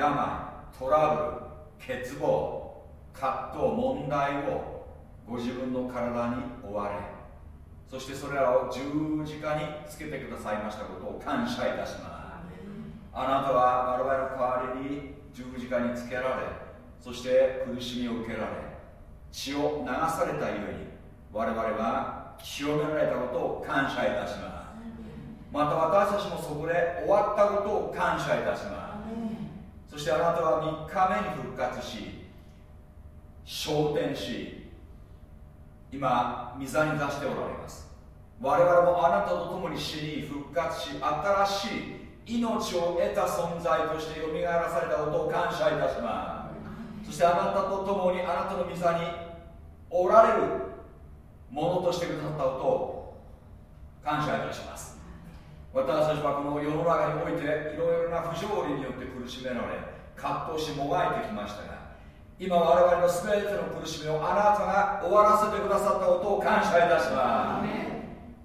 病トラブル欠乏葛藤問題をご自分の体に追われそしてそれらを十字架につけてくださいましたことを感謝いたします。あなたは我々の代わりに十字架につけられそして苦しみを受けられ血を流されたゆえに我々は清められたことを感謝いたします。また私たちもそこで終わったことを感謝いたしますそしてあなたは3日目に復活し昇天し今御座に出しておられます。我々もあなたと共に死に復活し新しい命を得た存在としてよみがえらされたことを感謝いたします。そしてあなたと共にあなたの御座におられるものとしてくださったことを感謝いたします。私たちはこの世の中においていろいろな不条理によって苦しめられ葛藤しもがいてきましたが今我々の全ての苦しみをあなたが終わらせてくださったことを感謝いたします。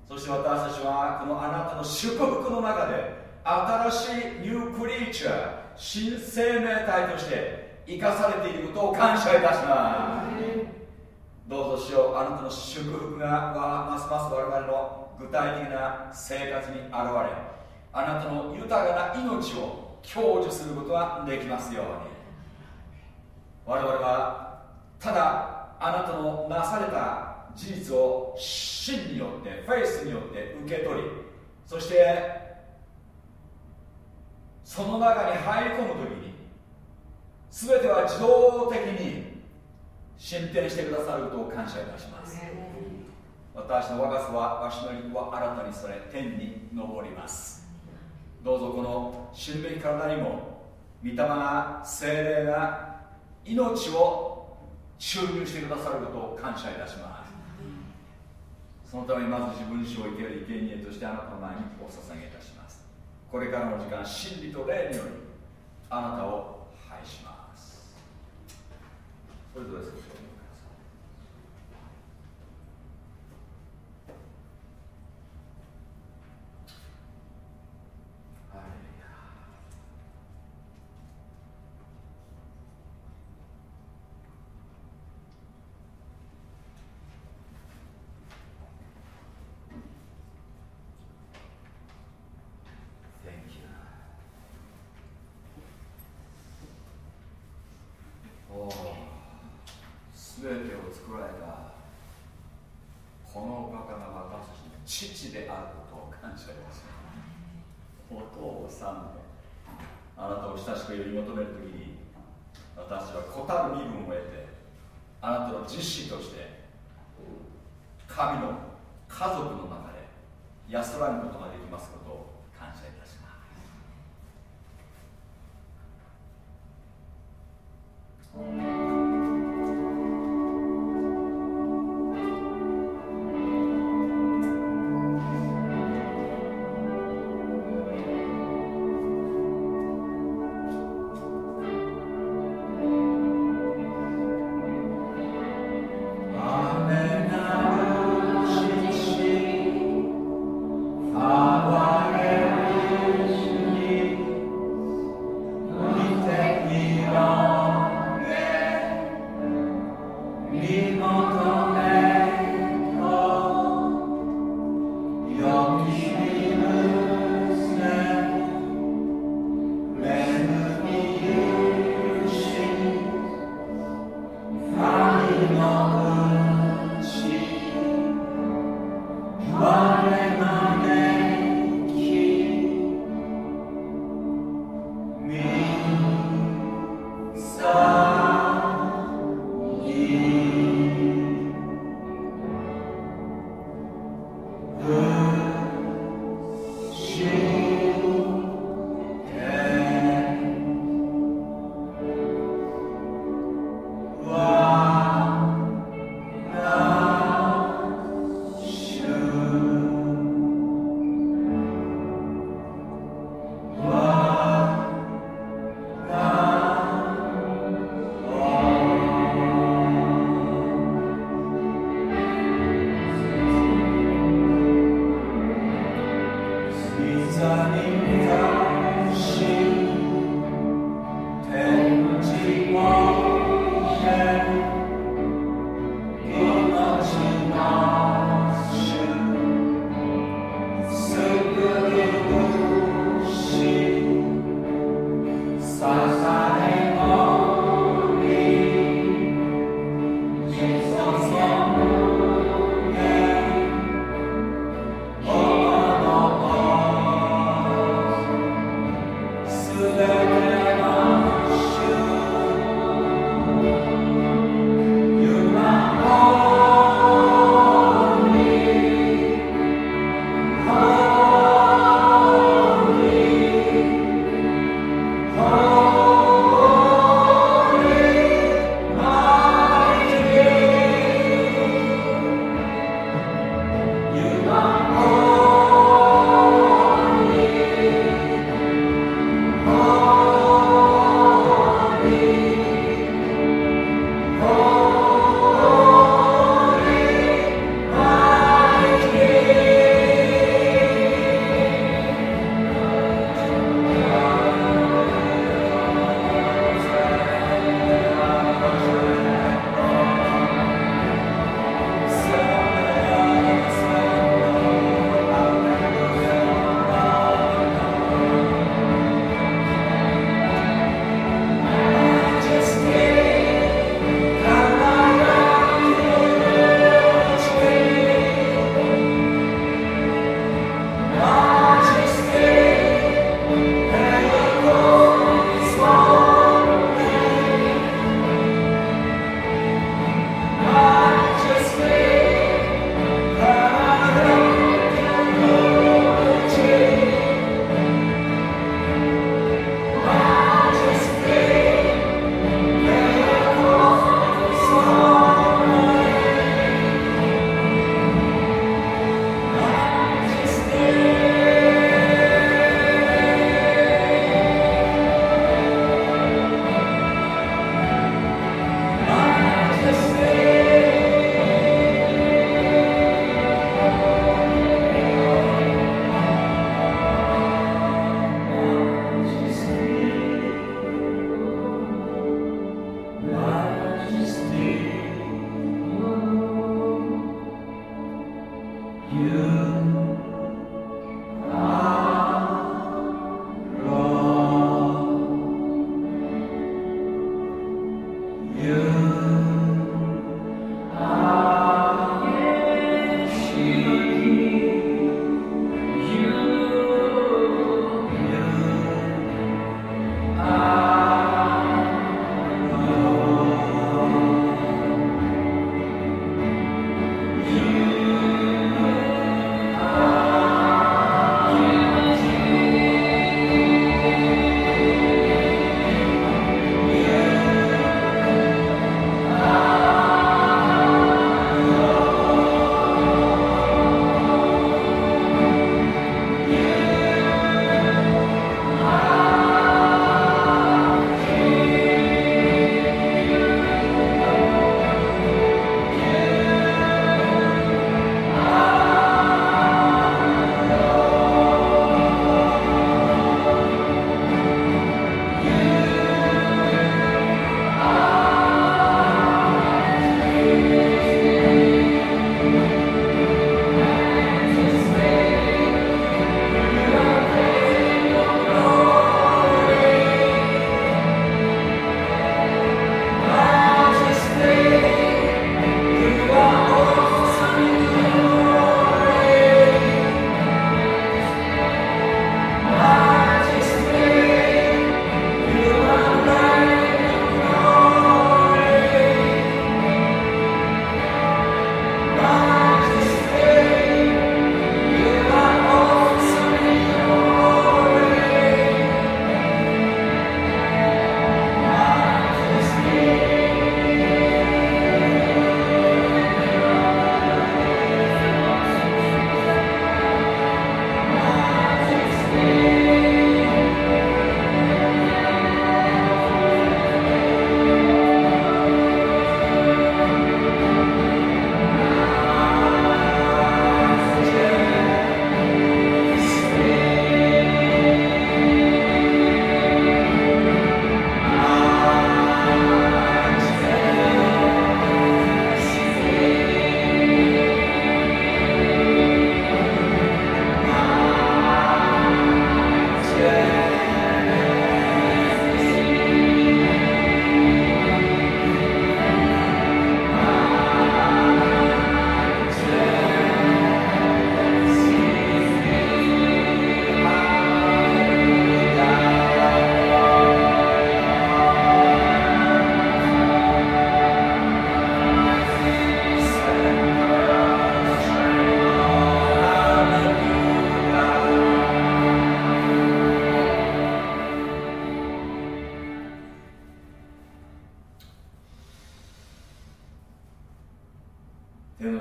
そして私たちはこのあなたの祝福の中で新しいニュークリーチャー新生命体として生かされていることを感謝いたします。どうぞしようあなたの祝福がますます我々の具体的な生活に現れあなたの豊かな命を享受することができますように。我々はただあなたのなされた事実を真によってフェイスによって受け取りそしてその中に入り込む時に全ては自動的に進展してくださることを感謝いたします。私の若さはわしの肉は新たにされ天に昇ります。どうぞこの死ぬべき体にも御霊が精霊が命を注入してくださることを感謝いたします。そのためにまず自分自身を生ける生贄としてあなたの前にお捧げいたします。これからの時間真理と霊によりあなたを拝します。それぞれ少し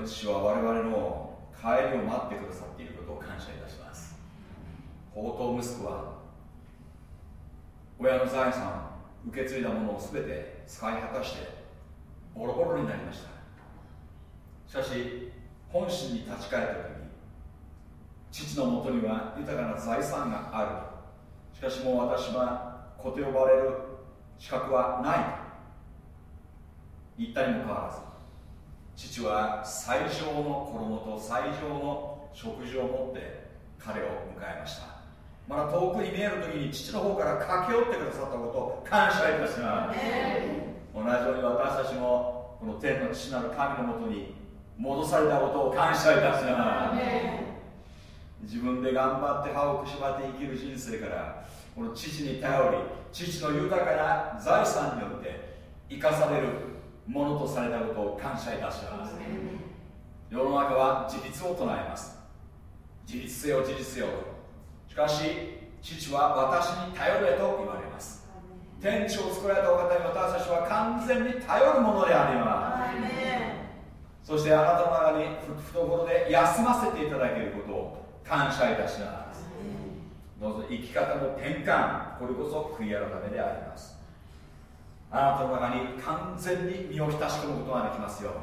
私は我々の帰りを待ってくださっていることを感謝いたします。宝刀息子は親の財産受け継いだものを全て使い果たしてボロボロになりました。しかし本心に立ち返った時に父のもとには豊かな財産がある。しかしもう私は子と呼ばれる資格はないと。言ったにもかかわらず父は最上の衣と最上の食事を持って彼を迎えました。まだ遠くに見える時に父の方から駆け寄ってくださったことを感謝いたします、同じように私たちもこの天の父なる神のもとに戻されたことを感謝いたします、自分で頑張って歯をくしばって生きる人生からこの父に頼り父の豊かな財産によって生かされるものとされたことを感謝いたします。世の中は自立を唱えます。自立せよ自立せよしかし父は私に頼れと言われます。天地を作られたお方に私たちは完全に頼るものであります。そしてあなたの中に懐で休ませていただけることを感謝いたします。どうぞ生き方の転換これこそ悔い改めであります。あなたの中に完全に身を浸し込むことができますように。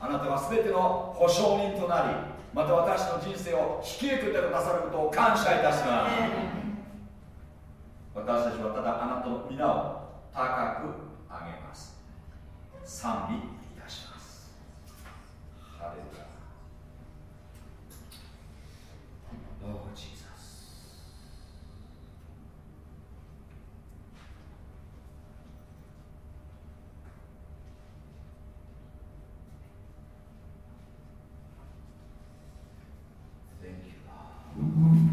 あなたは全ての保証人となりまた私の人生を引き受けてくださることを感謝いたします、私たちはただあなたの皆を高く上げます。賛美いたします。ハレルヤ。Amém.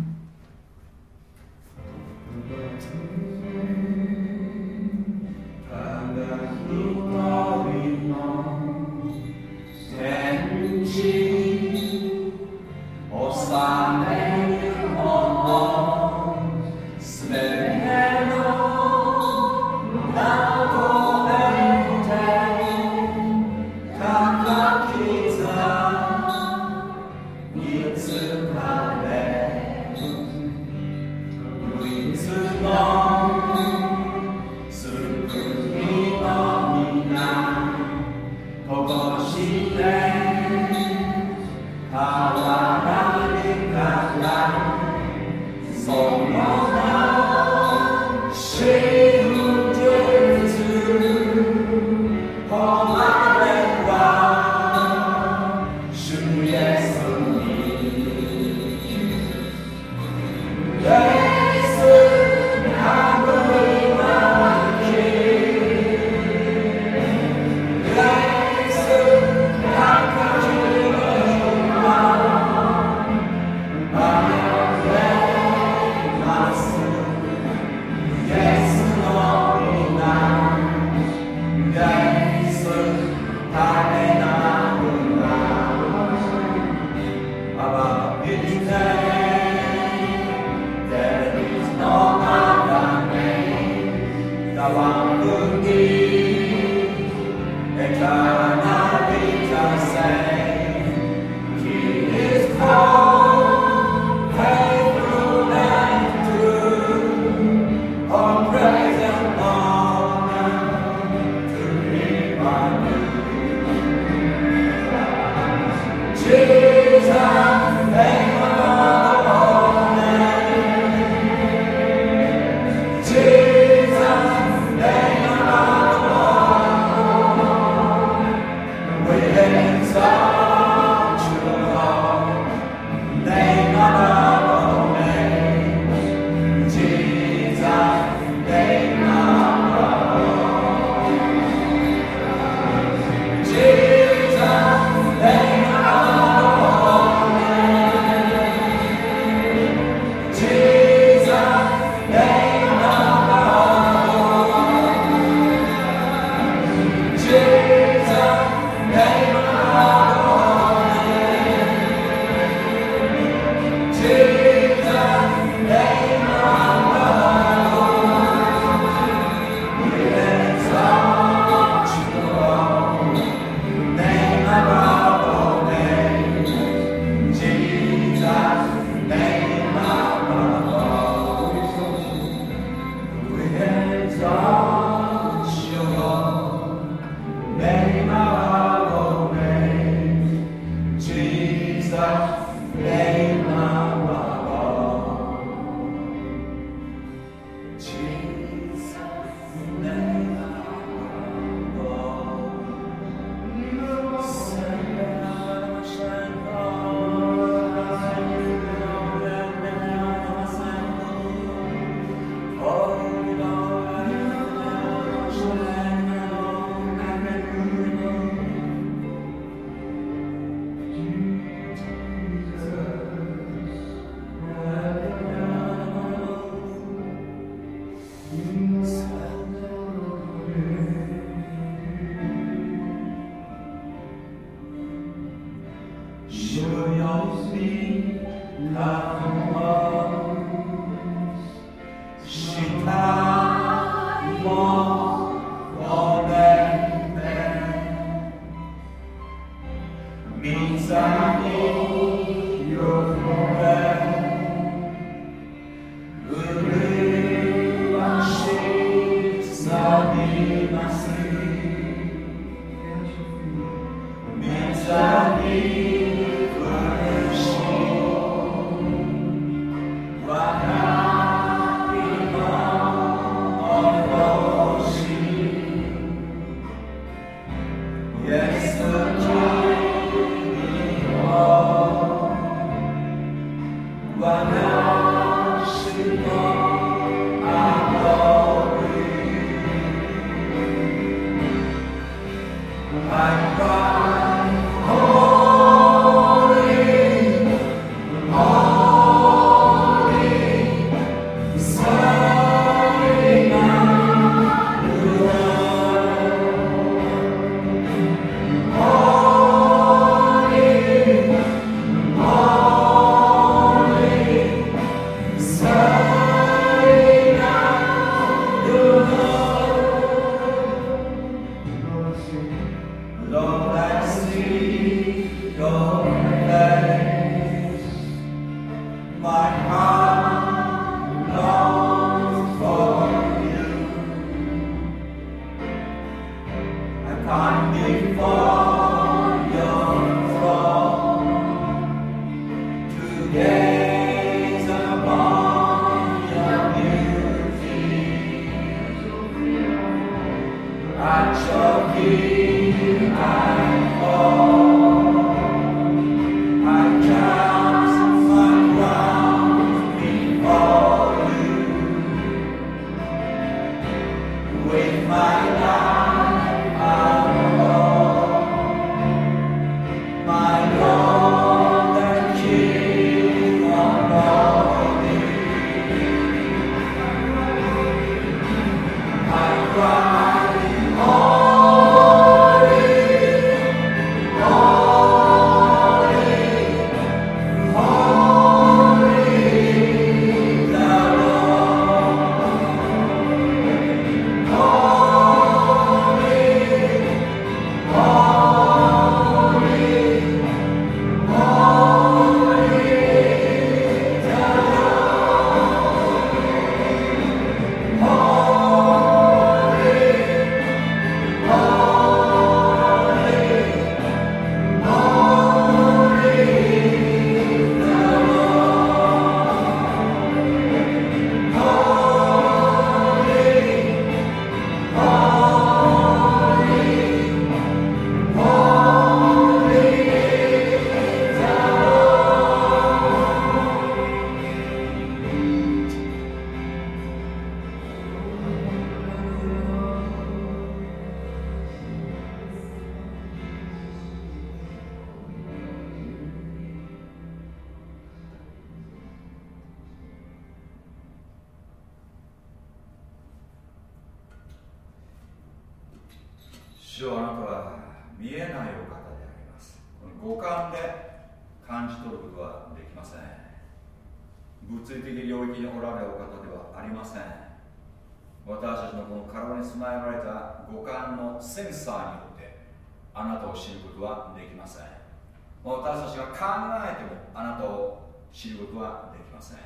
知ることはできません。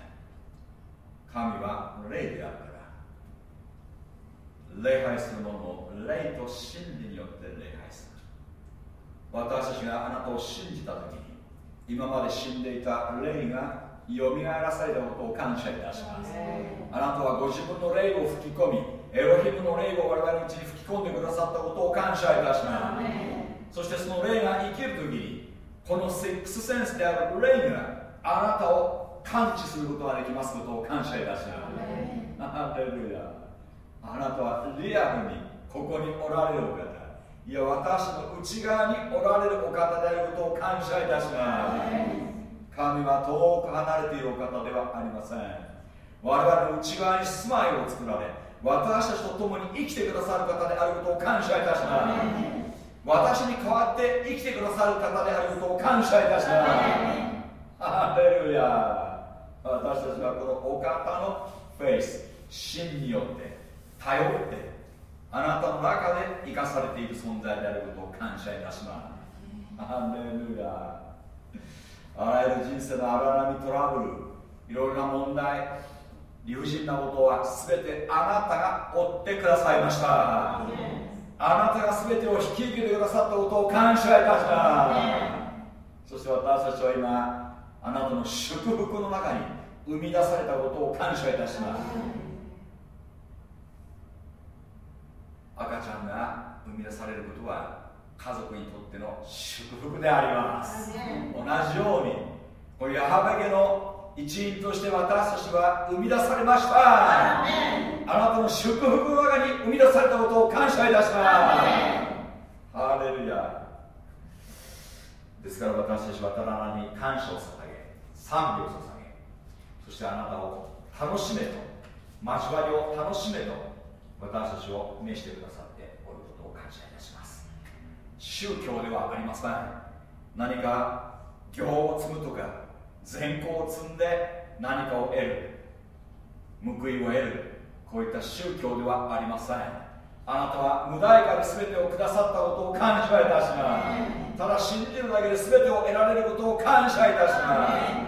神は霊であるから。礼拝する者を霊と真理によって礼拝する。私たちがあなたを信じた時に今まで死んでいた霊がよみがえらされたことを感謝いたします。あなたはご自分の霊を吹き込みエロヒムの霊を我々のうちに吹き込んでくださったことを感謝いたします。そしてその霊が生きる時にこのセックスセンスである霊があなたを感知することができますことを感謝いたします。あなたはリアルにここにおられるお方。いや私の内側におられるお方であることを感謝いたします。神は遠く離れているお方ではありません。我々の内側に住まいを作られ私たちと共に生きてくださる方であることを感謝いたします。私に代わって生きてくださる方であることを感謝いたします。アレルヤ私たちはこのお方のフェイス真によって頼ってあなたの中で生かされている存在であることを感謝いたします。アレルヤあらゆる人生の荒波トラブルいろいろな問題理不尽なことは全てあなたが追ってくださいました。あなたが全てを引き受けてくださったことを感謝いたします。そして私たちは今あなたの祝福の中に生み出されたことを感謝いたします。赤ちゃんが生み出されることは家族にとっての祝福であります。同じようにこれヤハベ家の一員として私たちは生み出されました。あなたの祝福の中に生み出されたことを感謝いたします。ハレルヤ。ですから私たちはただに感謝をする。賛美を捧げそしてあなたを楽しめと交わりを楽しめと私たちを召してくださっておることを感謝いたします。宗教ではありません何か行を積むとか善行を積んで何かを得る報いを得るこういった宗教ではありません。あなたは無代から全てをくださったことを感謝いたします。ただ信じるだけで全てを得られることを感謝いたします。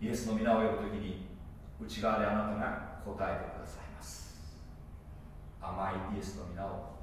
イエスの皆を呼ぶときに内側であなたが答えてくださいます。甘いイエスの皆を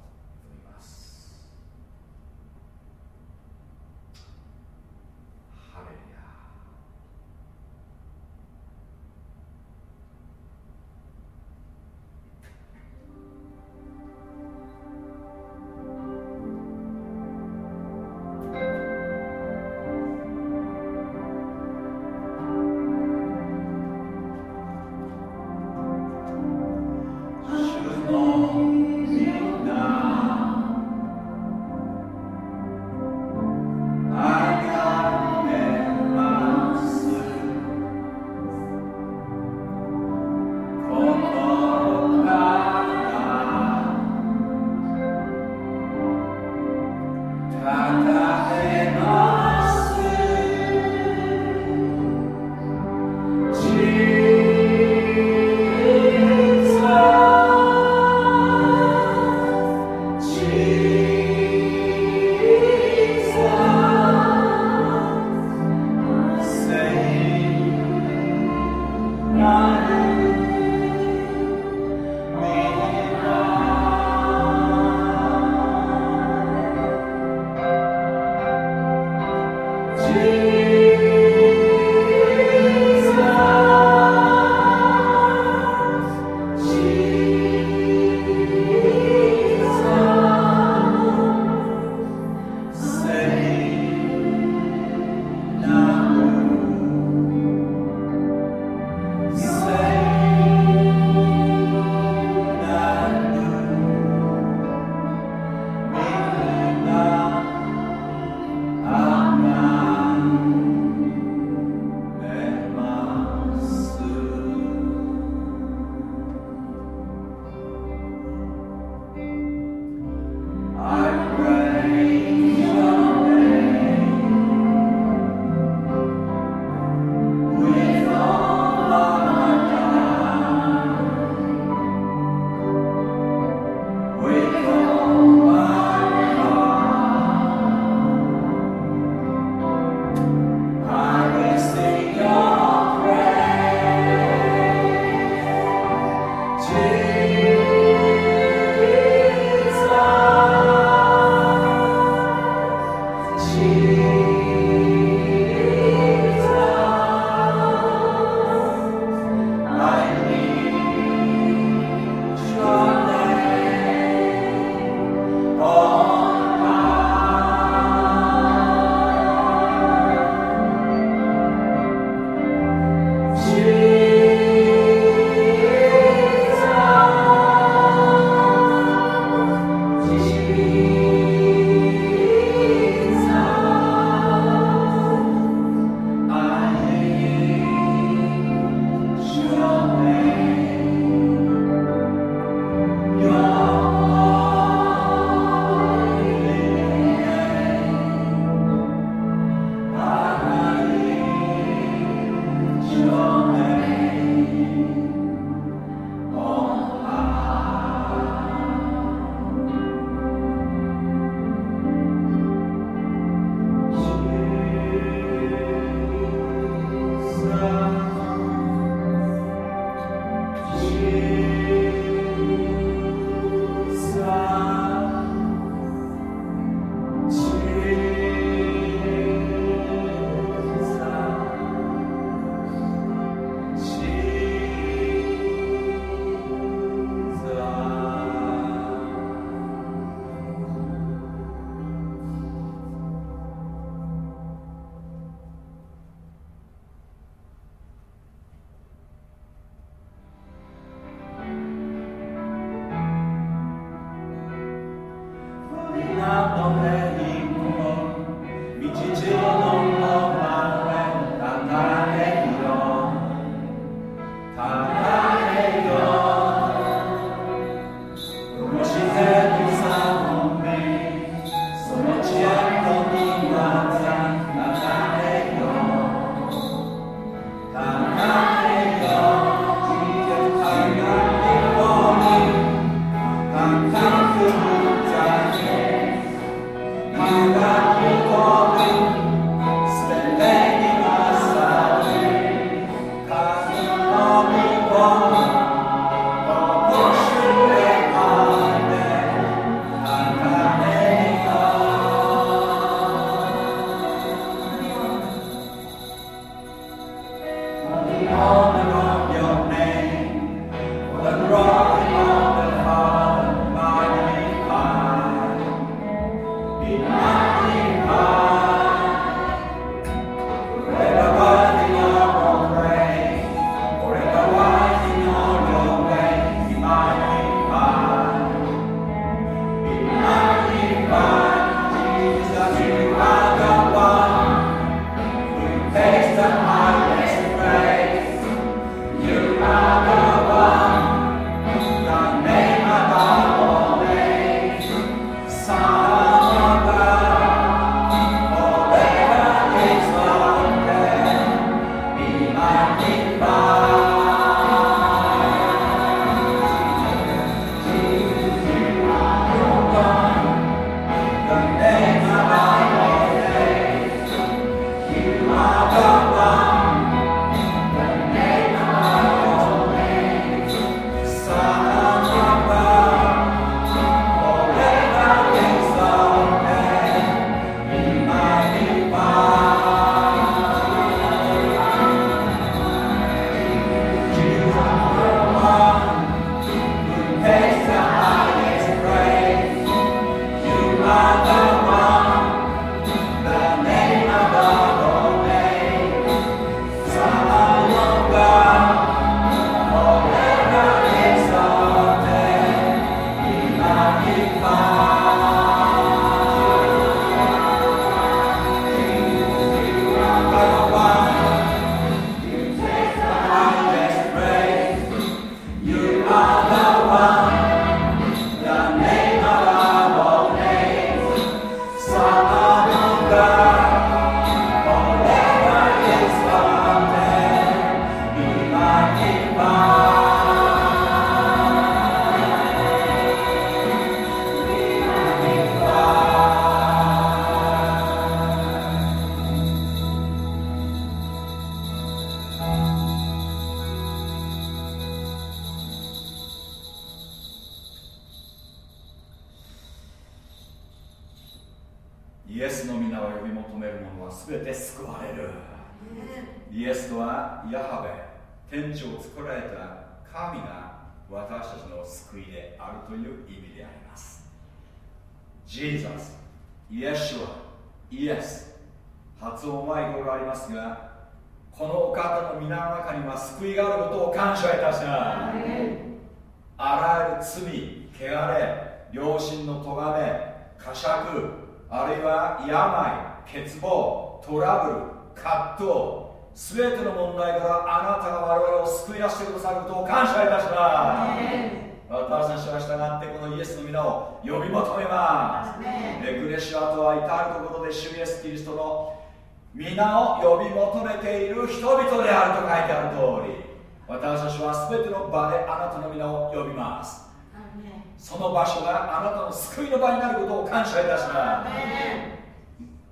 場所があなたの救いの場になることを感謝いたします。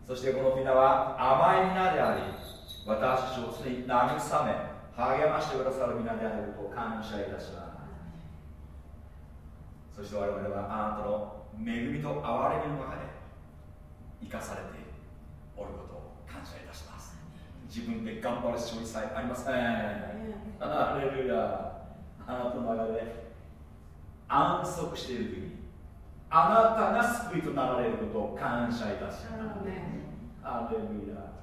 そしてこの皆は甘い皆であり私たちを常に慰め励ましてくださる皆であることを感謝いたします。そして我々はあなたの恵みと憐れみの中で生かされておることを感謝いたします。自分で頑張る必要さえありません、ね、あレれヤあなた安息している時にあなたが救いとなられることを感謝いたします。アレルヤ。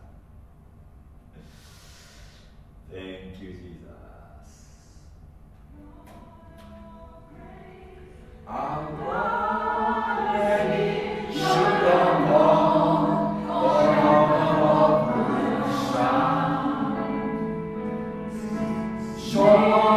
Thank you Jesus. Should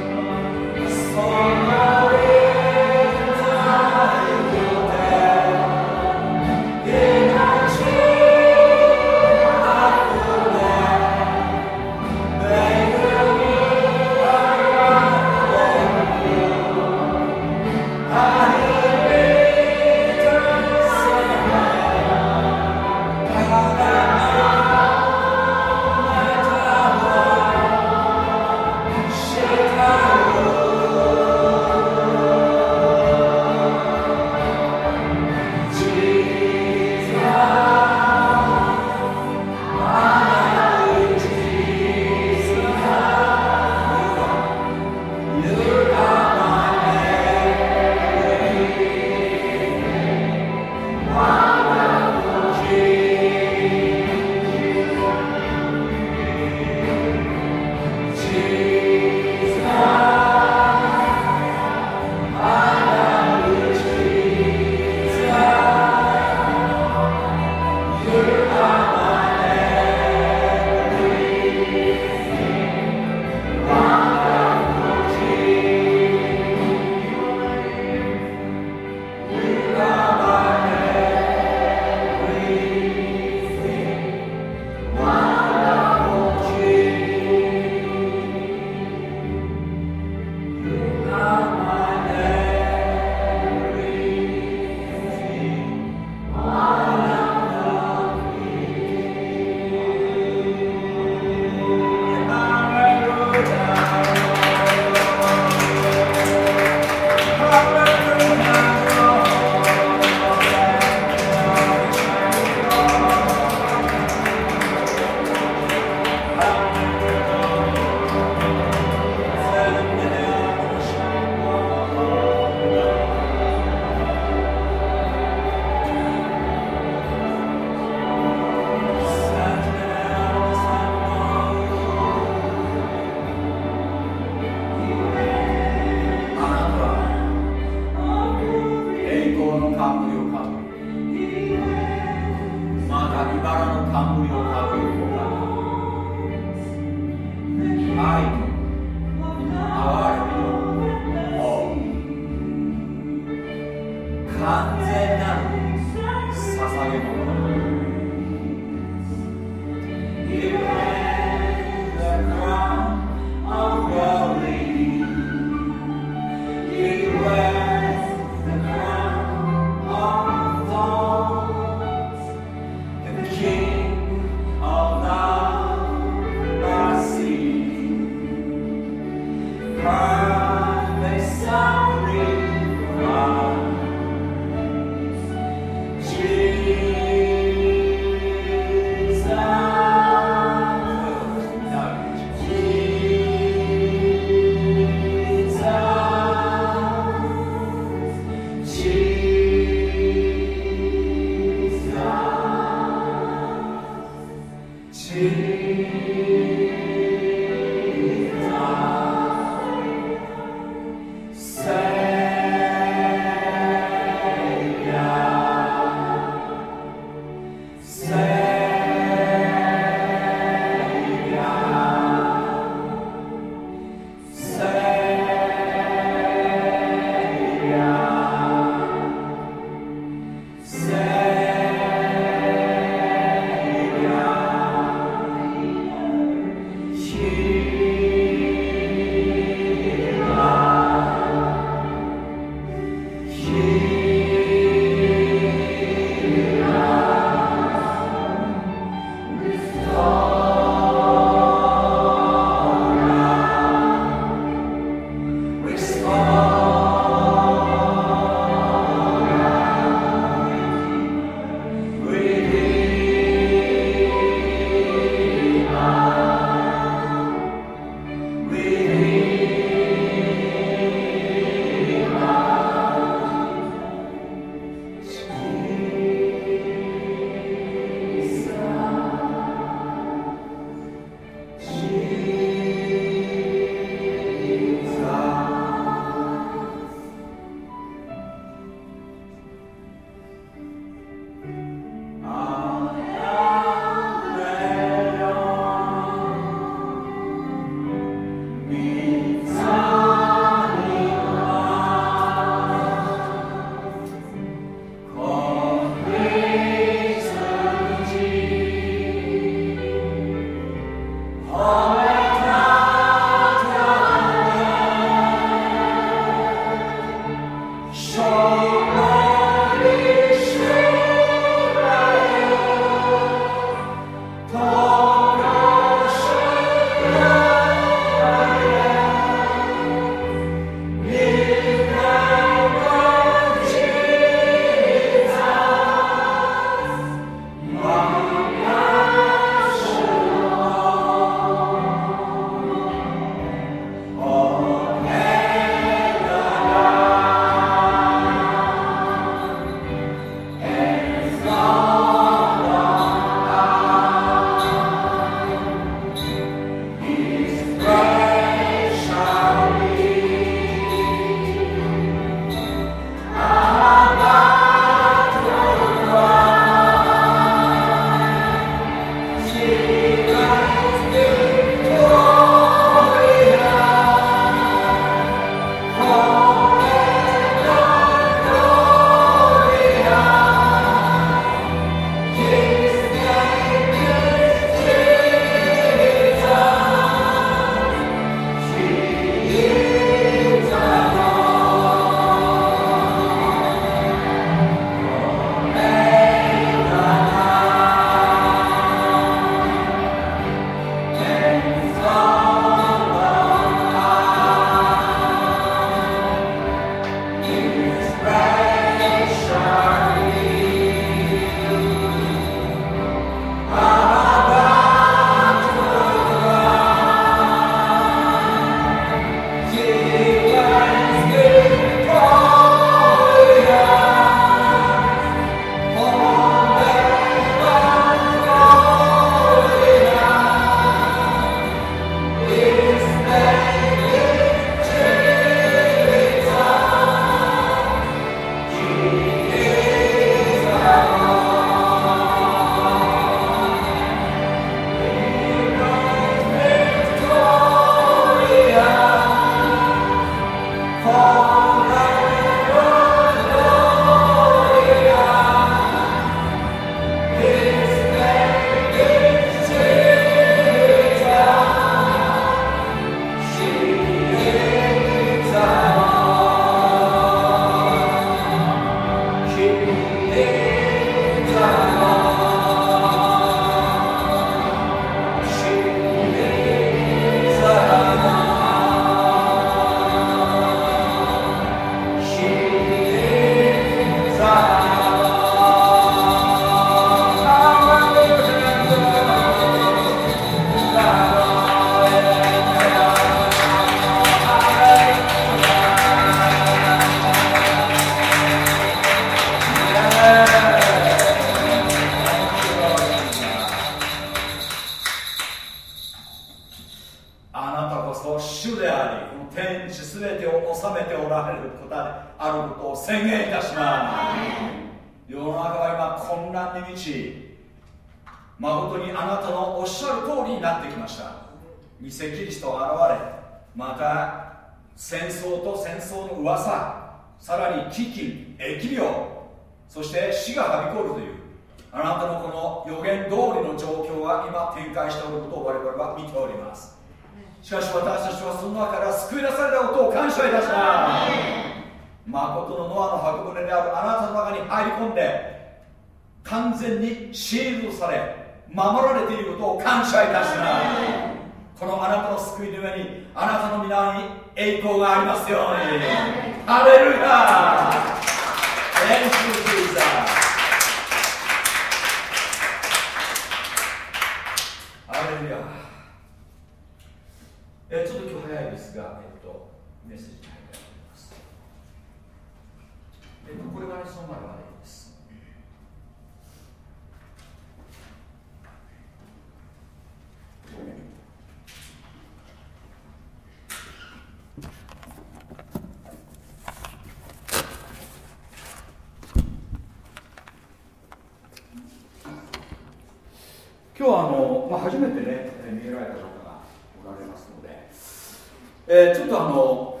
えー、ちょっとあの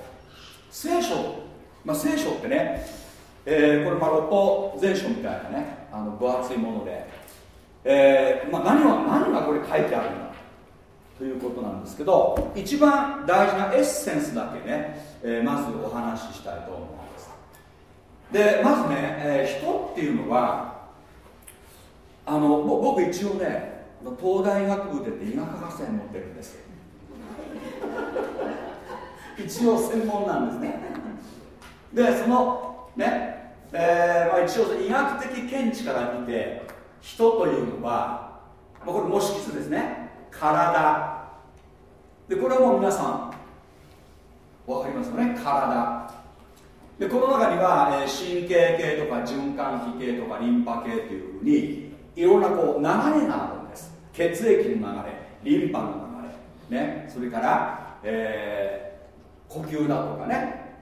聖書、まあ、聖書ってね、えー、これまあ六法全書みたいなねあの分厚いもので、えーまあ何が何がこれ書いてあるんだということなんですけど一番大事なエッセンスだけね、えー、まずお話ししたいと思います。でまずね、えー、人っていうのはあの僕一応ね東大医学部でって医学博士持ってるんです。一応専門なんですね。でそのね、えーまあ、一応医学的見地から見て人というのは、まあ、これ模式図ですね。体。でこれはもう皆さん分かりますよね？体。でこの中には、えー、神経系とか循環器系とかリンパ系というふうにいろんなこう流れがあるんです。血液の流れリンパの流れ、ね、それから、えー、呼吸だとかね、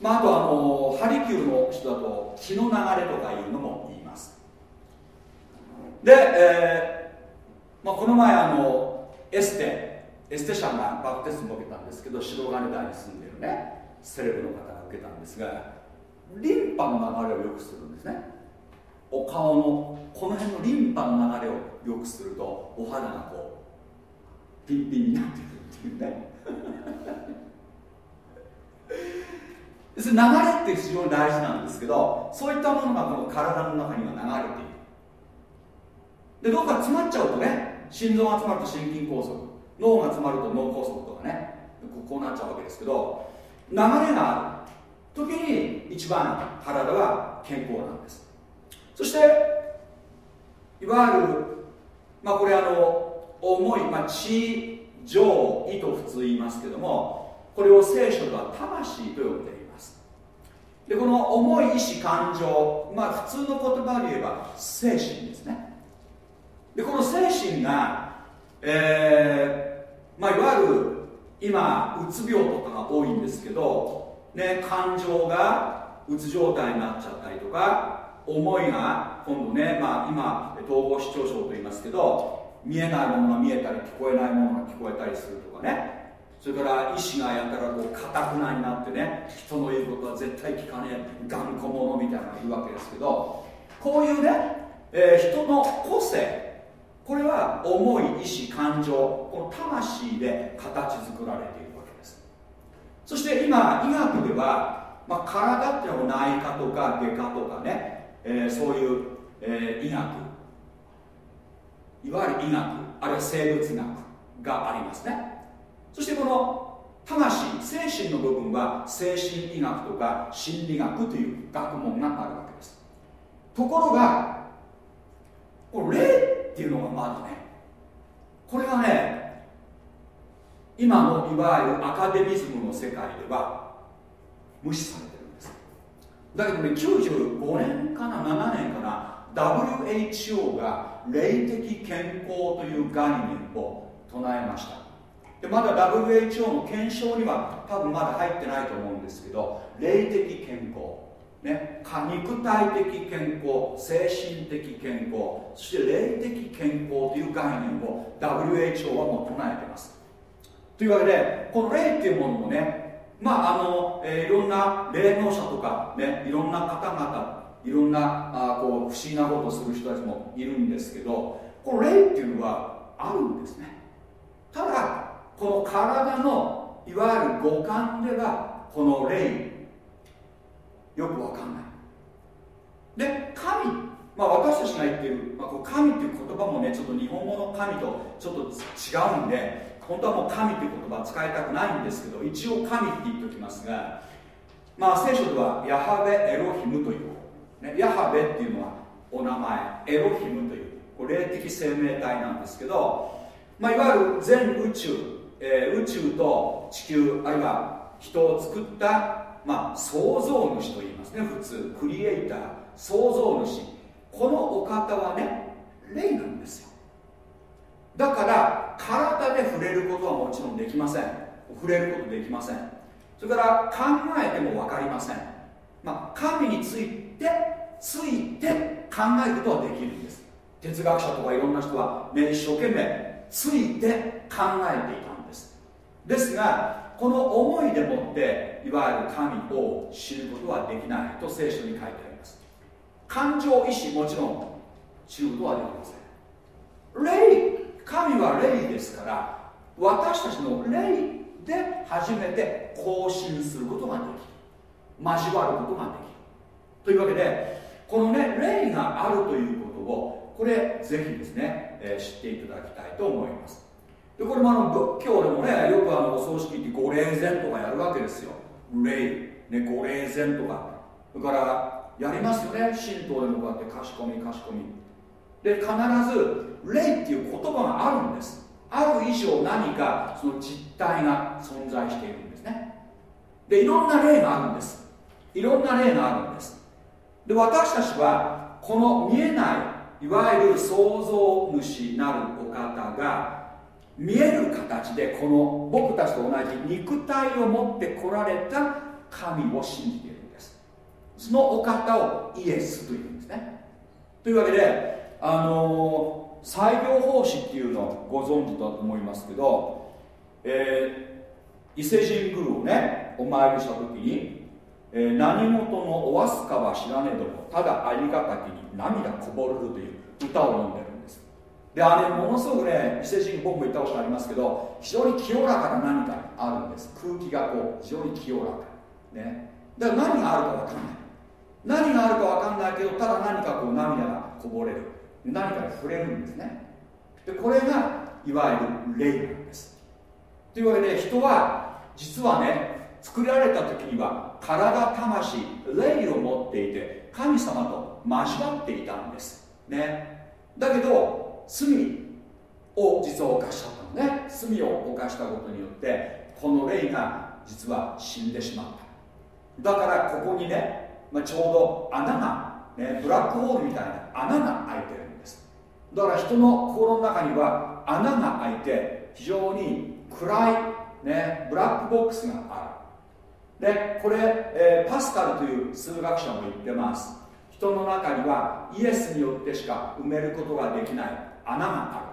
まあ、あとあのハリキューの人だと気の流れとかいうのも言います。で、えーまあ、この前あのエステエステ社がバプテストを受けたんですけど白金台に住んでるねセレブの方が受けたんですがリンパの流れをよくするんですね。お顔のこの辺のリンパの流れを良くするとお肌がこうピンピンになってくるっていうね。流れって非常に大事なんですけどそういったものがこの体の中には流れている。でどっか詰まっちゃうとね心臓が詰まると心筋梗塞脳が詰まると脳梗塞とかねこうなっちゃうわけですけど流れがある時に一番体は健康なんです。そしていわゆるまあこれあの重い、まあ、地上意と普通言いますけどもこれを聖書では魂と呼んでいます。でこの重い意志感情まあ普通の言葉で言えば精神ですね。でこの精神がえー、まあいわゆる今うつ病とかが多いんですけどね感情がうつ状態になっちゃったりとか思いが今度ね、まあ、今統合失調症と言いますけど見えないものが見えたり聞こえないものが聞こえたりするとかね。それから意志がやたらこうかたくなになってね人の言うことは絶対聞かねえ頑固者みたいなのがいるわけですけどこういうね、えー、人の個性これは思い意志感情この魂で形作られているわけです。そして今医学では、まあ、体っていうのは内科とか外科とかねえー、そういう、えー、医学いわゆる医学あるいは生物学がありますね。そしてこの魂精神の部分は精神医学とか心理学という学問があるわけです。ところがこれ霊っていうのがまだねこれがね今のいわゆるアカデミズムの世界では無視されてるんです。だけどね95年かな7年かな WHO が霊的健康という概念を唱えました。でまだ WHO の検証には多分まだ入ってないと思うんですけど霊的健康ね、肉体的健康精神的健康そして霊的健康という概念を WHO はもう唱えています。というわけでこの霊っていうものもねまああの、えー、いろんな霊能者とか、ね、いろんな方々いろんなあこう不思議なことをする人たちもいるんですけどこの霊っていうのはあるんですね。ただこの体のいわゆる五感ではこの霊よくわかんない。で神、まあ、私たちが言っている、まあ、こう神っていう言葉もねちょっと日本語の神とちょっと違うんで本当はもう神っていう言葉使いたくないんですけど一応神って言っておきますがまあ聖書ではヤハベエロヒムという、ね、ヤハベっていうのはお名前エロヒムというこれ霊的生命体なんですけど、まあ、いわゆる全宇宙、えー、宇宙と地球あるいは人を作ったまあ、創造主と言いますね。普通クリエイター創造主。このお方はね霊なんですよ。だから体で触れることはもちろんできません。触れることできません。それから考えても分かりません、まあ、神についてついて考えることはできるんです。哲学者とかいろんな人は、ね、一生懸命ついて考えていたですがこの思いでもっていわゆる神を知ることはできないと聖書に書いてあります。感情意志もちろん知ることはできません。霊神は霊ですから私たちの霊で初めて更新することができる交わることができ。るというわけでこのね霊があるということをこれぜひですね、えー、知っていただきたいと思います。でこれもあの仏教でもねよくあのお葬式って御霊前とかやるわけですよ。霊、ね、御霊前とか。それからやりますよね。神道でもこうやってかしこみかしこみ。で必ず霊っていう言葉があるんです。ある以上何かその実体が存在しているんですね。でいろんな霊があるんです。いろんな霊があるんです。で私たちはこの見えないいわゆる創造主なるお方が見える形でこの僕たちと同じ肉体を持ってこられた神を信じているんです。そのお方をイエスというんですね。というわけであのー、裁量奉仕っていうのをご存知だと思いますけど、えー、伊勢神宮をねお参りした時に、えー、何事のおわすかは知らねえどもただありがたきに涙こぼれるという歌を飲んでであれものすごくね伊勢神僕も行ったことありますけど非常に清らかな何かあるんです。空気がこう非常に清らか。ね。だから何があるか分かんない。何があるか分かんないけどただ何かこう涙がこぼれる。何かに触れるんですね。でこれがいわゆる霊なんです。というわけで人は実はね作られた時には体魂霊を持っていて神様と交わっていたんです。ね。だけど罪を実は犯したのね。罪を犯したことによってこの霊が実は死んでしまった。だからここにね、まあ、ちょうど穴が、ね、ブラックホールみたいな穴が開いてるんです。だから人の心の中には穴が開いて非常に暗い、ね、ブラックボックスがある。でこれ、えー、パスカルという数学者も言ってます。人の中にはイエスによってしか埋めることができない穴がある。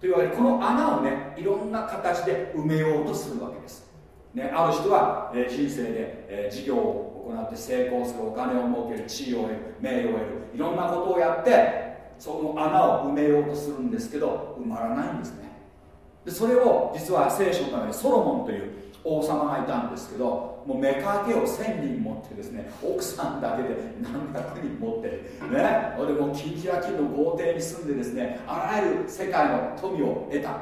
というわけでこの穴をねいろんな形で埋めようとするわけです、ね、ある人は、えー、人生で、えー、事業を行って成功するお金を儲ける地位を得る名誉を得るいろんなことをやってその穴を埋めようとするんですけど埋まらないんですね。でそれを実は聖書の中でソロモンという王様がいたんですけどもう妾を1000人持ってですね奥さんだけで何百人持ってね。でもキンキラキンの豪邸に住んでですねあらゆる世界の富を得た。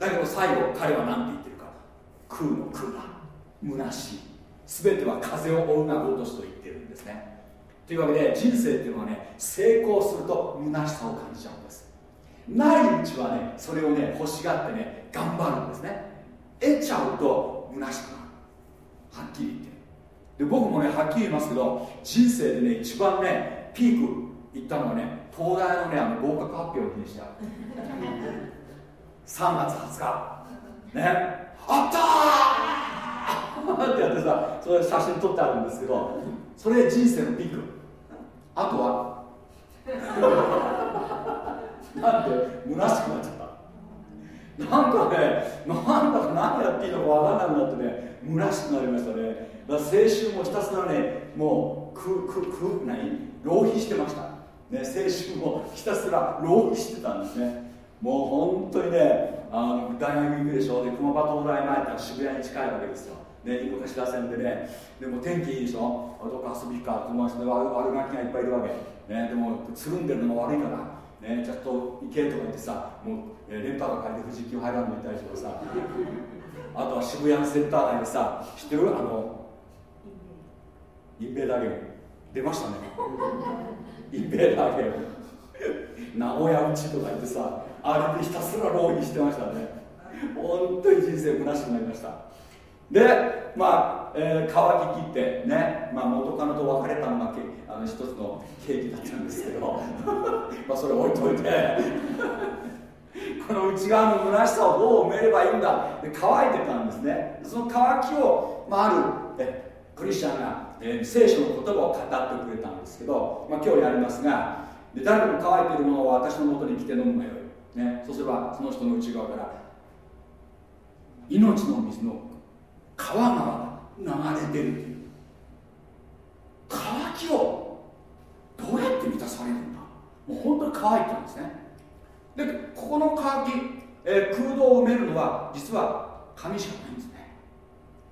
だけど最後彼は何て言ってるか。空の空だ虚しい。全ては風を追うがごとしと言ってるんですね。というわけで人生っていうのはね成功すると虚しさを感じちゃうんです。ないうちはねそれをね欲しがってね頑張るんですね。得ちゃうと虚しくっきり言って。で僕もねはっきり言いますけど人生でね一番ねピーク行ったのはね東大のねあの合格発表の日でした。3月20日。ね。あったー！ってやってさそれ写真撮ってあるんですけどそれ人生のピーク。あとは？なんで虚しくなっちゃったなんかねなんだか何やっていいのか分からなくなってね虚しくなりましたね。だから青春もひたすらねもうくくく何？浪費してました。ね青春もひたすら浪費してたんですね。もう本当にねあの大学行くでしょ？うで熊場東大前って渋谷に近いわけですよ。ね、井の頭線でね、でも天気いいでしょ、どっか遊びか、友達で悪悪ガキがいっぱいいるわけ、ね、でもつるんでるのが悪いから、ね、ちょっと行けとか言ってさ、もう、えレンタカー借りて富士急ハイランド行ったりとかさ、あとは渋谷センター街でさ、知ってる？あの、インベーダーゲーム、出ましたね、インベーダーゲーム、名古屋うちとか言ってさ、あれでひたすら浪費してましたね、本当に人生虚しくなりました。でまあ、えー、乾ききってね、まあ、元カノと別れたのがあの一つの契機だったんですけど。まあそれ置いといて。この内側の虚しさをどう埋めればいいんだ。で乾いてたんですね。その乾きを、まあ、あるえクリスチャンが、えー、聖書の言葉を語ってくれたんですけど、まあ、今日やりますがで誰も乾いているものは私のもとに来て飲むがよい、ね、そうすればその人の内側から命の水の川が流れてるっていう。乾きをどうやって満たされるんだ？もう本当に乾いたんですね。でここの乾き、えー、空洞を埋めるのは実は神しかないんですね、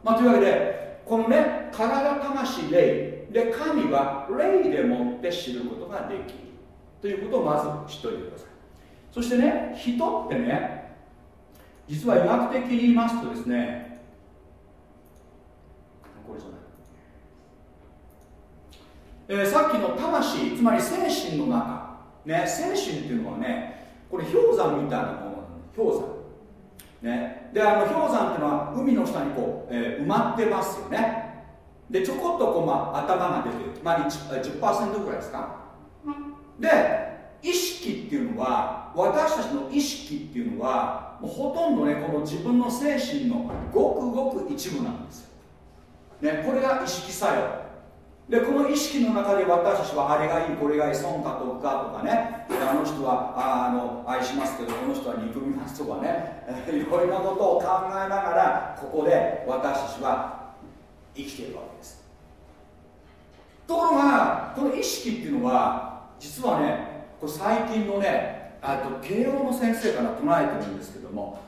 まあ、というわけでこのね体魂霊。で神は霊でもって知ることができる。ということをまず知っておいてください。そしてね人ってね実は医学的に言いますとですねこれじゃない、えー、さっきの魂つまり精神の中、ね、精神っていうのはねこれ氷山みたいなもの氷山。ね、であの氷山っていうのは海の下にこう、えー、埋まってますよね。でちょこっとこう、まあ、頭が出てる、まあ10、10%ぐらいですか。で意識っていうのは私たちの意識っていうのはもうほとんどねこの自分の精神のごくごく一部なんですね、これが意識作用。でこの意識の中で私たちはあれがいいこれがいい損か得かとかね。あの人はあの愛しますけどこの人は憎みますとかね。いろいろなことを考えながらここで私たちは生きているわけです。ところがこの意識っていうのは実はねこれ最近のねあと慶応の先生から唱えてるんですけども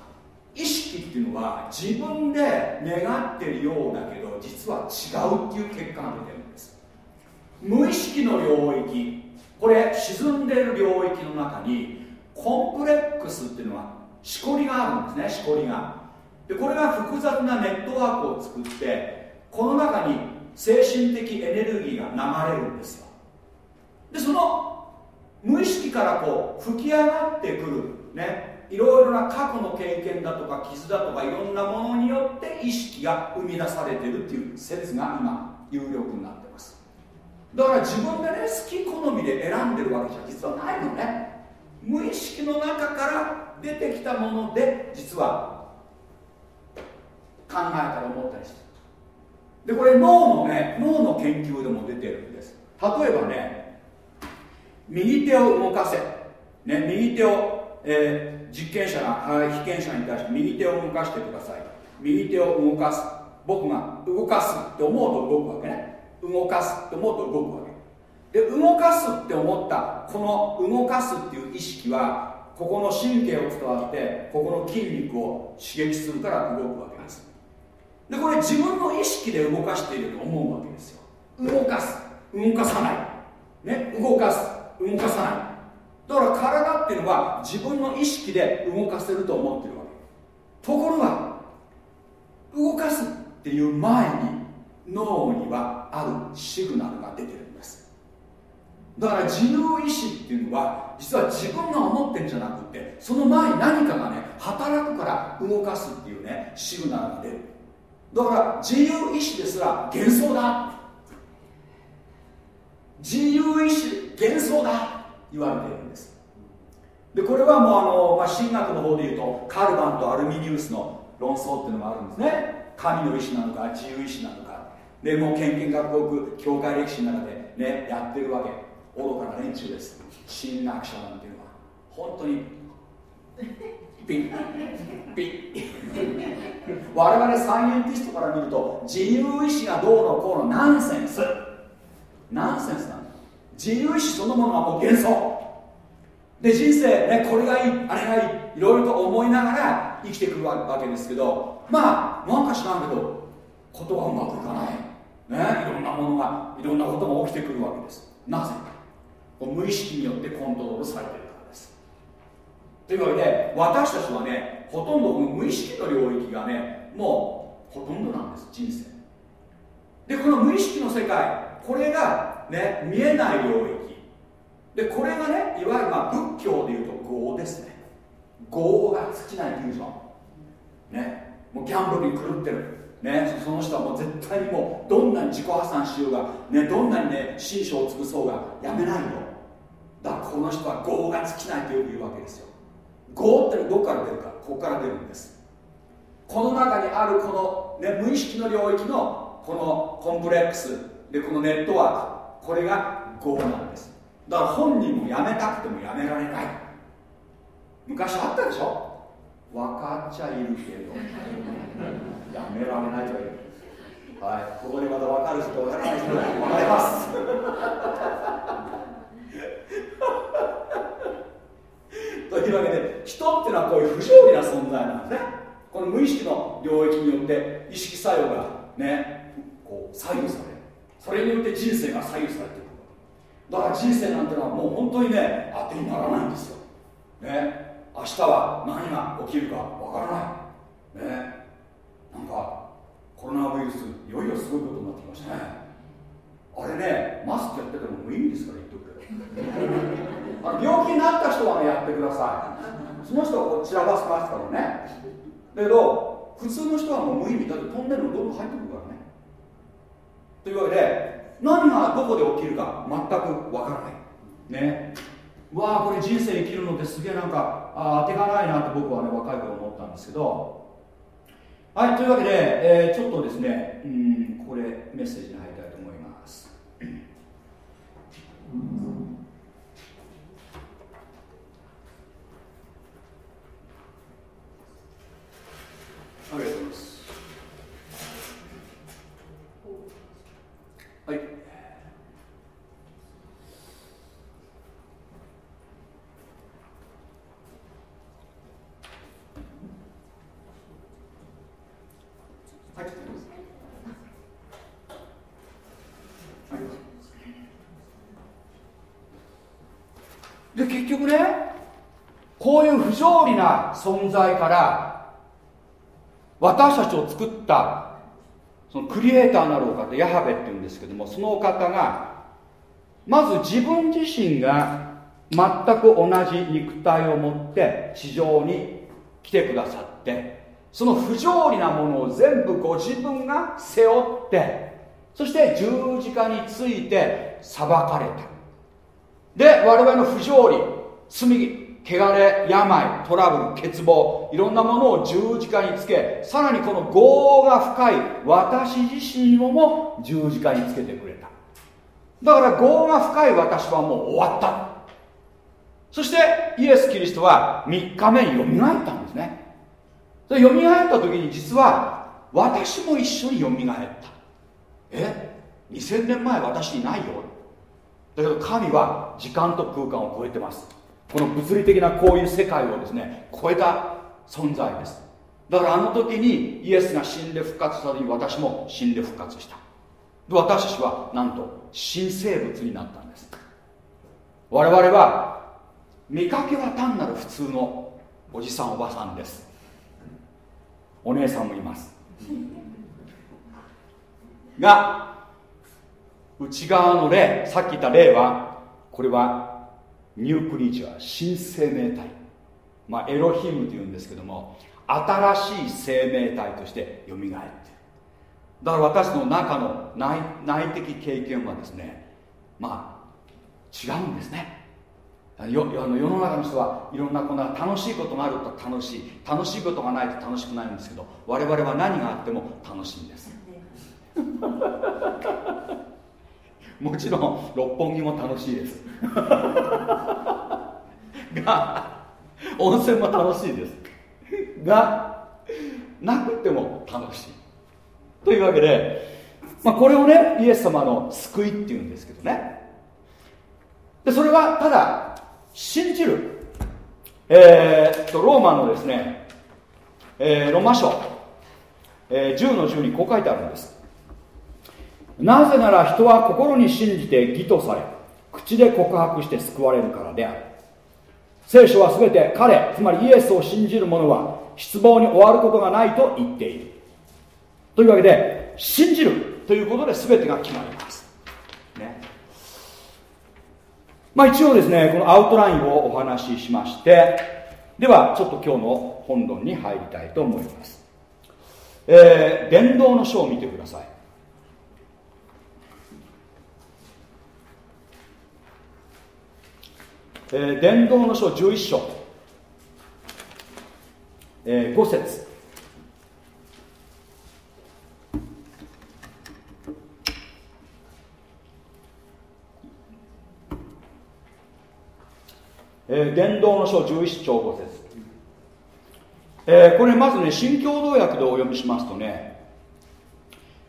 意識っていうのは自分で願ってるようだけ実は違うっていう結果が出てるんです。無意識の領域これ沈んでる領域の中にコンプレックスっていうのはしこりがあるんですねしこりが。でこれが複雑なネットワークを作ってこの中に精神的エネルギーが流れるんですよ。でその無意識からこう吹き上がってくるねいろいろな過去の経験だとか傷だとかいろんなものによって意識が生み出されてるっていう説が今有力になってます。だから自分でね好き好みで選んでるわけじゃ実はないのね。無意識の中から出てきたもので実は考えたら思ったりしてる。でこれ脳のね脳の研究でも出てるんです。例えばね右手を動かせ、ね、右手を、えー実験者が被験者に対して右手を動かしてください。右手を動かす。僕が動かすって思うと動くわけね。動かすって思うと動くわけ。で動かすって思ったこの動かすっていう意識はここの神経を伝わってここの筋肉を刺激するから動くわけです。でこれ自分の意識で動かしていると思うわけですよ。動かす。動かさない。ね？動かす。動かさない。だから体っていうのは自分の意識で動かせると思ってるわけ。ところが動かすっていう前に脳にはあるシグナルが出てるんです。だから自由意志っていうのは実は自分が思ってるんじゃなくてその前に何かがね働くから動かすっていうねシグナルが出る。だから自由意志ですら幻想だ。自由意志幻想だ言われてる。でこれはもうあの、まあ、神学の方でいうとカルバンとアルミニウスの論争っていうのがあるんですね。神の意志なのか自由意志なのか。でもう献金学国教会歴史の中でねやってるわけ。愚かな連中です。神学者なんていうのは本当にピッピッ我々サイエンティストから見ると自由意志がどうのこうのナンセンス。ナンセンスなんだ自由意志そのものはもう幻想。で人生ねこれがいいあれがいいいろいろと思いながら生きてくるわけですけどまあなんか知らんけどことはうまくいかない。ねいろんなものがいろんなことが起きてくるわけです。なぜか。無意識によってコントロールされているからです。というわけで私たちはねほとんど無意識の領域がねもうほとんどなんです人生。でこの無意識の世界これがね見えない領域。でこれがねいわゆるまあ仏教でいうと業ですね。業が尽きないフュージョンね。もうギャンブルに狂ってる。ね、その人はもう絶対にもうどんなに自己破産しようが、ね、どんなにね心象を潰そうがやめないよだからこの人は業が尽きないとよく言うわけですよ。業ってのはどこから出るかここから出るんです。この中にあるこの、ね、無意識の領域のこのコンプレックスでこのネットワークこれが業なんです。だから本人もやめたくてもやめられない。昔あったでしょ？分かっちゃいるけど。やめられないという。はい。ここでまだ分かる人分からない人分かります。というわけで人っていうのはこういう不条理な存在なんですね。この無意識の領域によって意識作用がねこう左右される。それによって人生が左右されていく。だから人生なんてのはもう本当にね当てにならないんですよ。ね。明日は何が起きるかわからない。ね。なんかコロナウイルスいよいよすごいことになってきましたね。あれねマスクやってても無意味ですから言っとくあの病気になった人はねやってください。その人はこう散らばすますからね。だけど普通の人はもう無意味。だってトンネルのどんどん入ってくるからね。というわけで何がどこで起きるか全くわからない。ね。わあこれ人生生きるのってすげえなんかあ当てがないなって僕はね若い頃思ったんですけど。はいというわけで、えー、ちょっとですねうんこれメッセージに入りたいと思います、ありがとうございますはいで結局ねこういう不条理な存在から私たちを作ったそのクリエイターなるお方ヤハベっていうんですけどもそのお方がまず自分自身が全く同じ肉体を持って地上に来てくださってその不条理なものを全部ご自分が背負ってそして十字架について裁かれた。で我々の不条理罪汚れ病トラブル欠乏いろんなものを十字架につけさらにこの業が深い私自身をも十字架につけてくれた。だから業が深い私はもう終わった。そしてイエス・キリストは3日目によみがえったんですね。でよみがえった時に実は私も一緒によみがえった。え？2000年前私いないよ。だけど神は時間と空間を超えてます。この物理的なこういう世界をですね超えた存在です。だからあの時にイエスが死んで復活した時に私も死んで復活した。で私たちはなんと新生物になったんです。我々は見かけは単なる普通のおじさんおばさんです。お姉さんもいます。が内側の霊さっき言った霊はこれはニュークリーチャー新生命体。まあエロヒムというんですけども新しい生命体としてよみがえっている。だから私の中の内内的経験はですねまあ違うんですね。よあの世の中の人はいろんなこんな楽しいことがあると楽しい。楽しいことがないと楽しくないんですけど我々は何があっても楽しいんです。もちろん六本木も楽しいです。が温泉も楽しいです。がなくても楽しい。というわけで、まあ、これをねイエス様の救いっていうんですけどね。でそれはただ信じる。えー、っとローマのですね、えー、ロマ書、えー、10の10にこう書いてあるんです。なぜなら人は心に信じて義とされ口で告白して救われるからである。聖書は全て彼つまりイエスを信じる者は失望に終わることがないと言っている。というわけで信じるということで全てが決まります、ね。まあ、一応ですねこのアウトラインをお話ししましてではちょっと今日の本論に入りたいと思います、えー、伝道の書を見てください。えー、伝道の書11章、えー、5節。えー、伝道の書11章5節、えー、これまずね新共同訳でお読みしますとね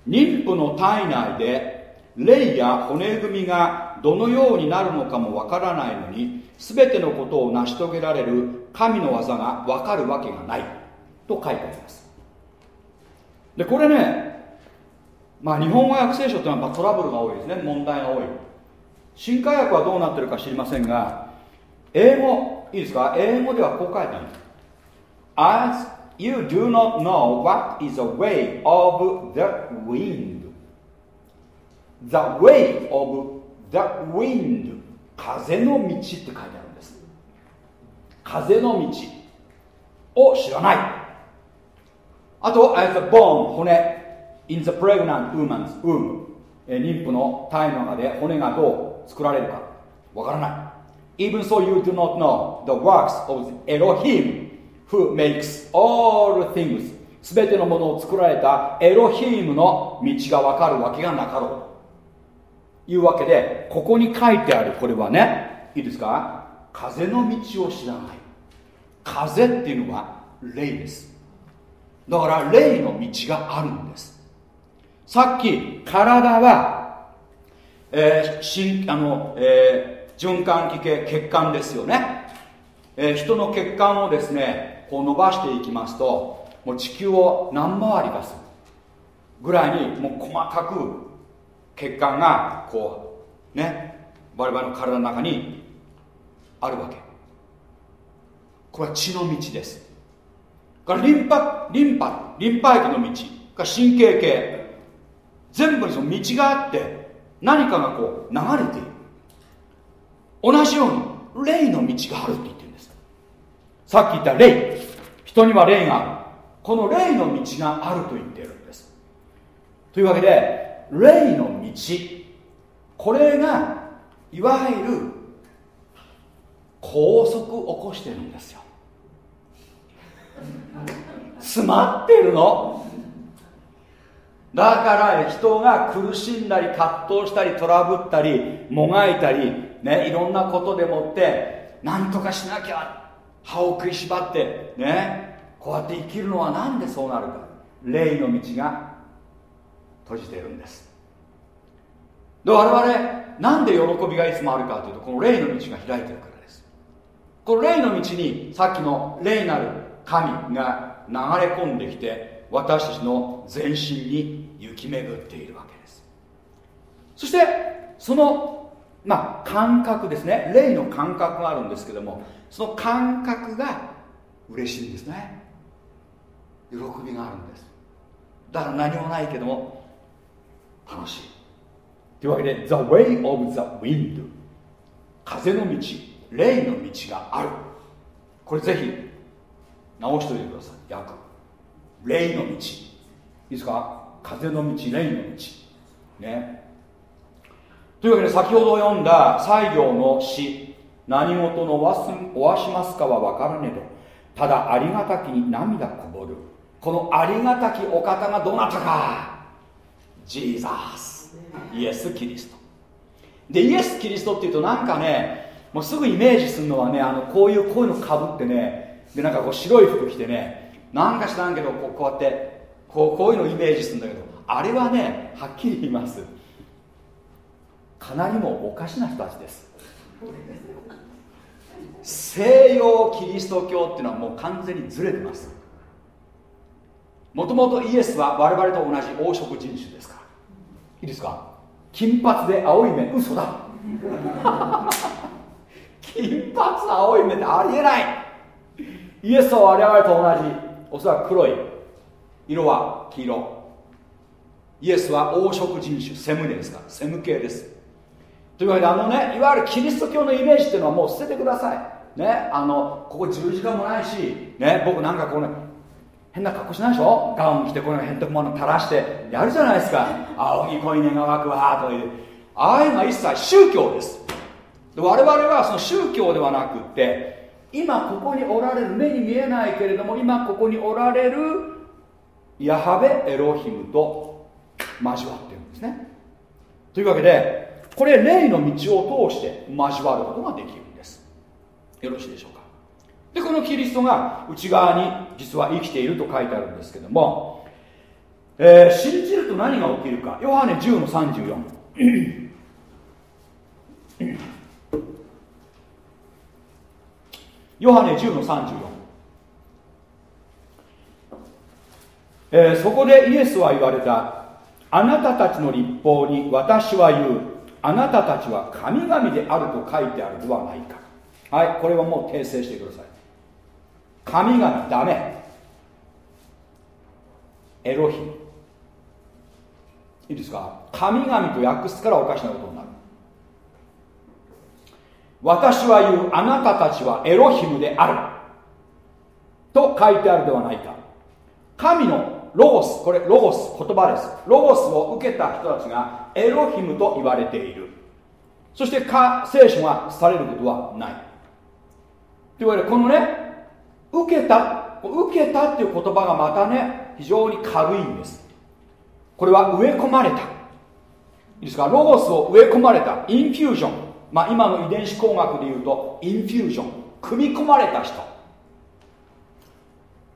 妊婦の体内で霊や骨組みがどのようになるのかもわからないのに全てのことを成し遂げられる神の技が分かるわけがないと書いてあります。でこれねまあ日本語訳聖書っていうのはトラブルが多いですね。問題が多い。新海訳はどうなってるか知りませんが英語いいですか？英語ではこう書いてある。As you do not know what is the way of the wind. The way of the wind 風の道って書いてあるんです風の道を知らないあと as a bone 骨 in the pregnant woman's womb 妊婦の体の中で骨がどう作られるかわからない even so you do not know the works of the Elohim who makes all things すべてのものを作られたエロヒームの道がわかるわけがなかろういうわけでここに書いてあるこれはねいいですか？風の道を知らない。風っていうのは霊です。だから霊の道があるんです。さっき体は、えー、あの、えー、循環器系血管ですよね、えー、人の血管をですねこう伸ばしていきますともう地球を何回りかするぐらいにもう細かく血管がこうね我々の体の中にあるわけ。これは血の道です。からリンパリンパリンパ液の道。が神経系。全部にその道があって何かがこう流れている。同じように霊の道があるって言ってるんです。さっき言った霊。人には霊がある。この霊の道があると言ってるんです。というわけで霊の道。これがいわゆる高速起こしてるんですよ。詰まってるの。だから人が苦しんだり葛藤したりトラブったりもがいたりねいろんなことでもって何とかしなきゃ歯を食いしばってねこうやって生きるのは何でそうなるか。霊の道が閉じてるんです。で我々なんで喜びがいつもあるかというとこの霊の道が開いてるからです。この霊の道にさっきの霊なる神が流れ込んできて私たちの全身に行き巡っているわけです。そしてそのまあ感覚ですね。霊の感覚があるんですけどもその感覚が嬉しいんですね。喜びがあるんです。だから何もないけども楽しい。というわけで The way of the wind 風の道霊の道がある。これぜひ直しておいてください。訳霊の道。いいですか？風の道霊の道。ね。というわけで先ほど読んだ西行の詩。何事のわすおわしますかは分からねえとただありがたきに涙こぼる。このありがたきお方がどなたか。ジーザースイエス・キリスト。でイエス・キリストっていうとなんかねもうすぐイメージするのはねあのこういうこういうのかぶってねでなんかこう白い服着てねなんか知らんけどこうこうやってこうこういうのをイメージするんだけどあれはねはっきり言います。かなりもおかしな人たちです。西洋キリスト教っていうのはもう完全にずれてます。もともとイエスは我々と同じ黄色人種ですから。いいですか？金髪で青い目嘘だ。金髪青い目ってありえない。イエスは我々と同じ。おそらく黒い色は黄色。イエスは黄色人種セムネですか？セム系です。というわけであのねいわゆるキリスト教のイメージっていうのはもう捨ててください。ねあのここ十字架もないしね僕なんかこの変な格好しないでしょ？ガウン着てこの変ともの垂らしてやるじゃないですか。青い恋願わくわという。ああいうのは一切宗教です。で我々はその宗教ではなくって今ここにおられる目に見えないけれども今ここにおられるヤハベエロヒムと交わってるんですね。というわけでこれ霊の道を通して交わることができるんです。よろしいでしょうか？でこのキリストが内側に実は生きていると書いてあるんですけども、えー、信じると何が起きるか。ヨハネ10の34 ヨハネ10の34、えー、そこでイエスは言われた。あなたたちの立法に私は言う。あなたたちは神々であると書いてあるではないか。はいこれはもう訂正してください。神々ダメ。エロヒム。いいですか？神々と訳すからおかしなことになる。私は言うあなたたちはエロヒムである。と書いてあるではないか。神のロゴスこれロゴス言葉です。ロゴスを受けた人たちがエロヒムと言われている。そして聖書がされることはない。というわけでこのね受けた受けたっていう言葉がまたね非常に軽いんです。これは植え込まれた。いいですか？ロゴスを植え込まれた。インフュージョン。まあ今の遺伝子工学でいうとインフュージョン。組み込まれた人。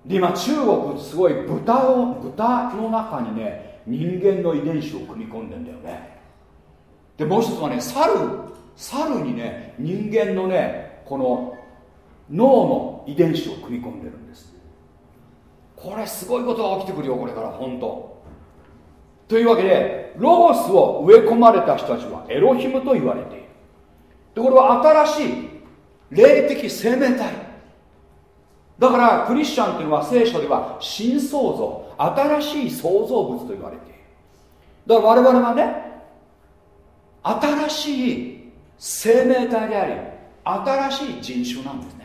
で今中国すごい豚を豚の中にね人間の遺伝子を組み込んでんだよね。でもう一つはね猿。猿にね人間のねこの脳の遺伝子を組み込んでるんです。これすごいことが起きてくるよこれから本当。というわけでロゴスを植え込まれた人たちはエロヒムと言われている。でこれは新しい霊的生命体。だからクリスチャンっていうのは聖書では新創造新しい創造物と言われている。だから我々はね新しい生命体であり新しい人種なんですね。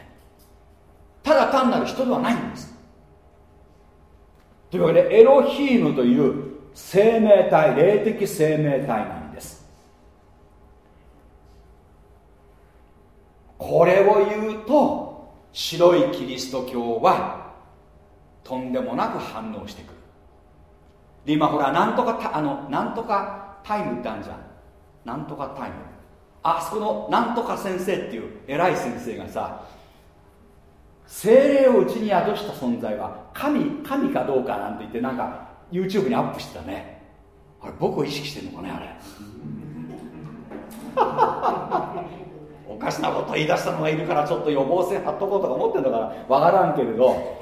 ただ単なる人ではないんです。というわけでエロヒームという生命体霊的生命体なんです。これを言うと白いキリスト教はとんでもなく反応してくる。で今ほらなんとかあのなんとかタイムってあるじゃん。なんとかタイム。あそこのなんとか先生っていう偉い先生がさ精霊をうちに宿した存在は神神かどうかなんて言ってなんか YouTube にアップしてたね。あれ僕を意識してんのかねあれ。おかしなこと言い出したのがいるからちょっと予防線貼っとこうとか思ってんだからわからんけれど。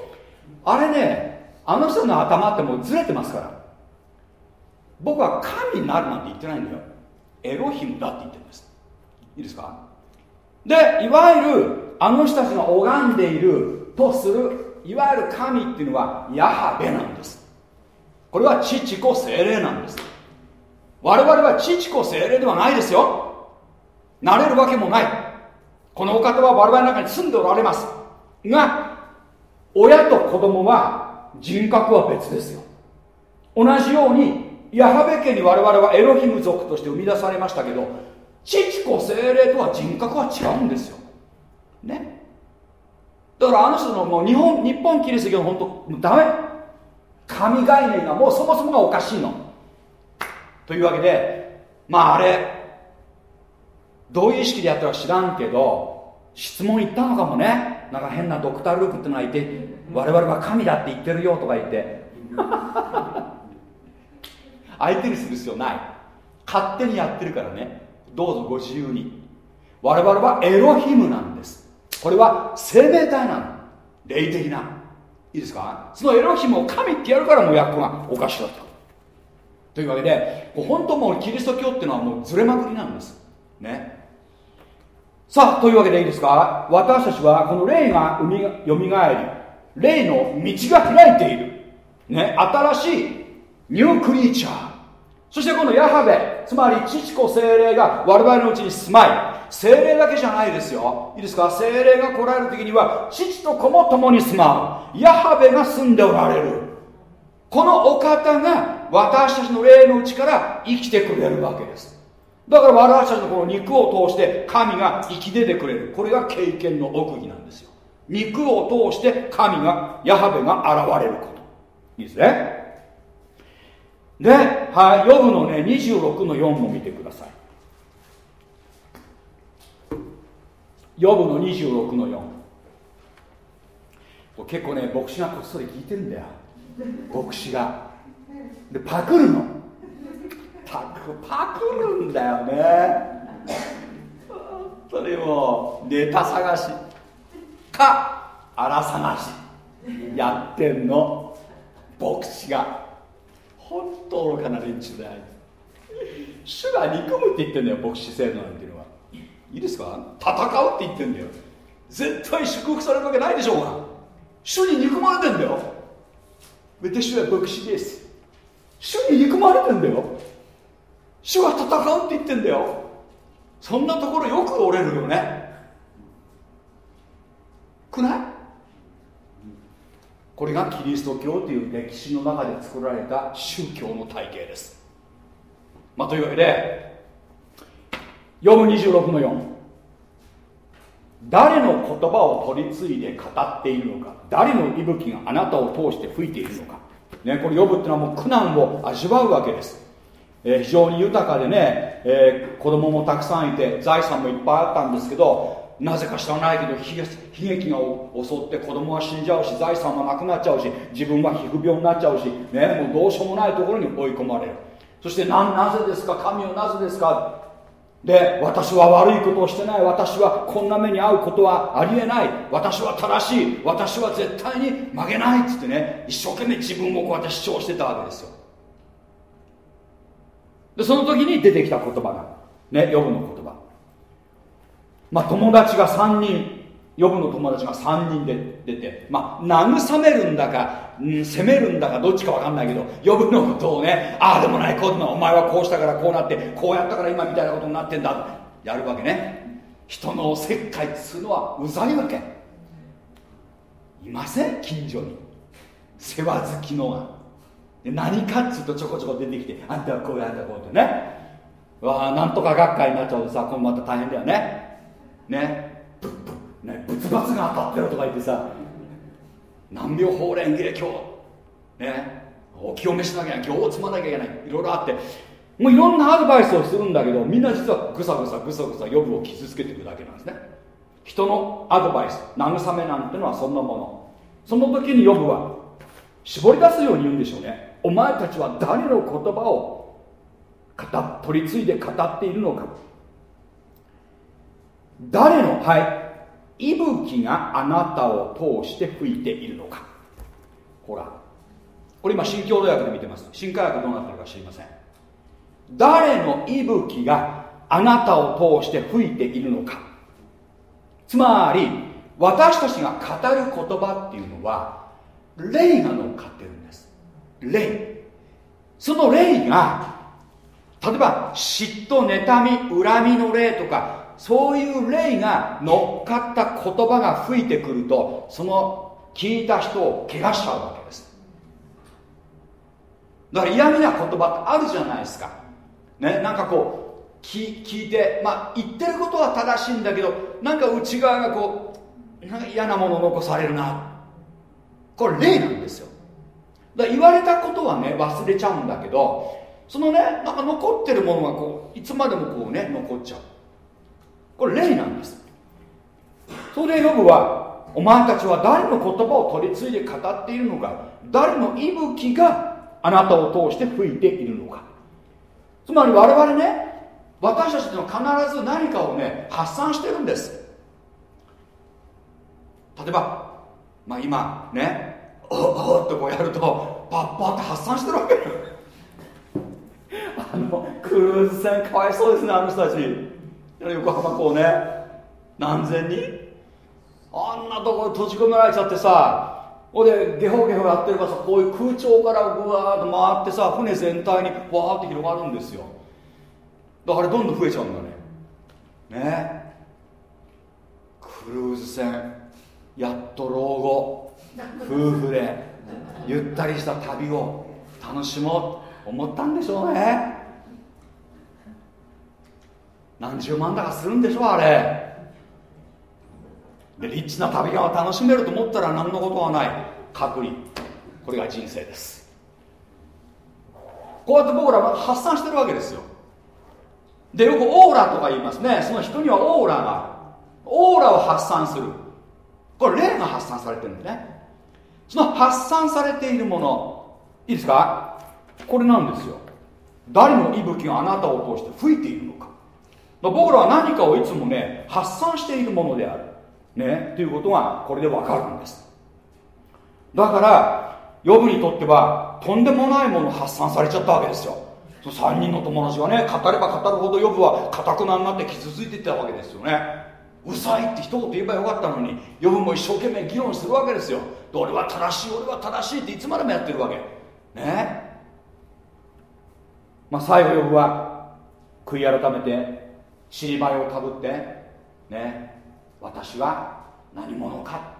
あれねあの人の頭ってもうずれてますから。僕は神になるなんて言ってないんだよ。エロヒムだって言ってるんです。いいですか？でいわゆるあの人たちが拝んでいるとするいわゆる神っていうのはヤハベなんです。これは父子精霊なんです。我々は父子精霊ではないですよ。なれるわけもない。このお方は我々の中に住んでおられます。が親と子供は人格は別ですよ。同じようにヤハベ家に我々はエロヒム族として生み出されましたけど父子精霊とは人格は違うんですよ。ね。だからあの人のもう日本日本キリスト教の本当もうダメ。神概念がもうそもそもがおかしいの。というわけでまああれどういう意識でやったか知らんけど質問言ったのかもね。なんか変なドクター・ルークってのがいて我々は神だって言ってるよとか言って。相手にする必要ない。勝手にやってるからね。どうぞご自由に。我々はエロヒムなんです。これは生命体なの。霊的な。いいですか？そのエロヒムを神ってやるからもう役がおかしかったというわけで本当もうキリスト教っていうのはもうずれまくりなんです。ね。さあというわけでいいですか？私たちはこの霊がよみがえり霊の道が開いている。ね。新しいニュークリーチャー。そしてこのヤハベつまり父子精霊が我々のうちに住まい。精霊だけじゃないですよ。いいですか？精霊が来られる時には父と子も共に住まう。ヤハベが住んでおられる。このお方が私たちの霊のうちから生きてくれるわけです。だから私たちのこの肉を通して神が生き出てくれる。これが経験の奥義なんですよ。肉を通して神がヤハベが現れること。いいですね？で、はい、ヨブのね26の4も見てください。ヨブの26の4結構ね牧師がこっそり聞いてるんだよ。牧師が。でパクるの。パクパクるんだよね。それもネタ探し。か荒探し。やってんの。牧師が。本当愚かな連中だ主が憎むって言ってんだよ牧師制度なんて。いいですか？戦うって言ってんだよ。絶対祝福されるわけないでしょうが。主に憎まれてんだよ。私は牧師です。主に憎まれてんだよ。主は戦うって言ってんだよ。そんなところよく折れるよね。くない？これがキリスト教という歴史の中で作られた宗教の体系です。まあというわけでヨブ26の4誰の言葉を取り継いで語っているのか。誰の息吹があなたを通して吹いているのか、ね、これ呼ぶっていうのはもう苦難を味わうわけです、えー、非常に豊かでね、えー、子供もたくさんいて財産もいっぱいあったんですけどなぜか知らないけど悲劇が襲って子供は死んじゃうし財産はなくなっちゃうし自分は皮膚病になっちゃうし、ね、もうどうしようもないところに追い込まれる。そしてななぜですか？神はなぜですか？で私は悪いことをしてない。私はこんな目に遭うことはありえない。私は正しい。私は絶対に曲げない。っつってね一生懸命自分をこうやって主張してたわけですよ。でその時に出てきた言葉がねヨブの言葉。まあ友達が3人。ヨブの友達が3人で出てまあ慰めるんだか、うん、責めるんだかどっちか分かんないけどヨブのことをねああでもないこうでもお前はこうしたからこうなってこうやったから今みたいなことになってんだやるわけね。人のおせっかいっつうのはうざいわけ。いません近所に。世話好きのがで何かっつうとちょこちょこ出てきてあんたはこうやあんたはこうってね。わあなんとか学会になっちゃうとさこれまた大変だよね。ね。ブッブッ。ね、ブツバツが当たってるとか言ってさ難病法蓮芸今日。ね。お清めしなきゃ行を積まなきゃいけない。いろいろあって。もういろんなアドバイスをするんだけどみんな実はぐさぐさぐさぐさ予部を傷つけていくだけなんですね。人のアドバイス慰めなんてのはそんなもの。その時に予部は絞り出すように言うんでしょうね。お前たちは誰の言葉を取り継いで語っているのか。誰のはい。息吹があなたを通して吹いているのか。ほら。これ今新共同訳で見てます。新科学どうなってるか知りません。誰の息吹があなたを通して吹いているのか。つまり私たちが語る言葉っていうのは霊が乗っかってるんです。霊。その霊が例えば嫉妬妬み恨みの霊とかそういう霊が乗っかった言葉が吹いてくるとその聞いた人を怪我しちゃうわけです。だから嫌味な言葉ってあるじゃないですか。ねなんかこ聞聞いてまあ言ってることは正しいんだけどなんか内側がこうなんか嫌なもの残されるな。これ霊なんですよ。だ言われたことはね忘れちゃうんだけどそのねなんか残ってるものがこういつまでもこうね残っちゃう。これ霊なんです。それでヨブはお前たちは誰の言葉を取り継いで語っているのか誰の息吹があなたを通して吹いているのか。つまり我々ね私たちの必ず何かをね発散してるんです。例えばまあ今ねおおっとこうやるとパッパって発散してるわけあのクルーズ船かわいそうですねあの人たち。横浜港ね何千人？あんなとこ閉じ込められちゃってさほでゲホゲホやってればさこういう空調からぐわーっと回ってさ船全体にわーって広がるんですよ。だからどんどん増えちゃうんだね。ね。クルーズ船。やっと老後。夫婦でゆったりした旅を楽しもう。と思ったんでしょうね。何十万だかするんでしょあれ。でリッチな旅が楽しめると思ったら何のことはない。隔離。これが人生です。こうやって僕らは発散してるわけですよ。でよくオーラとか言いますね。その人にはオーラが。あるオーラを発散する。これ霊が発散されてるんでね。その発散されているもの。いいですか？これなんですよ。誰の息吹があなたを通して吹いているのか。僕らは何かをいつもね発散しているものである。ねということがこれでわかるんです。だからヨブにとってはとんでもないもの発散されちゃったわけですよ。3人の友達がね語れば語るほどヨブはかたくなになって傷ついてたわけですよね。うざいって一言言えばよかったのにヨブも一生懸命議論するわけですよ。俺は正しい俺は正しいっていつまでもやってるわけ。ね。まあ最後ヨブは悔い改めて尻りをかぶってね私は何者か。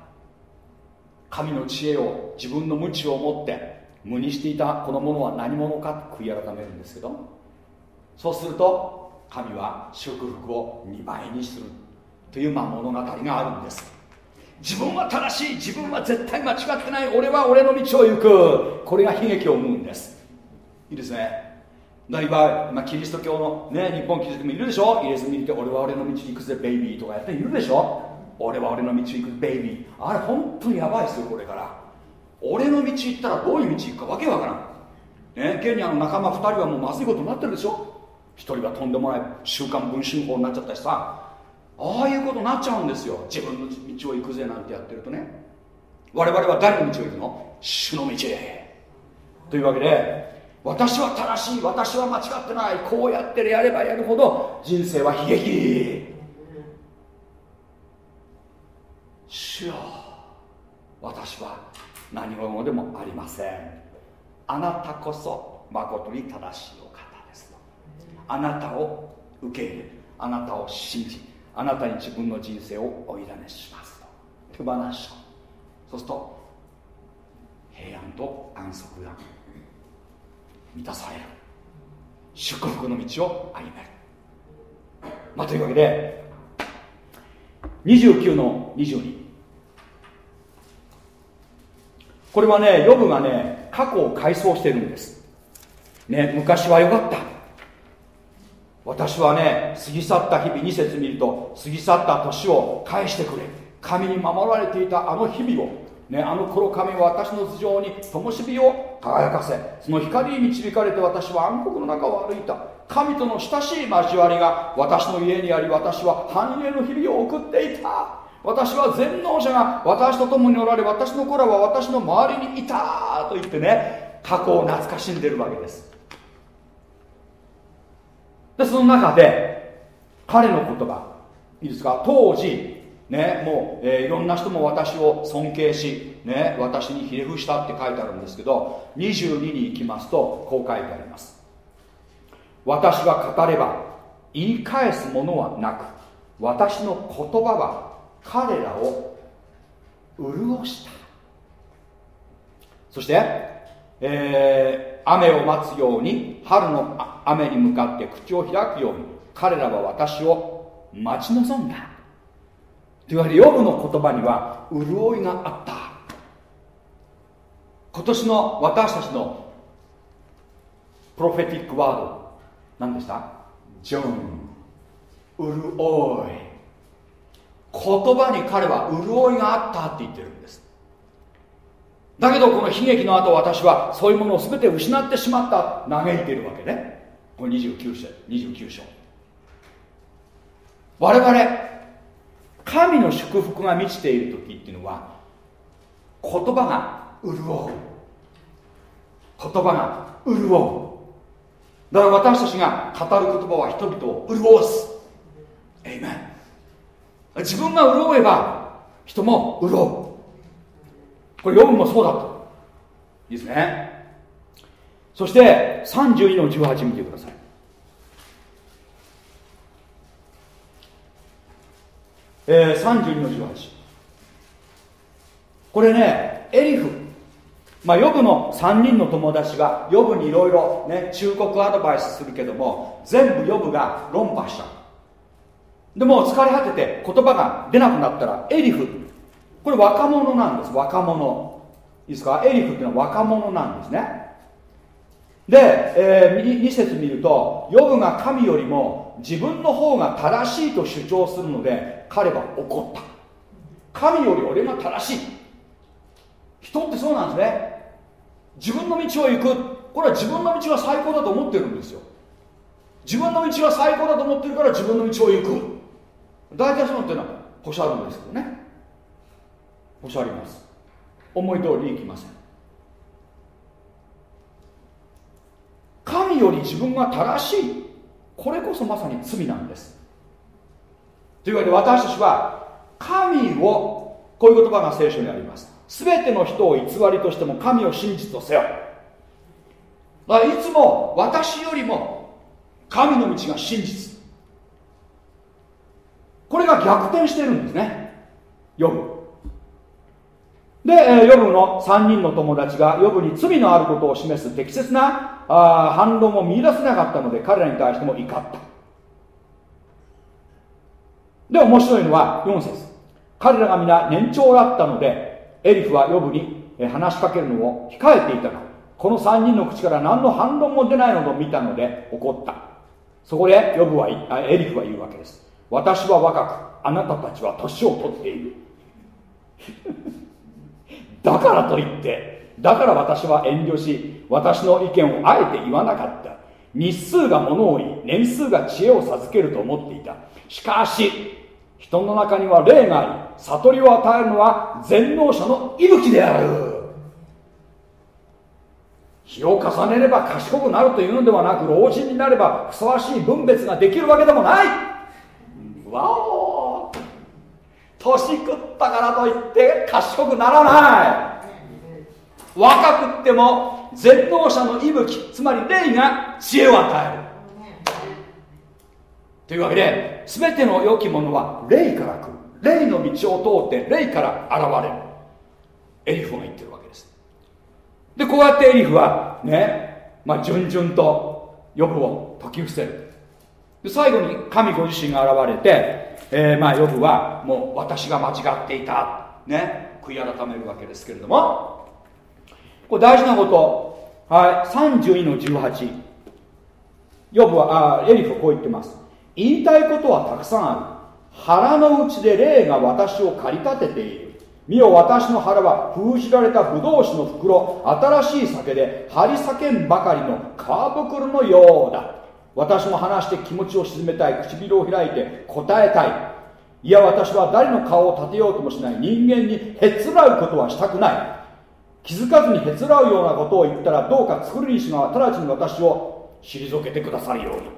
神の知恵を自分の無知を持って無にしていたこの者は何者か悔い改めるんですけどそうすると神は祝福を2倍にする。というま物語があるんです。自分は正しい。自分は絶対間違ってない。俺は俺の道を行く。これが悲劇を生むんです。いいですね。だ今今キリスト教のね日本キリストもいるでしょ？イエス見て俺は俺の道行くぜベイビーとかやっているでしょ？俺は俺の道行くベイビー。あれ本当にやばいですよこれから。俺の道行ったらどういう道行くかわけわからん。ね現にあの仲間2人はもうまずいことになってるでしょ？1人はとんでもない週刊文春法になっちゃったしさ。ああいうことになっちゃうんですよ。自分の道を行くぜなんてやってるとね。我々は誰の道を行くの？主の道へ。というわけで私は正しい私は間違ってない。こうやってやればやるほど人生は悲劇。主よ私は何者でもありません。あなたこそ誠に正しいお方です。あなたを受け入れあなたを信じあなたに自分の人生をお委ねします。と手放しそうすると平安と安息が満たされる。祝福の道を歩める。まあというわけで29の22これはねヨブがね過去を回想してるんです。ね昔は良かった。私はね過ぎ去った日々2節見ると過ぎ去った年を返してくれ。神に守られていたあの日々をね、あの頃神は私の頭上に灯火を輝かせその光に導かれて私は暗黒の中を歩いた。神との親しい交わりが私の家にあり私は繁栄の日々を送っていた。私は全能者が私と共におられ私の子らは私の周りにいた。と言ってね過去を懐かしんでるわけです。でその中で彼の言葉。いいですか？当時ねもう、えー、いろんな人も私を尊敬し、ね、私にひれ伏したって書いてあるんですけど22に行きますとこう書いてあります。私が語れば言い返すものはなく私の言葉は彼らを潤した。そして、えー、雨を待つように春の雨に向かって口を開くように彼らは私を待ち望んだ。というわけでヨブの言葉には潤いがあった。今年の私たちのプロフェティックワード何でした？ジョン。潤い。言葉に彼は潤いがあったって言ってるんです。だけどこの悲劇の後私はそういうものを全て失ってしまった嘆いているわけね。これ29章 ,29 章。我々神の祝福が満ちている時っていうのは言葉が潤う。言葉が潤う。だから私たちが語る言葉は人々を潤す。エイメン自分が潤えば人も潤う。これ読むもそうだと。いいですね。そして32の18見てください。えー、32の18これねエリフ。まあ、ヨブの3人の友達がヨブにいろいろね忠告アドバイスするけども全部ヨブが論破しちゃうでも疲れ果てて言葉が出なくなったらエリフ。これ若者なんです。若者。いいですか？エリフっていうのは若者なんですね。で、えー、2節見るとヨブが神よりも自分の方が正しいと主張するので彼は怒った。神より俺が正しい。人ってそうなんですね。自分の道を行く。これは自分の道が最高だと思ってるんですよ。自分の道が最高だと思ってるから自分の道を行く。大体そうっていうのはおしゃるんですけどね。おしゃります。思い通りにいきません。神より自分が正しい。これこそまさに罪なんです。というわけで私たちは神をこういう言葉が聖書にあります。全ての人を偽りとしても神を真実とせよ。だからいつも私よりも神の道が真実。これが逆転してるんですね。ヨブ。で、えヨブの3人の友達がヨブに罪のあることを示す適切なあ反論を見出せなかったので彼らに対しても怒った。で面白いのは4節。彼らが皆年長だったのでエリフはヨブに話しかけるのを控えていたがこの3人の口から何の反論も出ないのを見たので怒った。そこでヨブはエリフは言うわけです。私は若くあなたたちは年を取っている。だからといってだから私は遠慮し私の意見をあえて言わなかった。日数が物を言い年数が知恵を授けると思っていた。しかし人の中には霊があり悟りを与えるのは全能者の息吹である。日を重ねれば賢くなるというのではなく老人になればふさわしい分別ができるわけでもない。わお。年食ったからといって賢くならない。若くっても全能者の息吹つまり霊が知恵を与える。というわけで全ての良きものは霊から来る。霊の道を通って霊から現れる。エリフが言ってるわけです。でこうやってエリフはねまあ順々と予部を解き伏せる。で最後に神ご自身が現れて、えー、まあヨブはもう私が間違っていた。ね悔い改めるわけですけれども。これ大事なこと。はい32の18ヨブはあエリフはこう言ってます。言いたいことはたくさんある。腹の内で霊が私を駆り立てている。見よ私の腹は封じられたブドウ酒の袋新しい酒で張り裂けんばかりの皮袋のようだ。私も話して気持ちを鎮めたい唇を開いて答えたい。いや私は誰の顔を立てようともしない。人間にへつらうことはしたくない。気づかずにへつらうようなことを言ったらどうか作る主が直ちに私を退けてくださるように。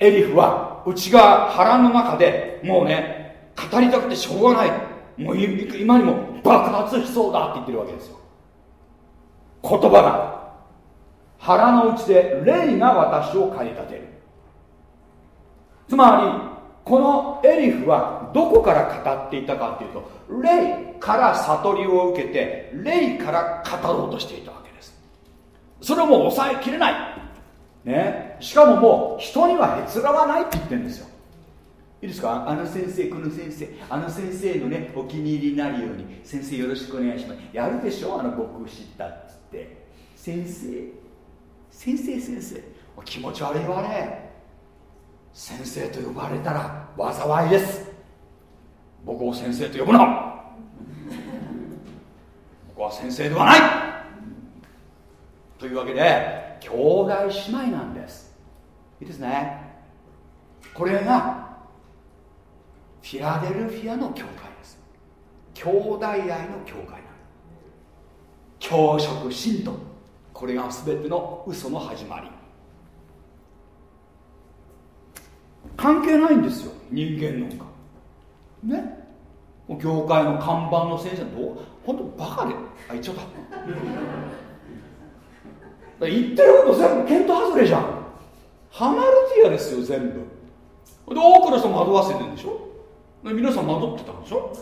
エリフは内側腹の中でもうね語りたくてしょうがない。もう今にも爆発しそうだって言ってるわけですよ。言葉が。腹の内で霊が私を駆り立てる。つまりこのエリフはどこから語っていたかっていうと霊から悟りを受けて霊から語ろうとしていたわけです。それをもう抑えきれない。ね。しかももう人にはへつらわないって言ってるんですよ。いいですか？あの先生この先生あの先生のねお気に入りになるように先生よろしくお願いします。やるでしょ？あの僕知ったっつって。先生？先生先生。気持ち悪いわね。先生と呼ばれたら災いです。僕を先生と呼ぶな。僕は先生ではない。というわけで兄弟姉妹なんです。いいですね。これがフィラデルフィアの教会です。兄弟愛の教会なの教職信徒。これが全ての嘘の始まり。関係ないんですよ。人間のか。ね。業界の看板の先生どう？本当バカで。あ言っちゃった言ってること全部見当外れじゃん。ハマルティアですよ全部。で多くの人惑わせてるんでしょ？で皆さん惑ってたんでしょ？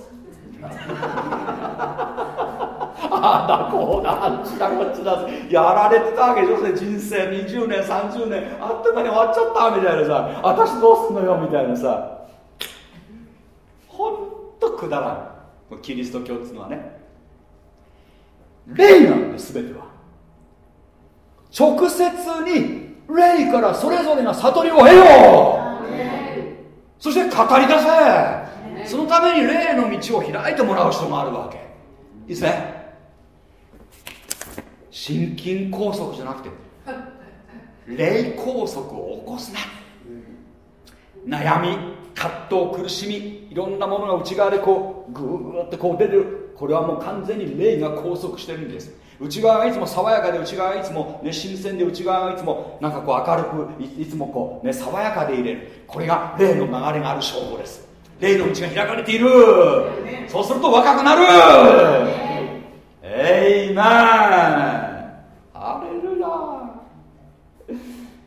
ああだこうだあっちだこっちだやられてたわけでしょ？人生20年30年あっという間に終わっちゃったみたいなさ。私どうすんのよみたいなさ。ほんとくだらん。キリスト教っていうのはね。霊なんです全ては。直接に霊からそれぞれが悟りを得よう。そして語り出せ。そのために霊の道を開いてもらう人があるわけ。いいですね。心筋梗塞じゃなくて霊梗塞を起こすな。悩み葛藤苦しみいろんなものが内側でこうグーグーってこう出る。これはもう完全に霊が拘束してるんです。内側がいつも爽やかで内側がいつも、ね、新鮮で内側がいつもなんかこう明るくいつもこう、ね、爽やかでいれる。これが霊の流れがある証拠です。霊の道が開かれている。そうすると若くなる。えいまアレルヤ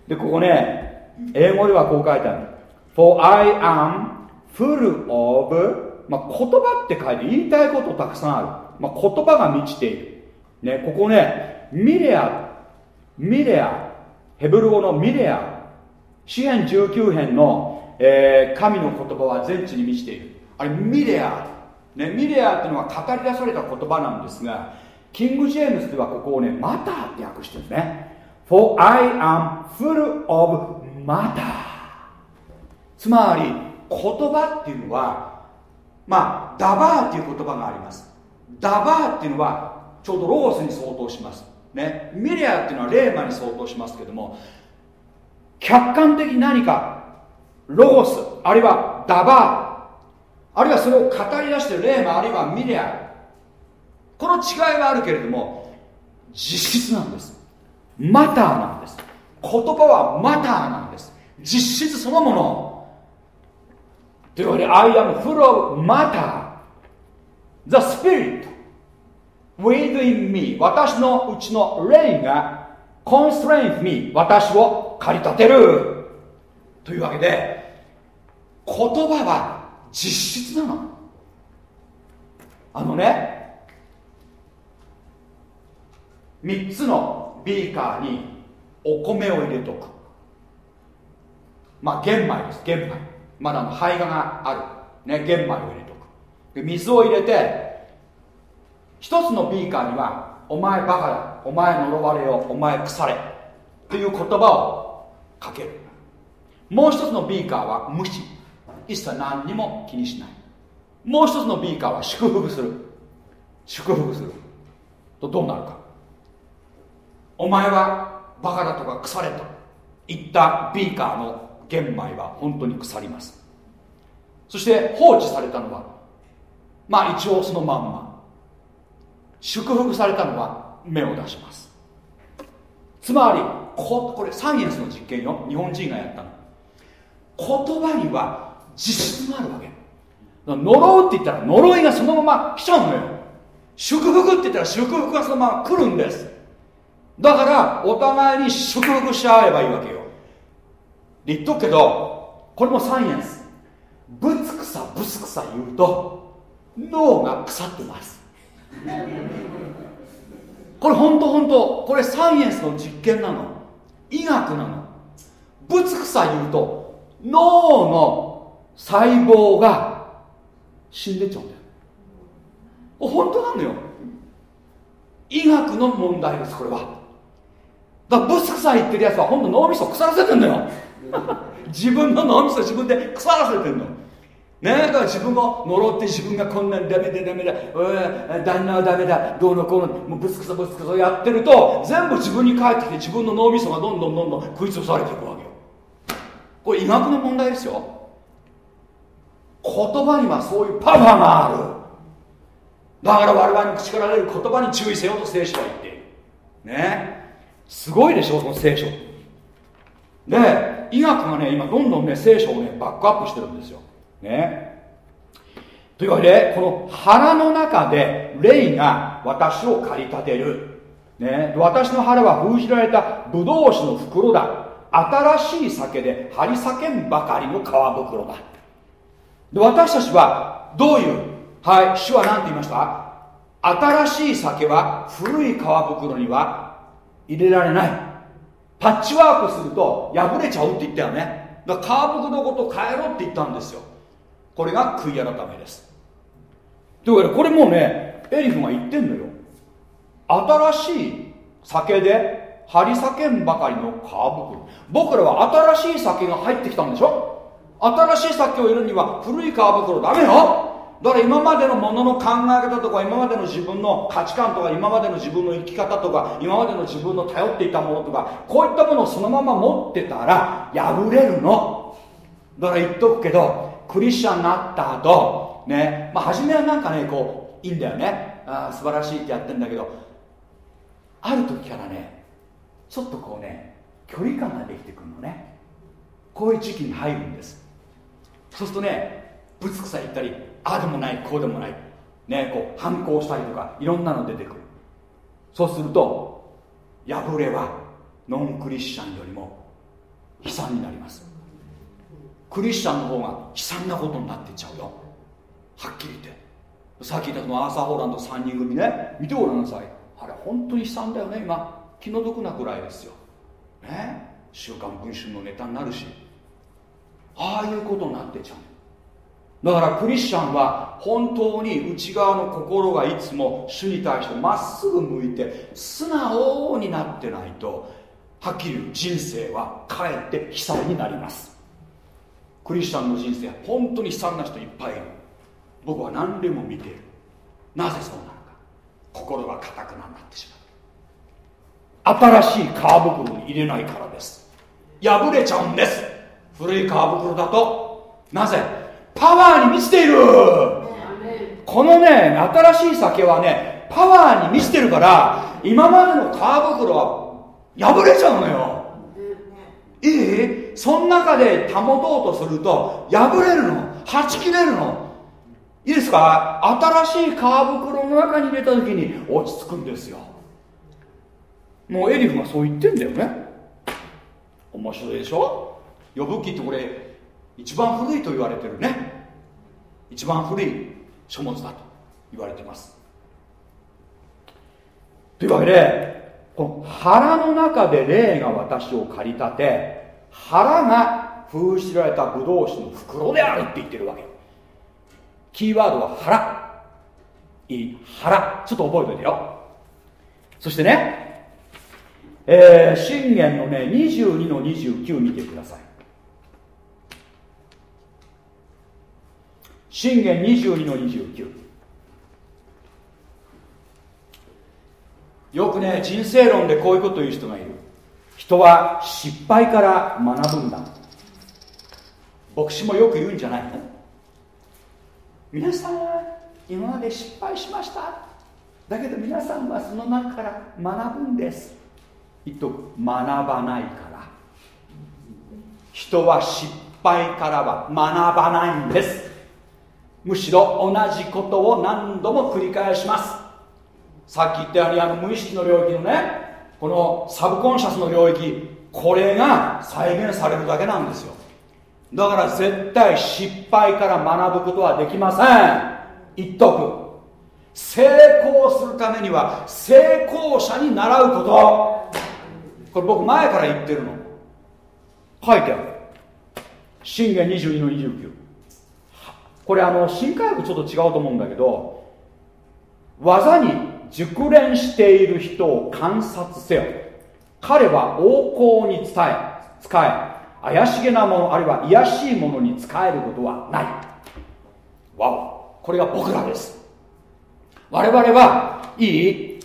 でここね英語ではこう書いてある。For I am full of まあ、言葉って書いて言いたいことたくさんある、まあ、言葉が満ちている、ね、ここねミレアミレアヘブル語のミレア詩篇19編の、えー、神の言葉は全地に満ちている。あれミレア、ね、ミレアっていうのは語り出された言葉なんですがキング・ジェームズではここをねマターって訳してるんですね。For I am full of matter つまり言葉っていうのはまあダバーっていう言葉があります。ダバーっていうのはちょうどロゴスに相当します。ね。ミレアっていうのはレーマに相当しますけども客観的に何かロゴスあるいはダバーあるいはそれを語り出してるレーマあるいはミレアこの違いはあるけれども実質なんです。マターなんです。言葉はマターなんです。実質そのもの。というわけで I am full of matter. The spirit. Within me. 私のうちの霊が constrain me. 私を駆り立てる。というわけで言葉は実質なの。あのね3つのビーカーにお米を入れとく。まあ玄米です玄米。まだ胚芽がある、ね、玄米を入れとく。で水を入れて一つのビーカーには「お前バカだお前呪われよお前腐れ」という言葉をかける。もう一つのビーカーは無視。一切何にも気にしない。もう一つのビーカーは祝福する。祝福する。とどうなるか。お前はバカだとか腐れと。言ったビーカーの玄米は本当に腐ります。そして放置されたのはまあ一応そのまんま。祝福されたのは芽を出します。つまりここれサイエンスの実験よ。日本人がやったの。言葉には実質があるわけ。呪うって言ったら呪いがそのまま来ちゃうのよ。祝福って言ったら祝福がそのまま来るんです。だからお互いに祝福し合えばいいわけよ。言っとくけどこれもサイエンス。ぶつくさぶつくさ言うと脳が腐ってます。これ本当本当これサイエンスの実験なの？医学なの？ぶつくさ言うと脳の細胞が死んでっちゃうんだよ。本当なのよ。医学の問題ですこれは。だからブスクさ言ってるやつは本当脳みそ腐らせてんのよ。自分の脳みそ自分で腐らせてんの。ねだから自分が呪って自分がこんなにダメだダメだ。旦那はダメだ。どうのこうの。もうブスクソブスクソやってると全部自分に返ってきて自分の脳みそがどんどんどんどん食い潰されていくわけよ。これ医学の問題ですよ。言葉にはそういうパワーがある。だから我々に口から出る言葉に注意せよと聖書は言っている。ね。すごいでしょその聖書。で医学がね今どんどんね聖書をねバックアップしてるんですよ。ね。というわけでこの腹の中で霊が私を駆り立てる、ね、私の腹は封じられたブドウ酒の袋だ。新しい酒で張り裂けんばかりの皮袋だ。で私たちはどういう？はい主は何て言いました？新しい酒は古い皮袋には入れられない。パッチワークすると破れちゃうって言ったよね。だから皮袋ごと変えろって言ったんですよ。これが悔い改めです。というわけでこれもうねエリフが言ってんのよ。新しい酒で張り裂けんばかりの皮袋。僕らは新しい酒が入ってきたんでしょ？新しい酒を入れるには古い皮袋ダメよ。だから今までのものの考え方とか今までの自分の価値観とか今までの自分の生き方とか今までの自分の頼っていたものとかこういったものをそのまま持ってたら破れるの。だから言っとくけどクリスチャンになった後ね。まあ初めはなんかねこういいんだよね。あ素晴らしいってやってんだけどある時からねちょっとこうね距離感ができてくるのね。こういう時期に入るんです。そうするとねぶつくさ言ったりああでもないこうでもないねこう反抗したりとかいろんなの出てくる。そうすると破れはノンクリスチャンよりも悲惨になります。クリスチャンの方が悲惨なことになっていっちゃうよ。はっきり言って。さっき言ったそのアーサー・ホーランド3人組ね。見てごらんなさい。あれ本当に悲惨だよね。今気の毒なくらいですよ。ね？週刊文春のネタになるし。ああいうことになってちゃう。だからクリスチャンは本当に内側の心がいつも主に対してまっすぐ向いて素直になってないとはっきり言う人生はかえって悲惨になります。クリスチャンの人生は本当に悲惨な人いっぱいいる。僕は何でも見ている。なぜそうなのか。心が固くなってしまう。新しい皮袋に入れないからです。破れちゃうんです。古い皮袋だと。なぜ？パワーに満ちている。このね新しい酒はねパワーに満ちてるから今までの皮袋は破れちゃうのよ。いいその中で保とうとすると破れるのはち切れるの。いいですか？新しい皮袋の中に入れた時に落ち着くんですよ。もうエリフがそう言ってんだよね。面白いでしょ？呼ぶ記ってこれ一番古いと言われてるね。一番古い書物だと言われてます。というわけでこの腹の中で霊が私を駆り立て腹が封じられたブドウ酒の袋であるって言ってるわけ。キーワードは腹。いい腹。ちょっと覚えておいてよ。そしてねえー、信玄のね22の29見てください。信玄22の29よくね人生論でこういうこと言う人がいる。人は失敗から学ぶんだ。牧師もよく言うんじゃないの？皆さん今まで失敗しました。だけど皆さんはその中から学ぶんです。きっと学ばないから。人は失敗からは学ばないんです。むしろ同じことを何度も繰り返します。さっき言ったようにあの無意識の領域のねこのサブコンシャスの領域これが再現されるだけなんですよ。だから絶対失敗から学ぶことはできません。言っとく。成功するためには成功者に習うこと。これ僕前から言ってるの。書いてある。信玄22の29これあの新科学ちょっと違うと思うんだけど技に熟練している人を観察せよ。彼は横行に伝え使え。怪しげなものあるいは卑しいものに使えることはない。わお。これが僕らです。我々はいい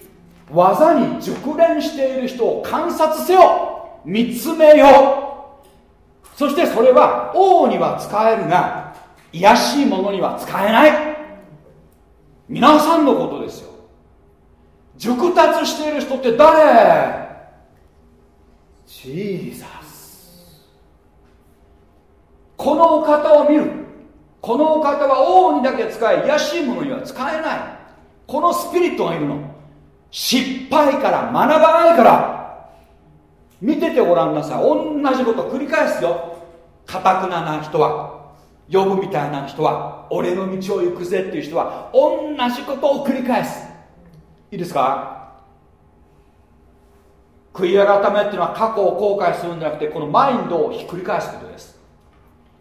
技に熟練している人を観察せよ。見つめよそしてそれは王には使えるが卑しいものには使えない。皆さんのことですよ。熟達している人って誰？ジーザス。このお方を見る。このお方は王にだけ使え卑しいものには使えない。このスピリットがいるの。失敗から学ばないから。見ててごらんなさい。同じこと繰り返すよ。かたくなな人は。呼ぶみたいな人は。俺の道を行くぜっていう人は。同じことを繰り返す。いいですか？悔い改めっていうのは過去を後悔するんじゃなくてこのマインドをひっくり返すことです。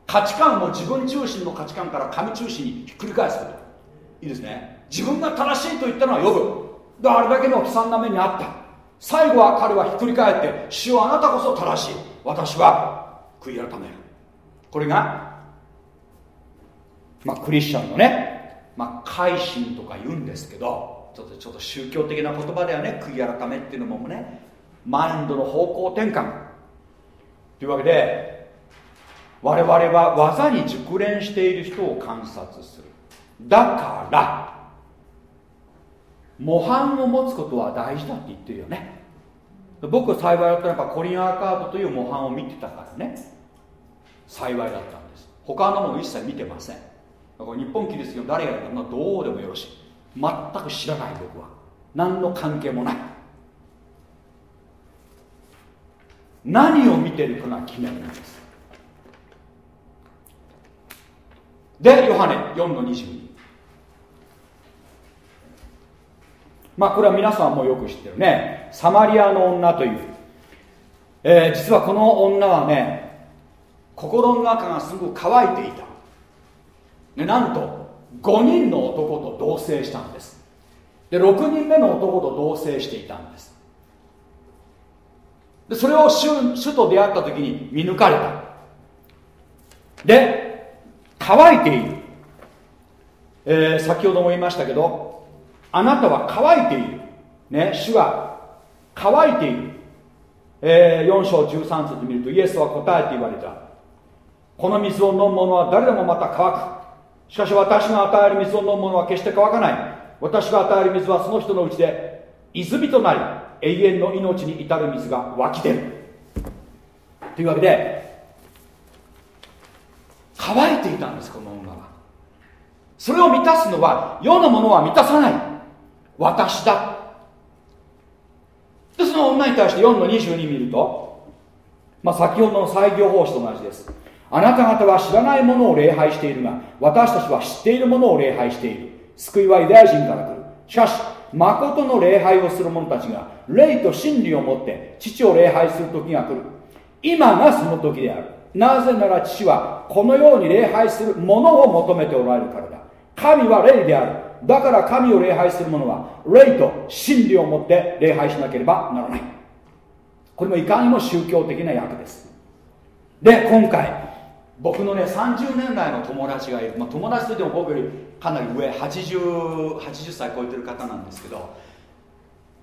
価値観を自分中心の価値観から神中心にひっくり返すこと。いいですね。自分が正しいと言ったのは呼ぶ。であれだけの悲惨な目にあった。最後は彼はひっくり返って主はあなたこそ正しい。私は悔い改める。これがまあ、クリスチャンのね、まあ、改心とか言うんですけどちょっと宗教的な言葉ではね。悔い改めっていうのもね。マインドの方向転換。というわけで我々は技に熟練している人を観察する。だから模範を持つことは大事だって言ってるよね。僕は幸いだったらやっぱコリン・アーカードという模範を見てたからね。幸いだったんです。他のもの一切見てません。だから日本キリスト教誰がやるのどうでもよろしい。全く知らない僕は。何の関係もない。何を見てるかが決めるんです。でヨハネ4の22まあこれは皆さんもよく知ってるね。サマリアの女という、えー、実はこの女はね心の中がすごく乾いていた。でなんと5人の男と同棲したんです。で6人目の男と同棲していたんです。でそれを主主と出会った時に見抜かれた。で乾いている、えー、先ほども言いましたけどあなたは乾いている、ね、主は乾いている、えー、4章13節見るとイエスは答えて言われた。この水を飲む者は誰でもまた乾く。しかし私が与える水を飲む者は決して乾かない。私が与える水はその人のうちで泉となり永遠の命に至る水が湧き出る。というわけで乾いていたんですこの女は。それを満たすのは世のものは満たさない。私だ。でその女に対して4の22見ると、まあ、先ほどの採業奉仕と同じです。あなた方は知らないものを礼拝しているが私たちは知っているものを礼拝している。救いはユダヤ人から来る。しかし誠の礼拝をする者たちが霊と真理を持って父を礼拝する時が来る。今がその時である。なぜなら父はこのように礼拝するものを求めておられるからだ。神は霊である。だから神を礼拝する者は霊と真理を持って礼拝しなければならない。これもいかにも宗教的な役です。で今回僕のね30年来の友達がいる、まあ、友達といっても僕よりかなり上 80, 80歳超えてる方なんですけど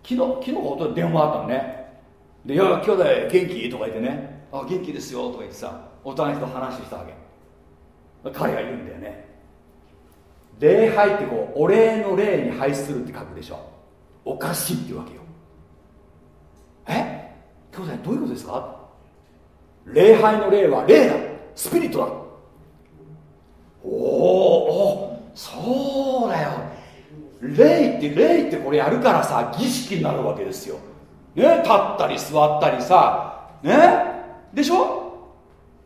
昨日昨日ほど電話あったのね。で「いや兄弟元気?」とか言ってね「あ元気ですよ」とか言ってさお互いと話したわけ。彼が言うんだよね。礼拝ってこうお礼の礼に拝するって書くでしょ。おかしいっていうわけよ。え？兄弟どういうことですか？礼拝の礼は礼だ。スピリットだ。おおそうだよ。霊って霊ってこれやるからさ儀式になるわけですよ。ね立ったり座ったりさねでしょ？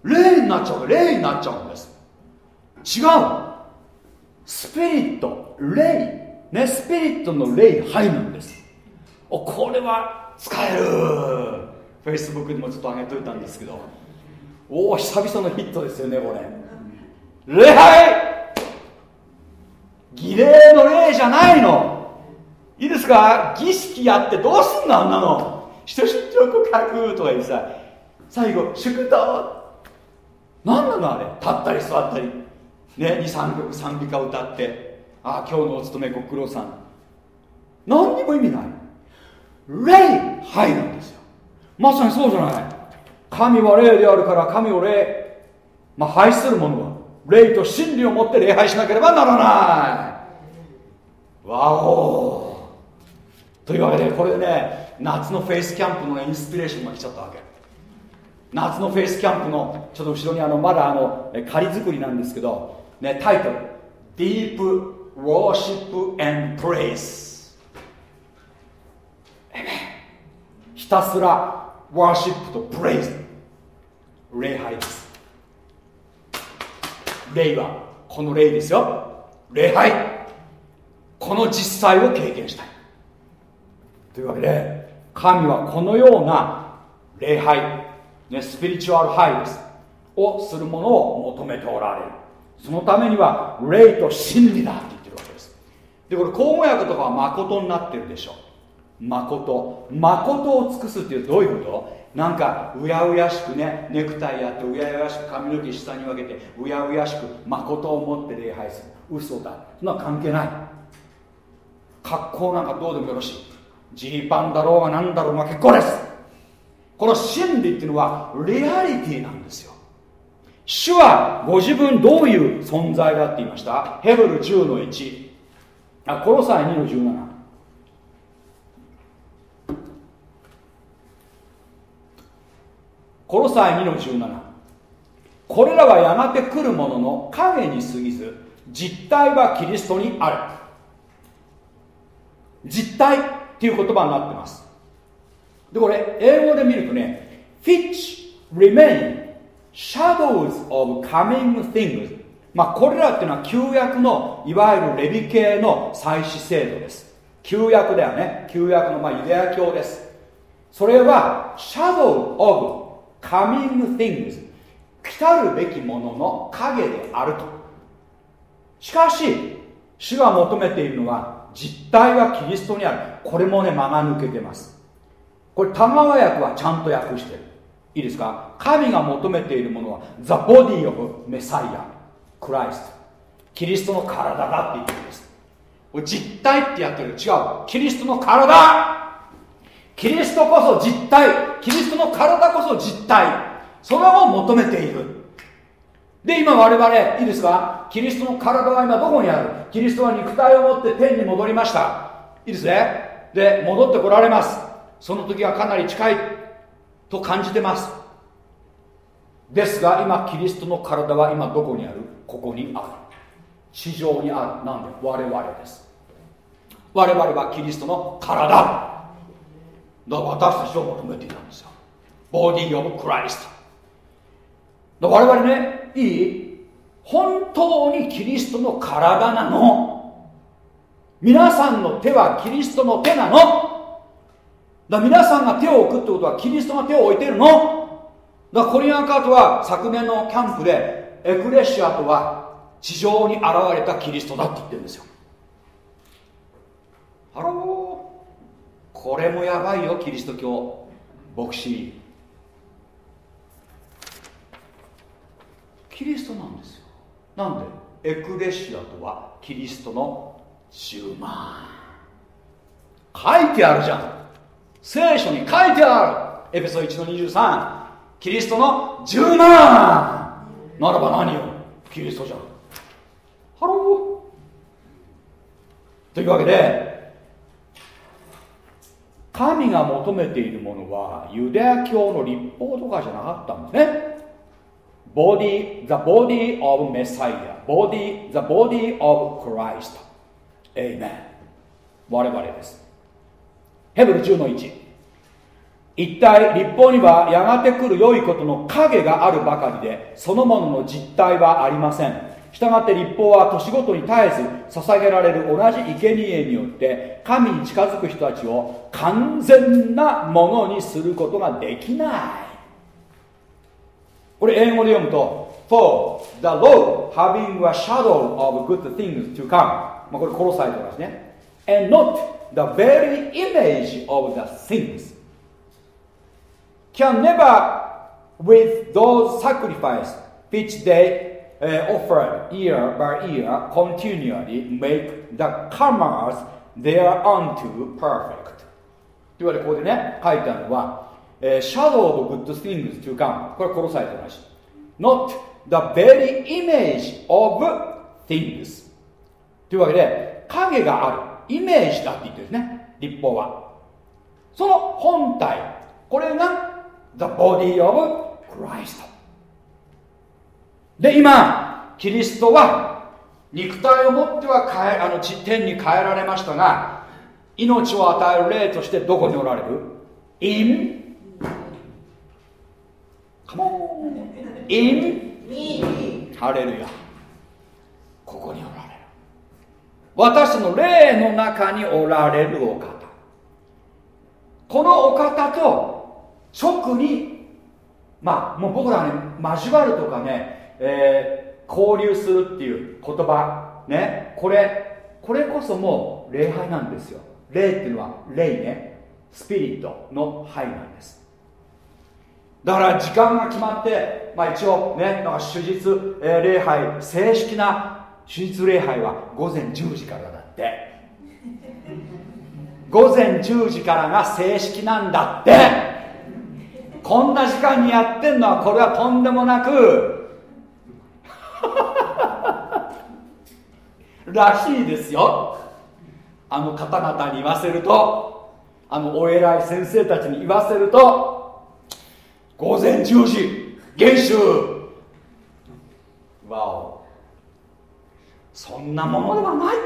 霊になっちゃう霊になっちゃうんです。違う。スピリット霊ねスピリットの霊入るんです。おこれは使える。フェイスブックにもちょっと上げといたんですけど。おお久々のヒットですよねこれ。礼拝！儀礼の礼じゃないの。いいですか？儀式やってどうすんのあんなの。人出張告白とか言ってさ。最後祝祷。何なのあれ。立ったり座ったり。ね23曲賛美歌歌って。ああ今日のお勤めご苦労さん。何にも意味ない。礼拝なんですよ。まさにそうじゃない。神は霊であるから神を霊、まあ、拝する者は霊と真理を持って礼拝しなければならない。わお。というわけでこれでね夏のフェイスキャンプの、ね、インスピレーションが来ちゃったわけ。夏のフェイスキャンプのちょっと後ろにあのまだあの仮作りなんですけど、ね、タイトル Deep Worship and Praise ひたすらワーシップとプレイズ。礼拝です。礼はこの礼ですよ。礼拝。この実際を経験したい。というわけで神はこのような礼拝、ね、スピリチュアルハイですをするものを求めておられる。そのためには霊と真理だって言ってるわけです。でこれ口語訳とかは誠になってるでしょう。誠。誠を尽くすっていうどういうこと？なんかうやうやしくねネクタイやってうやうやしく髪の毛下に分けてうやうやしく誠を持って礼拝する。嘘だ。そんな関係ない。格好なんかどうでもよろしい。ジーパンだろうが何だろうが結構です。この真理っていうのはリアリティなんですよ。主はご自分どういう存在だって言いました？ヘブル10の1あコロサイ2の17コロサイ2の17これらはやがて来るものの影に過ぎず実体はキリストにある。実体っていう言葉になってます。でこれ英語で見るとね which remain shadows of coming things まあこれらっていうのは旧約のいわゆるレビ系の祭祀制度です。旧約だよね。旧約のまあユダヤ教です。それは shadow of coming things 来たるべきものの影であると。しかし主が求めているのは実体はキリストにある。これもね間が抜けてます。これ田川訳はちゃんと訳してる。いいですか？神が求めているものは The body of Messiah Christ キリストの体だって言ってるんです。実体ってやってる。違う。キリストの体キリストこそ実体キリストの体こそ実体それを求めている。で今我々いいですか？キリストの体は今どこにある？キリストは肉体を持って天に戻りました。いいですね？で戻ってこられます。その時はかなり近い。と感じてます。ですが今キリストの体は今どこにある？ここにある。地上にある。なんで？我々です。我々はキリストの体。だから私たちを求めていたんですよ。ボディ・オブ・クライスト。我々ねいい本当にキリストの体なの。皆さんの手はキリストの手なの。だ皆さんが手を置くってことはキリストが手を置いてるの。だコリン・アーカートは昨年のキャンプでエクレシアとは地上に現れたキリストだって言ってるんですよ。ハローこれもやばいよキリスト教。牧師。キリストなんですよ。なんで？エクレシアとはキリストの充満。書いてあるじゃん。聖書に書いてある。エペソ1の23キリストの充満。ならば何よキリストじゃん。 Hello。というわけで神が求めているものはユダヤ教の律法とかじゃなかったんですね。ボディ the body of Messiah. Body the body of Christ. Amen. 我々です。ヘブル10の1一体立法にはやがて来る良いことの影があるばかりでそのものの実態はありません。したがって立法は年ごとに絶えず捧げられる同じ生贄によって神に近づく人たちを完全なものにすることができないこれ英語で読むと For the law having a shadow of good things to come まあこれ殺されてますね and not the very image of the things can never with those sacrifices which they uh, offered year by year continually make the comers thereunto perfect というわけでここでね書いてあるのは、えー、shadow of good things to come これ殺されてるらしい not the very image of things というわけで影があるイメージだって言ってるんですね立法はその本体これが the body of Christ で今キリストは肉体をもっては変えあの天に変えられましたが命を与える霊としてどこにおられる ?in? Come on. In? ハレルヤここにおられる。私の霊の中におられるお方。このお方と直にまあもう僕らね交わるとかね、えー、交流するっていう言葉ね。これこれこそもう礼拝なんですよ。霊っていうのは霊ね。スピリットの拝なんです。だから時間が決まって、まあ、一応ねなんか手術、えー、礼拝正式な手術礼拝は午前10時からだって。午前10時からが正式なんだって。こんな時間にやってんのはこれはとんでもなくらしいですよ。あの方々に言わせるとあのお偉い先生たちに言わせると午前10時厳守わお。そんなものではない。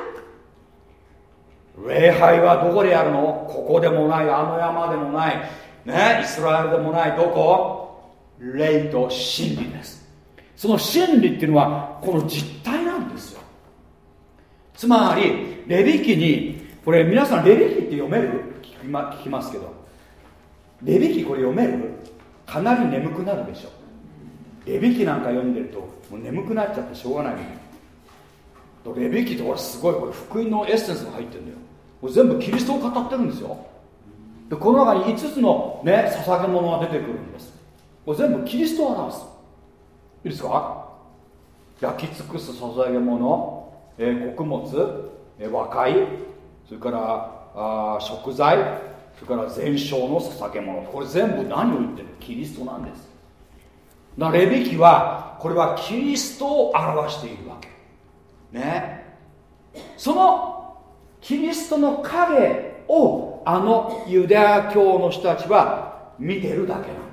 礼拝はどこでやるの？ここでもない。あの山でもない。ね？イスラエルでもない。どこ？霊と真理です。その真理っていうのはこの実体なんですよ。つまりレビ記にこれ皆さんレビ記って読める？聞き,、ま、聞きますけど。レビ記これ読める？かなり眠くなるでしょ。レビ記なんか読んでるともう眠くなっちゃってしょうがない。レビ記ってこれすごいこれ福音のエッセンスが入ってるんだよ。これ全部キリストを語ってるんですよ。でこの中に5つのね捧げ物が出てくるんです。これ全部キリストを表す。いいですか？焼き尽くす捧げ物、えー、穀物、えー、和解それからあ食材それから全焼の捧げ物。これ全部何を言ってる？キリストなんです。だレビキはこれはキリストを表しているわけ。ね。そのキリストの影をあのユダヤ教の人たちは見てるだけなの。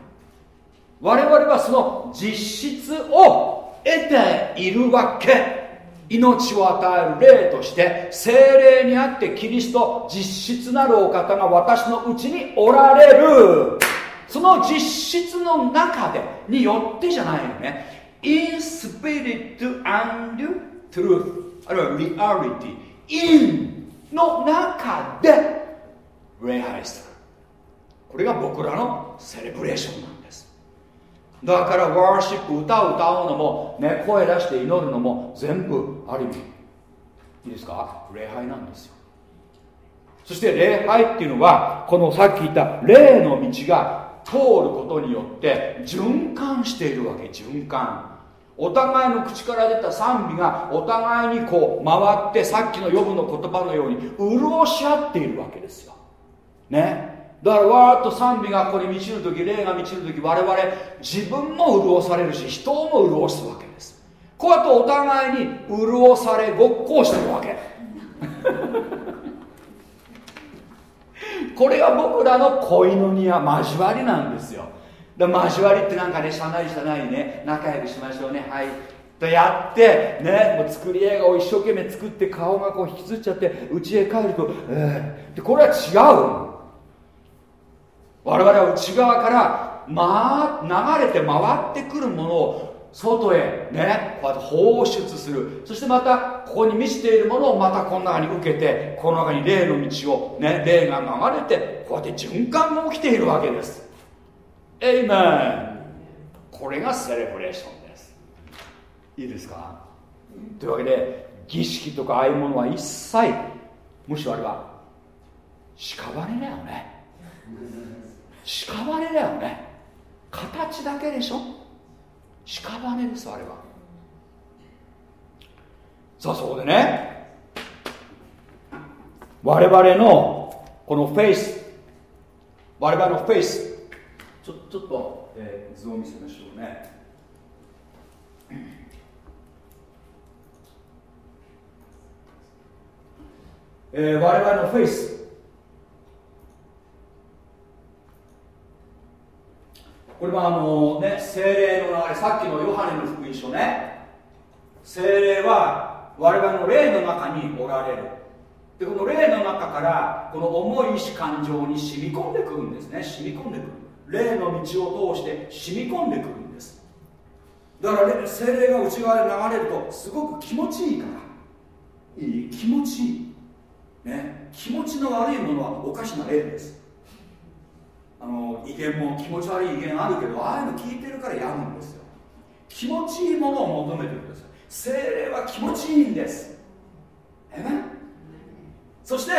我々はその実質を得ているわけ。命を与える霊として精霊にあってキリスト実質なるお方が私のうちにおられる。その実質の中でによってじゃないよね。In spirit and truth あるいは reality in の中で礼拝する。これが僕らのセレブレーションなんだからワーシップ歌を歌うのも、ね、声出して祈るのも全部ある意味。いいですか？礼拝なんですよ。そして礼拝っていうのはこのさっき言った霊の道が通ることによって循環しているわけ循環。お互いの口から出た賛美がお互いにこう回ってさっきの予部の言葉のように潤し合っているわけですよ。ね？だからわーっと賛美がここに満ちる時霊が満ちる時我々自分も潤されるし人も潤すわけです。こうやってお互いに潤されごっこをしてるわけ。これが僕らの恋の庭交わりなんですよ。だ交わりってなんかね社内社内ね仲良くしましょうね。はい。とやってねもう作り映画を一生懸命作って顔がこう引きずっちゃって家へ帰ると、えー、でこれは違う我々は内側から、ま、流れて回ってくるものを外へねこうやって放出する。そしてまたここに満ちているものをまたこの中に受けてこの中に霊の道をね霊が流れてこうやって循環が起きているわけです。エイメンこれがセレブレーションです。いいですか？というわけで儀式とかああいうものは一切むしろあれは屍だよね。屍だよね。形だけでしょ？屍ですあれは。さあそこでね我々のこのフェイス我々のフェイスちょちょっと、えー、図を見せましょうね。えー、我々のフェイスこれはあのね精霊の流れさっきのヨハネの福音書ね。精霊は我々の霊の中におられる。でこの霊の中からこの重い意志感情に染み込んでくるんですね。染み込んでくる。霊の道を通して染み込んでくるんです。だから精霊が内側で流れるとすごく気持ちいいから。いい気持ちいい。ね気持ちの悪いものはおかしな霊です。あの威厳も気持ち悪い威厳あるけどああいうの聞いてるからやるんですよ。気持ちいいものを求めてください精霊は気持ちいいんです。えそして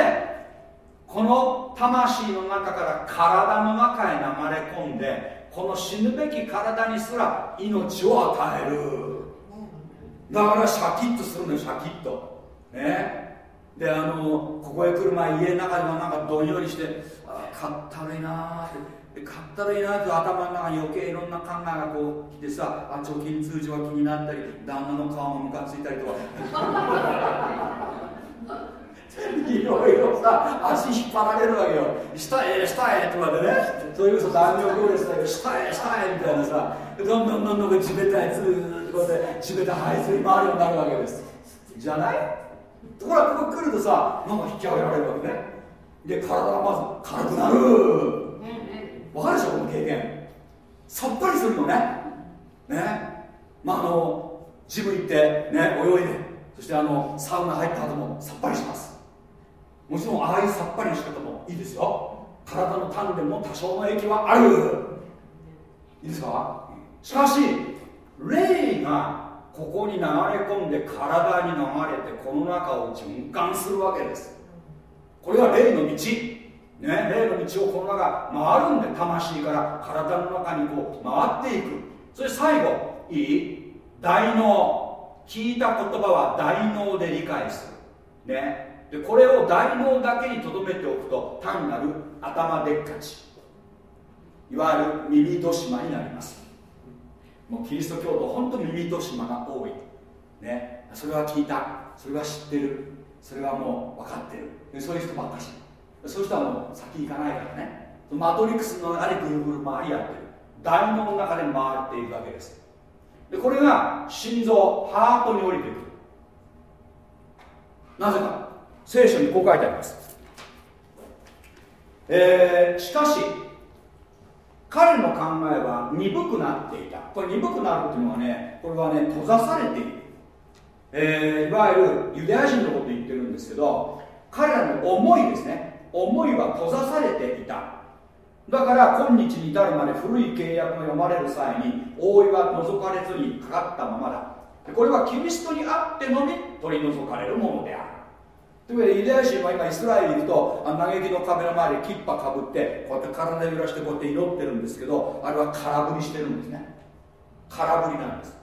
この魂の中から体の中へ流れ込んでこの死ぬべき体にすら命を与える。だからシャキッとするのよシャキッと。ね？であのここへ来る前家の中ではなんかどんよりしてかったるいなーかったるいなって頭の中に余計いろんな考えがこう来てさあ貯金通常が気になったり旦那の顔もムカついたりとか。いろいろさ足引っ張られるわけよ。下へ下へとかでね。そういう男女行列だけど下へ下へみたいなさ。どんどんどんどん地べたへずーっとこうやって地べた這いずり回るようになるわけです。じゃない？ところがここ来るとさなんか引き上げられるわけね。で体がまず軽くなる。わかるでしょこの経験。さっぱりするのね。ね。まああのジム行ってね泳いで。そしてあのサウナ入った後もさっぱりします。もちろんああいうさっぱりの仕方もいいですよ。体の鍛錬も多少の影響はある。いいですか？しかし霊がここに流れ込んで体に流れてこの中を循環するわけですこれが霊の道、ね、霊の道をこの中回るんで魂から体の中にこう回っていく。そして最後いい大脳。聞いた言葉は大脳で理解する。ね。でこれを大脳だけにとどめておくと単なる頭でっかち。いわゆる耳戸島になります。もうキリスト教徒本当に耳と島が多い。ね。それは聞いた。それは知ってる。それはもう分かってる。そういう人ばっかし。そういう人はもう先行かないからね。マトリックスの中でぐるぐる回りやってる。大脳の中で回っているわけです。でこれが心臓ハートに降りてくる。なぜか。聖書にこう書いてあります。えー、しかし彼の考えは鈍くなっていた。これ鈍くなるっていうのはねこれはね閉ざされている、えー、いわゆるユダヤ人のこと言ってるんですけど彼らの思いですね。思いは閉ざされていた。だから今日に至るまで古い契約が読まれる際に覆いは除かれずにかかったままだ。これはキリストにあってのみ取り除かれるものである。というわけでユダヤ人は今イスラエルに行くと嘆きの壁の前でキッパかぶってこうやって体揺らしてこうやって祈ってるんですけどあれは空振りしてるんですね。空振りなんです。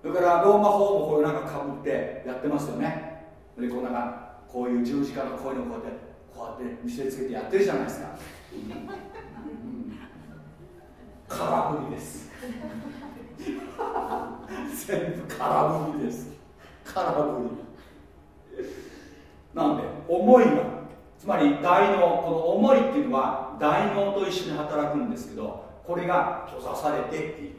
それからローマ法もこういうなんかかぶってやってますよね。でこうなこういう十字架のこういうのこうやってこうやって見せつけてやってるじゃないですか、空振りです。全部空振りです。空振り。なんで思いがつまり大脳この思いっていうのは大脳と一緒に働くんですけどこれが閉ざされている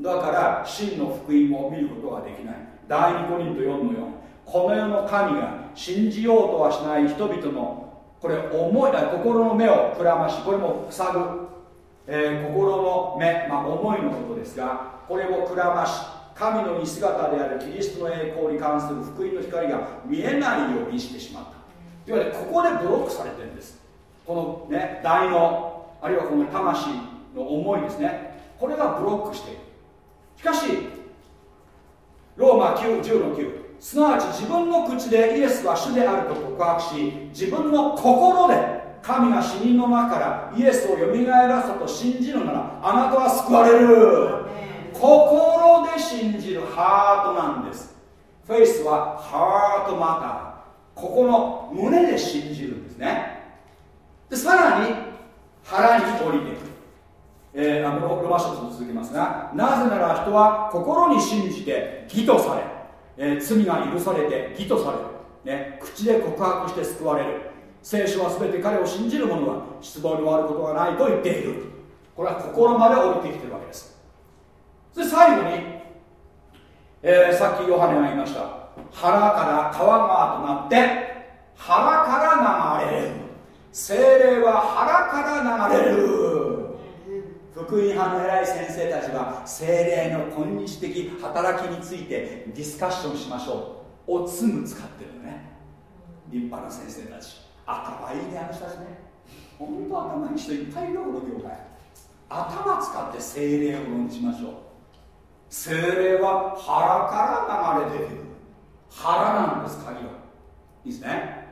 だから真の福音を見ることができない。第2コリント4の4この世の神が信じようとはしない人々のこれ思い心の目をくらましこれも塞ぐ、えー、心の目、まあ、思いのことですがこれをくらまし神の似姿であるキリストの栄光に関する福音の光が見えないようにしてしまった。というわゆるここでブロックされてるんです。このね大脳あるいはこの魂の思いですね。これがブロックしている。しかしローマ9 10の9すなわち自分の口でイエスは主であると告白し自分の心で神が死人の中からイエスをよみがえらせたと信じるならあなたは救われる。心で信じるハートなんです。フェイスはハートマター。ここの胸で信じるんですね。でさらに腹に降りていく、えー、ロロマ書と続きますがなぜなら人は心に信じて義とされ、えー、罪が許されて義とされる、ね、口で告白して救われる。聖書は全て彼を信じる者は失望に終わることがないと言っている。これは心まで降りてきてるわけです。で最後に、えー、さっきヨハネが言いました。腹から川がとなって腹から流れる。精霊は腹から流れる。福音派の偉い先生たちは精霊の今日的働きについてディスカッションしましょう。おつむ使ってるのね。立派な先生たち。頭いいねあの人たちね。本当頭いい人いっぱいいるよこの業界。頭使って精霊を論じましょう。精霊は腹から流れ出てくる。腹なんです鍵は。いいですね。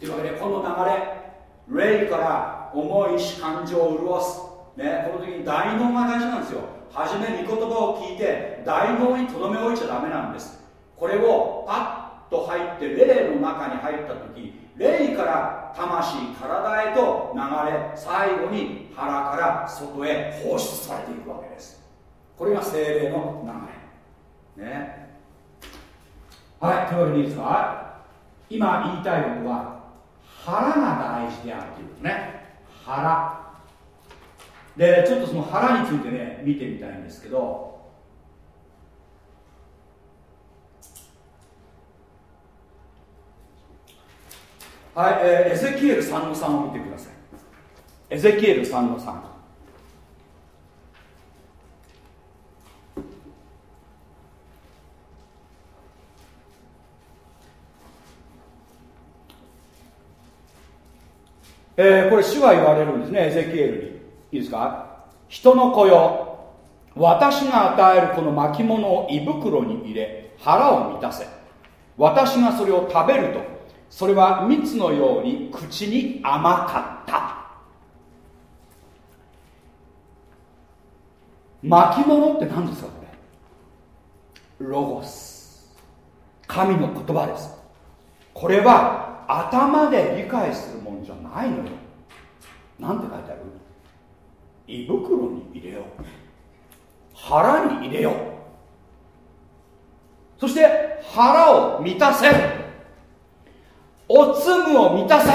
というわけでこの流れ霊から重いし感情を潤す。ね、この時に大脳が大事なんですよ。初め御言葉を聞いて大脳にとどめ置いちゃダメなんです。これをパッと入って霊の中に入った時霊から魂体へと流れ最後に腹から外へ放出されていくわけです。これが精霊の流れ。ね。はいというわけでいいですか？今言いたいことは腹が大事であるということね。腹。でちょっとその腹についてね見てみたいんですけど。はい、えー、エゼキエル3の3を見てください。エゼキエル3の3えー、これ主が言われるんですねエゼキエルに。いいですか？人の子よ私が与えるこの巻物を胃袋に入れ腹を満たせ。私がそれを食べるとそれは蜜のように口に甘かった。巻物って何ですかこれ？ロゴス。神の言葉です。これは頭で理解するものじゃないのよ。なんて書いてある？胃袋に入れよう。腹に入れよう。そして腹を満たせ。おつむを満たせ。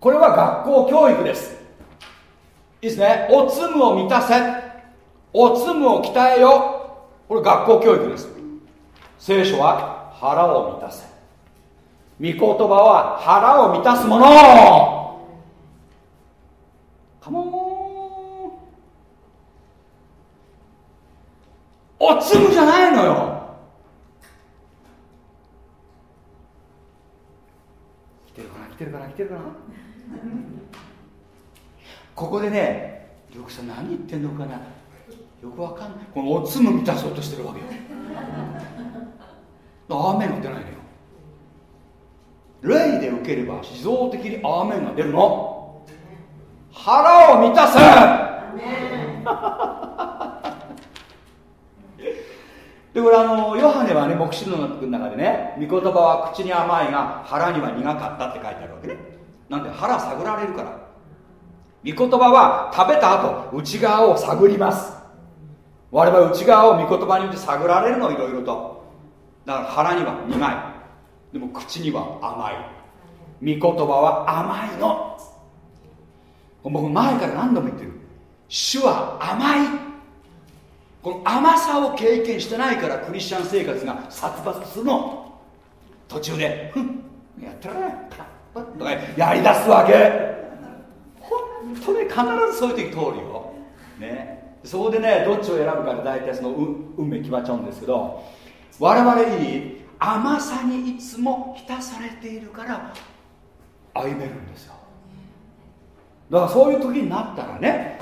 これは学校教育です。いいですね。おつむを満たせ。おつむを鍛えよう。これ学校教育です。聖書は腹を満たせ。御言葉は腹を満たすもの。カモンおつむじゃないのよ。てるかな？来てるかな？ここでねよくさ何言ってんのかな？よくわかんない。このおつむ満たそうとしてるわけよ。アーメンが出ないのよ。霊で受ければ自動的にアーメンが出るの。腹を満たせ。でこれあのヨハネはね黙示録の中でね御言葉は口に甘いが腹には苦かったって書いてあるわけね。なんで腹探られるから。御言葉は食べた後内側を探ります。我々内側を御言葉によって探られるのいろいろと。だから腹には苦い。でも口には甘い。御言葉は甘いの。僕前から何度も言ってる。主は甘い。この甘さを経験してないからクリスチャン生活が殺伐するの途中で「ふんやってられない」とかやりだすわけ。本当に必ずそういう時通るよ、ね、そこでねどっちを選ぶかで大体その運命決まっちゃうんですけど我々に甘さにいつも浸されているから歩めるんですよ。だからそういう時になったらね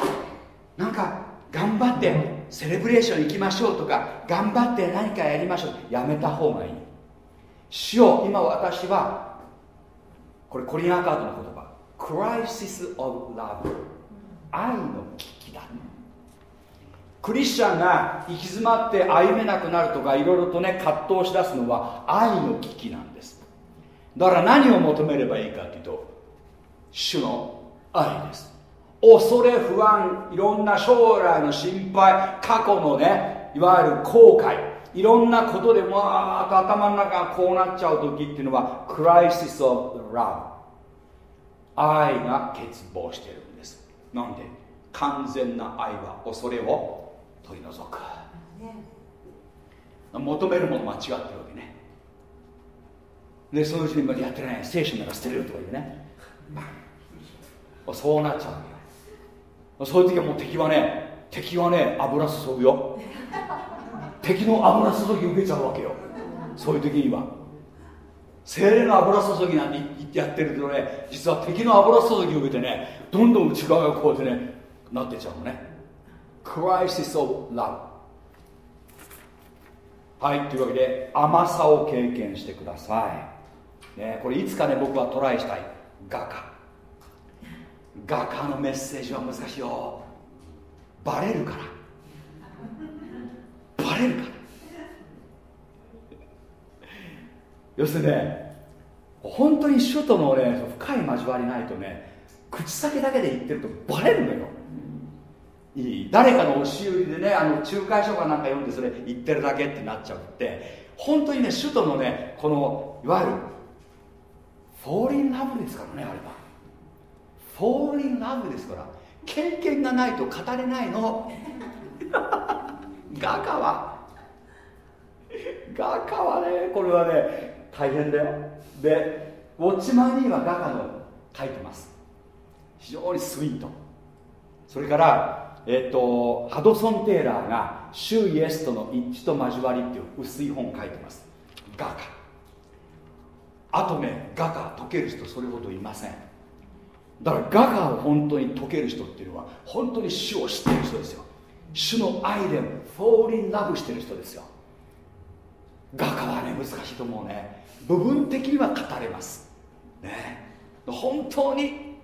なんか頑張ってセレブレーション行きましょうとか頑張って何かやりましょう。やめた方がいい。主よ今私はこれコリアンカードの言葉。クライシス・オブ・ラブ愛の危機だ。クリスチャンが行き詰まって歩めなくなるとかいろいろとね葛藤しだすのは愛の危機なんです。だから何を求めればいいかというと主の愛です。恐れ不安いろんな将来の心配過去のねいわゆる後悔いろんなことでわーっと頭の中がこうなっちゃう時っていうのはクライシス・オブ・ラブ愛が欠乏してるんです。なんで？完全な愛は恐れを取り除く、求めるもの間違ってるわけね。でそういううちにやってない。聖書なら捨てるとか言うねそうなっちゃうよ。そういう時はもう敵はね敵はね油注ぐよ。敵の油注ぎ受けちゃうわけよ。そういう時には。精霊の油注ぎなんて言ってやってるとね実は敵の油注ぎ受けてねどんどん内側がこうやってねなってちゃうのね。クライシス・オブ・ラブはいというわけで甘さを経験してください、ね、これいつかね僕はトライしたい。画家。画家のメッセージは難しいよ。バレるから。バレるから。要するにね本当に首都のね深い交わりないとね口先だけで言ってるとバレるのよ。いい。誰かの押し売りでねあの仲介書かなんか読んでそれ言ってるだけってなっちゃうって。本当にね首都のねこのいわゆるフォーリンラブですからねあれは。フォーリンラブですから経験がないと語れないの。画家は。画家はねこれはね大変だよ。でウォッチマンには画家の書いてます。非常にスイート。それからえっと、ハドソン・テイラーが「主イエスとの一致と交わり」っていう薄い本を書いてます。画家あとね画家解ける人それほどいません。だから画家を本当に解ける人っていうのは本当に主を知ってる人ですよ。主の愛でフォーリンラブしてる人ですよ。画家はね難しいと思うね。部分的には語れます。ね。本当に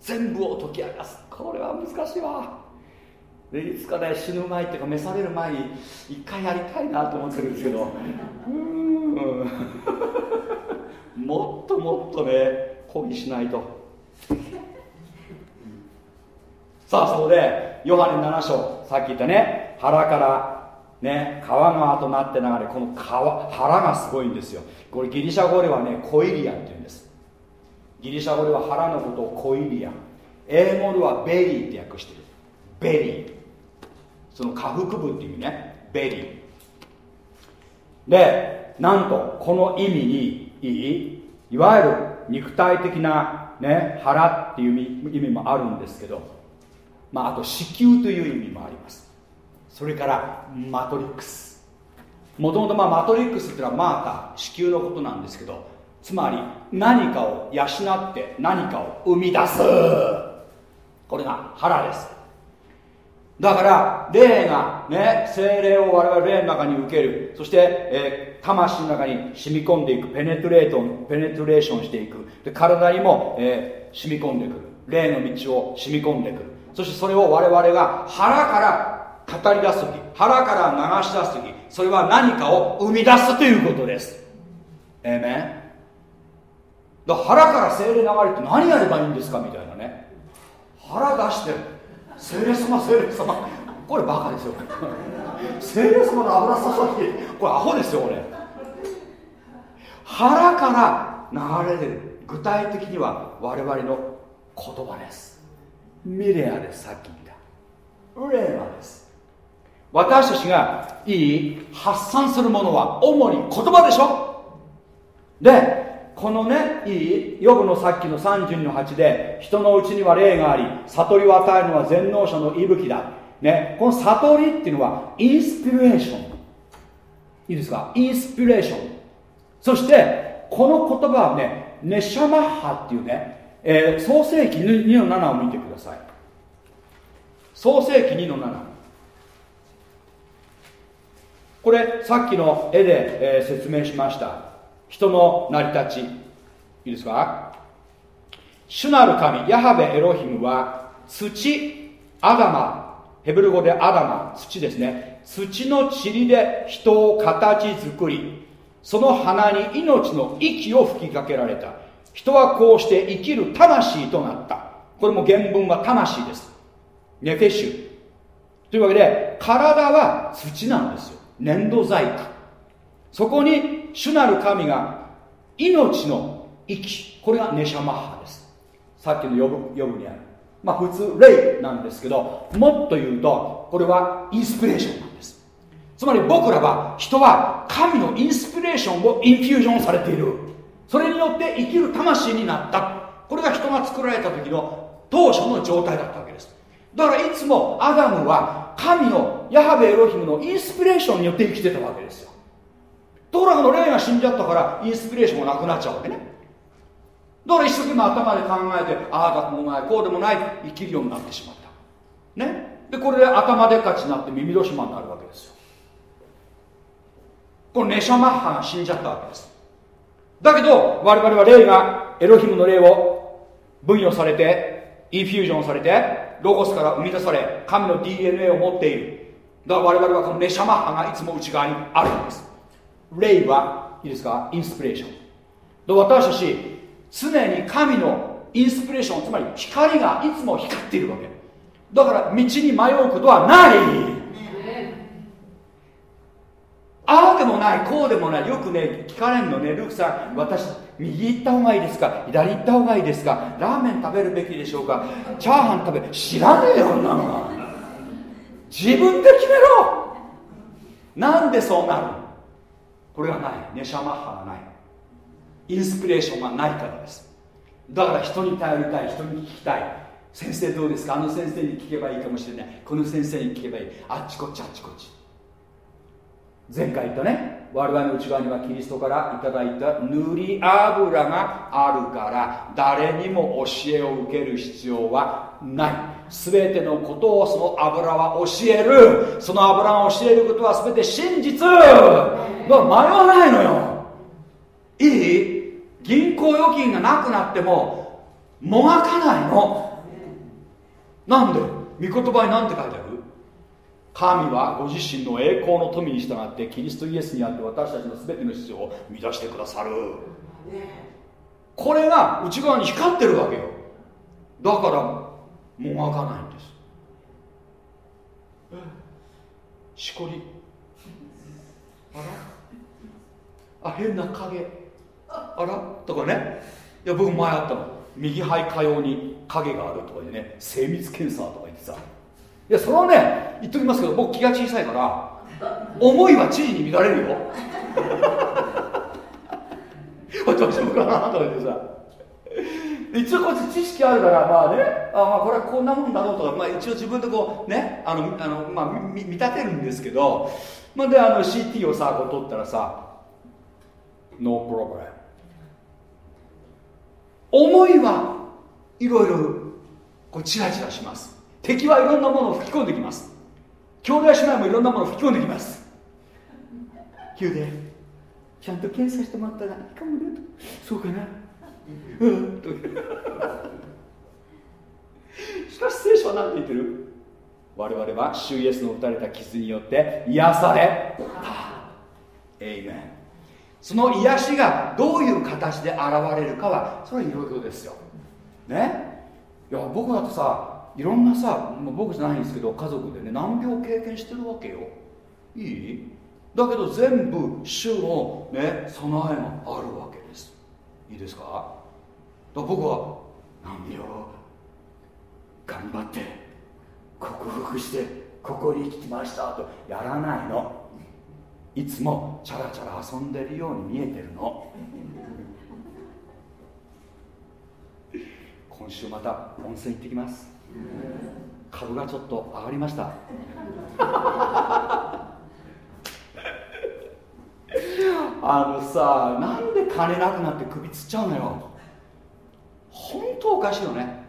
全部を解き明かす。これは難しいわ。でいつかね死ぬ前っていうか召される前に一回やりたいなと思ってるんですけど。うん。もっともっとね抗議しないと。さあそこでヨハネ7章さっき言ったね腹からね川川となって流れこの川腹がすごいんですよ。これギリシャ語ではねκοιλία っていうんです。ギリシャ語では腹のことをκοιλία。ん英語では belly って訳してる。 belly。その下腹部っていう意味ね。 belly。でなんとこの意味にいいいわゆる肉体的な、ね、腹っていう意味もあるんですけど、まあ、あと子宮という意味もあります。それからマトリックス。もともとマトリックスっていうのはマーター子宮のことなんですけどつまり何かを養って何かを生み出す。これが腹です。だから霊がね精霊を我々霊の中に受ける。そして、えー、魂の中に染み込んでいく。ペネトレートペネトレーションしていく。で体にも、えー、染み込んでくる。霊の道を染み込んでくる。そしてそれを我々が腹から語り出す時腹から流し出す時それは何かを生み出すということです。えー、めだから腹から精霊流れって何やればいいんですかみたいなね。腹出してる。精霊様精霊様。これバカですよ。精霊様の油注ぎ。これアホですよこれ。腹から流れる具体的には我々の言葉です。ミレアですさっき言った。レーマです。私たちがいい発散するものは主に言葉でしょ。でこのねいいヨブのさっきの32の8で人のうちには霊があり悟りを与えるのは全能者の息吹だ、ね、この悟りっていうのはインスピレーション。いいですか？インスピレーション。そしてこの言葉はねネシャマッハっていうね、えー、創世紀2の7を見てください。創世紀2の7これさっきの絵で、えー、説明しました。人の成り立ち。いいですか？主なる神ヤハベエロヒムは土アダマ。ヘブル語でアダマ。土ですね。土の塵で人を形作りその鼻に命の息を吹きかけられた。人はこうして生きる魂となった。これも原文は魂です。ネフェシュ。というわけで体は土なんですよ。粘土細工そこに主なる神が命の息。これがネシャマッハです。さっきの呼ぶ呼ぶにある。まあ普通霊なんですけどもっと言うとこれはインスピレーションなんです。つまり僕らは人は神のインスピレーションをインフュージョンされている。それによって生きる魂になった。これが人が作られた時の当初の状態だったわけです。だからいつもアダムは神のヤハベエロヒムのインスピレーションによって生きてたわけですよ。ところがの霊が死んじゃったからインスピレーションがなくなっちゃうわけねだから一生懸命頭で考えてああだもないこうでもない生きるようになってしまったねでこれで頭でっかちになって耳戸島になるわけですよこのネシャマッハが死んじゃったわけですだけど我々は霊がエロヒムの霊を分与されてインフュージョンされてロゴスから生み出され神の DNA を持っているだから我々はこのネシャマッハがいつも内側にあるんです霊はいいですか？インスピレーション。で私たち常に神のインスピレーションつまり光がいつも光っているわけ。だから道に迷うことはない。ああでもないこうでもない。よくね聞かれんのね。ルークさん私右行った方がいいですか？左行った方がいいですか？ラーメン食べるべきでしょうか？チャーハン食べ知らねえよ女の。自分で決めろ。なんでそうなる？これがない。ネシャマッハがない。インスピレーションがないからです。だから人に頼りたい人に聞きたい。先生どうですか？あの先生に聞けばいいかもしれない。この先生に聞けばいい。あっちこっちあっちこっち。前回言ったね。我々の内側にはキリストからいただいた塗り油があるから誰にも教えを受ける必要はない。全てのことをその油は教える。その油が教えることは全て真実。だから迷わないのよ。いい銀行預金がなくなってももがかないの。なんで？御言葉に何て書いてある？神はご自身の栄光の富に従ってキリストイエスにあって私たちの全ての必要を満たしてくださる。これが内側に光ってるわけよ。だからもがかないんです。しこり。あら？あ変な影。あら？とかね。いや僕前あったの右肺下葉に影があるとかでね精密検査とか言ってさ。いやそれはね言っときますけど僕気が小さいから思いは知事に乱れるよ。大丈夫かなとか言ってさ。一応こっち知識あるからまあねあまあこれはこんなもんだろうと。か、まあ、一応自分でこうねあのあの、まあ、見見立てるんですけど、まあ、であの CT をさこう取ったらさノープログラム思いはいろいろこうチラチラします。敵はいろんなものを吹き込んできます。兄弟姉妹もいろんなものを吹き込んできます。9でちゃんと検査してもらったらいいかもねと。そうかなうん。としかし聖書は何て言ってる我々は主イエスの打たれた傷によって癒されたエイメンその癒しがどういう形で現れるかはそれはいろいろですよねいや僕だってさいろん。なさ僕じゃないん。ですけど家族でね難病経験してるわけよいいだけど全部主のね備えがあるわけですいいですか僕は難病頑張って克服してここに来ましたとやらないの。いつもチャラチャラ遊んでるように見えてるの。今週また温泉行ってきます。株がちょっと上がりました。あのさなんで金なくなって首つっちゃうのよ。本当おかしいよね。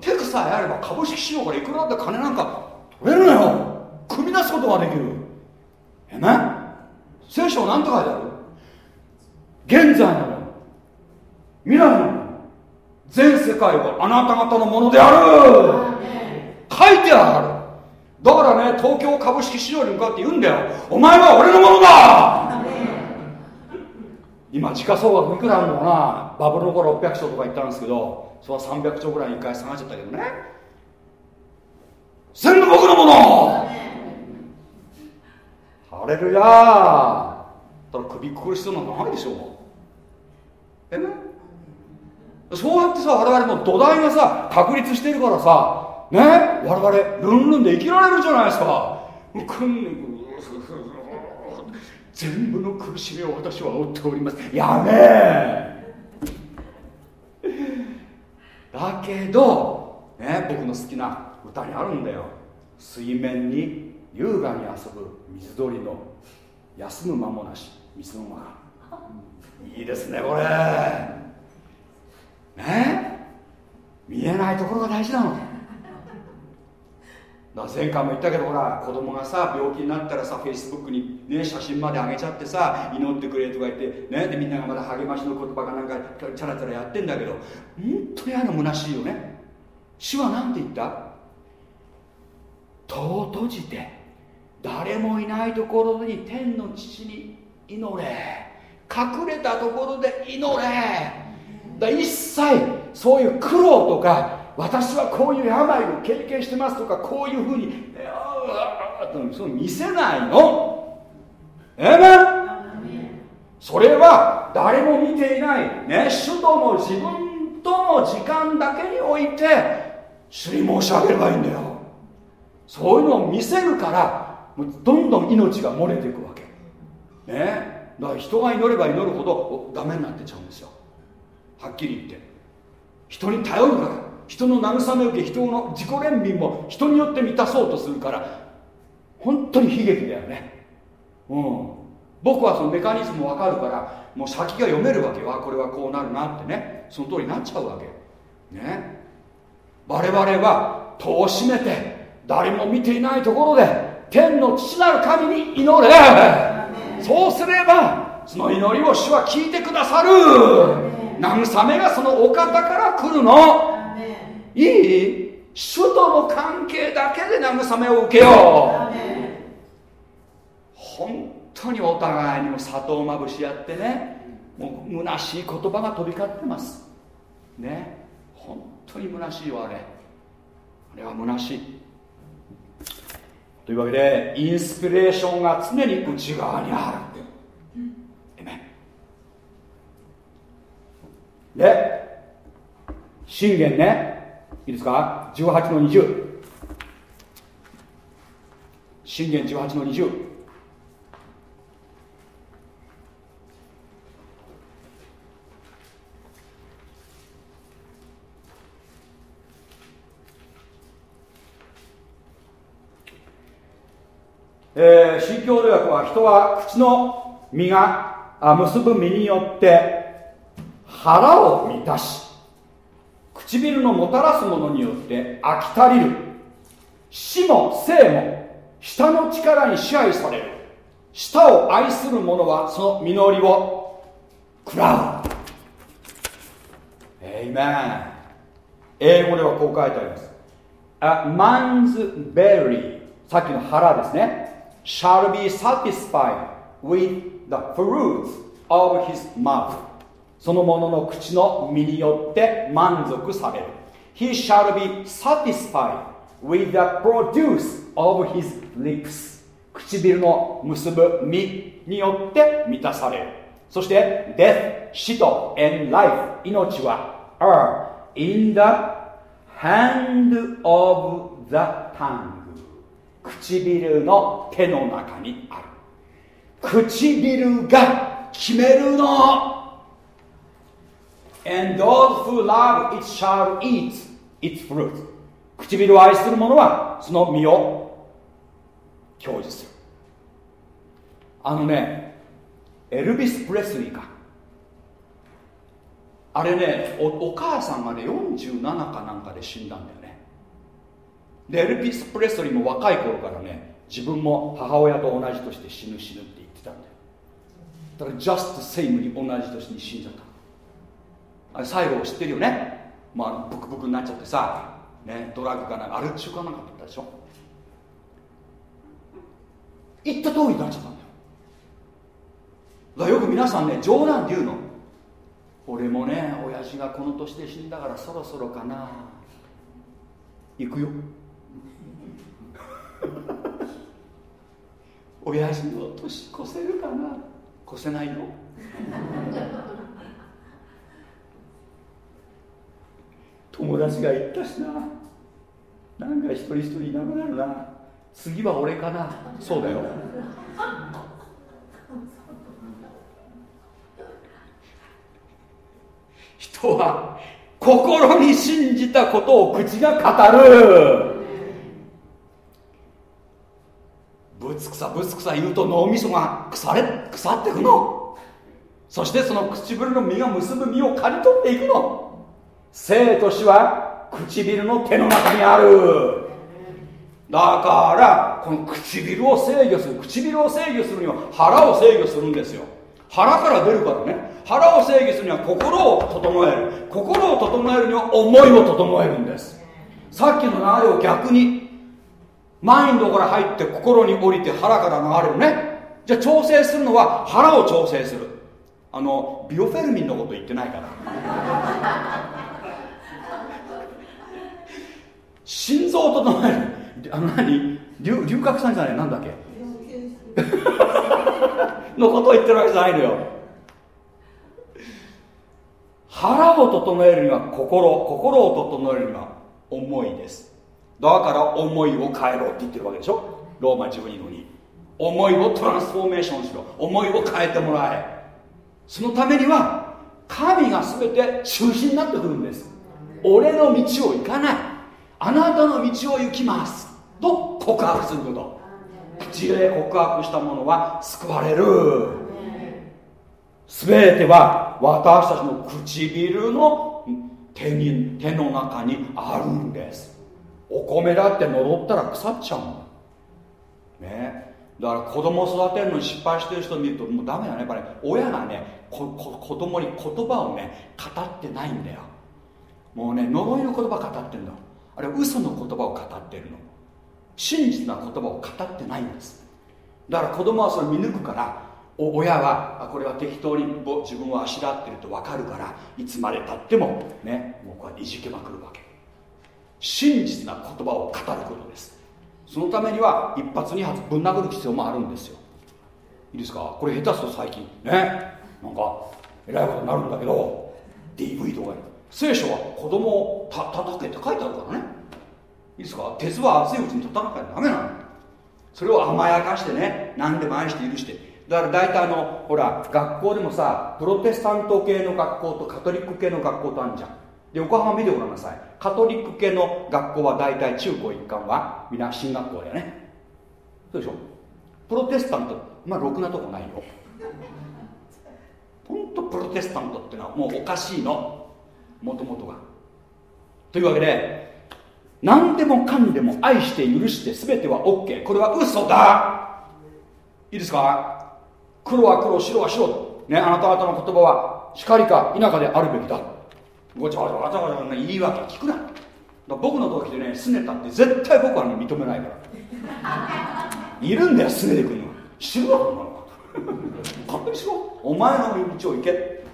テクさえあれば株式市場からいくらだって金なんか取れるのよ。組み出すことができる。えね？聖書は何て書いてある？現在の未来の全世界はあなた方のものである。書いてある。だからね東京株式市場に向かって言うんだよ。お前は俺のものだ今時価総額いくらあるのかな？バブルの頃600兆とか言ったんですけどそれは300兆ぐらいに1回下がっちゃったけどね。全部僕のもの！ハレルヤー！ただ首くくる必要なんかないでしょう。え？ねそうやってさ我々も土台がさ確立してるからさね？我々ルンルンで生きられるじゃないですか。全部の苦しみを私は負っております。やめ！だけど、ね、僕の好きな歌にあるんだよ。水面に優雅に遊ぶ水鳥の休む間もなし水の間。いいですねこれ。ね？見えないところが大事なの。だ前回も言ったけどほら子供がさ病気になったらさフェイスブックに、ね、写真まで上げちゃってさ祈ってくれとか言って、ね、でみんながまだ励ましの言葉かなんかチャラチャラやってんだけど本当にあの虚しいよね。主は何て言った？戸を閉じて誰もいないところに天の父に祈れ。隠れたところで祈れ。だ一切そういう苦労とか私はこういう病を経験してますとかこういうふうにそう見せないのえめそれは誰も見ていないね主との自分との時間だけにおいて主に申し上げればいいんだよそういうのを見せるからどんどん命が漏れていくわけねだから人が祈れば祈るほどダメになってちゃうんですよはっきり言って人に頼るから人の慰めを受け人の自己憐憫も人によって満たそうとするから本当に悲劇だよね。うん。僕はそのメカニズム分かるからもう先が読めるわけよ。これはこうなるなってね。その通りになっちゃうわけ。ね。我々は戸を閉めて誰も見ていないところで天の父なる神に祈れ。そうすればその祈りを主は聞いてくださる。慰めがそのお方から来るの。いい？主との関係だけで慰めを受けよう。本当にお互いにも砂糖まぶしやってねもう虚しい言葉が飛び交ってます。ね。本当に虚しいわあれ。あれは虚しい。というわけでインスピレーションが常に内側にあるで信玄ね。いいですか？18の20信玄18の20えー、新教土訳は人は口の実があ結ぶ実によって腹を満たし唇のもたらすものによって飽き足りる。死も生も舌の力に支配される。舌を愛する者はその実りを食らう。エイメン英語ではこう書いてあります。A man's belly さっきの腹ですね。shall be satisfied with the fruits of his mouth その者の口の身によって満足される He shall be satisfied with the produce of his lips 唇の結ぶ実によって満たされるそして Death 死と and life 命は are in the hand of the tongue 唇の手の中にある唇が決めるの And those who love it shall eat its fruit. 唇を愛する者はその実を享受する。あのねエルビス・プレスリーか。あれねおお母さんがね47かなんかで死んだんだよね。でエルビス・プレスリーも若い頃からね自分も母親と同じとして死ぬ死ぬって言ってたんだよ。だからジャストセイムに同じ年に死んじゃった。あれ最後知ってるよね。まあブクブクになっちゃってさ、ね、ドラッグかなんかアル中かなかったでしょ。言った通りになっちゃったんだよ。だからよく皆さんね冗談で言うの。俺もね親父がこの年で死んだからそろそろかな。行くよ。親父の年越せるかな。越せないよ友達が言ったしな。なんか一人一人いなくなるな。次は俺かな。そうだよ。人は心に信じたことを口が語る。ぶつくさぶつくさ言うと脳みそが腐れ腐ってくの。そしてその唇の実が結ぶ実を刈り取っていくの生と死は唇の手の中にある。だからこの唇を制御する。唇を制御するには腹を制御するんですよ。腹から出るからね。腹を制御するには心を整える。心を整えるには思いを整えるんです。さっきの流れを逆にマインドから入って心に降りて腹から流れるね。じゃあ調整するのは腹を調整する。あのビオフェルミンのこと言ってないから心臓を整える。あの何？龍龍角散じゃない。なんだっけ？のことを言ってるわけじゃないのよ。腹を整えるには心。心を整えるには思いです。だから思いを変えろって言ってるわけでしょ。ローマ12の2思いをトランスフォーメーションしろ。思いを変えてもらえ。そのためには神が全て中心になってくるんです。俺の道を行かない。あなたの道を行きます。と告白すること。口で告白した者は救われる。全ては私たちの唇の手に手の中にあるんです。お米だって呪ったら腐っちゃうのね。だから子供育てるのに失敗してる人見るともうダメだねやっぱり、親がねここ子供に言葉をね語ってないんだよ。もうね呪いの言葉語ってるのあれ嘘の言葉を語ってるの。真実な言葉を語ってないんです。だから子供はそれ見抜くから親はこれは適当に自分をあしらってると分かるからいつまでたってもねもうこうやっていじけまくるわけ。真実な言葉を語ることです。そのためには一発二発ぶん殴る必要もあるんですよ。いいですか？これ下手すと最近ねなんかえらいことになるんだけど DV とかに聖書は子供をた叩けって書いてあるからね。いいですか？鉄は熱いうちに叩かなきゃダメなの。それを甘やかしてね何でも愛して許して。だから大体あのほら学校でもさプロテスタント系の学校とカトリック系の学校とあるじゃん。で横浜見てごらんなさい。カトリック系の学校は大体中高一貫はみんな進学校だよね。そうでしょ？プロテスタントまあろくなとこないよ。本当プロテスタントってのはもうおかしいの。もともとが。というわけで何でもかんでも愛して許して全ては OK これは嘘だ。いいですか？黒は黒白は白。ねあなた方の言葉は光か否かであるべきだ。ごちゃごちゃごちゃごちゃ言い訳聞くな僕の時でねすねたって絶対僕は、ね、認めないからいるんだよすねてくるの知るわこんなの勝手にしろお前の道を行け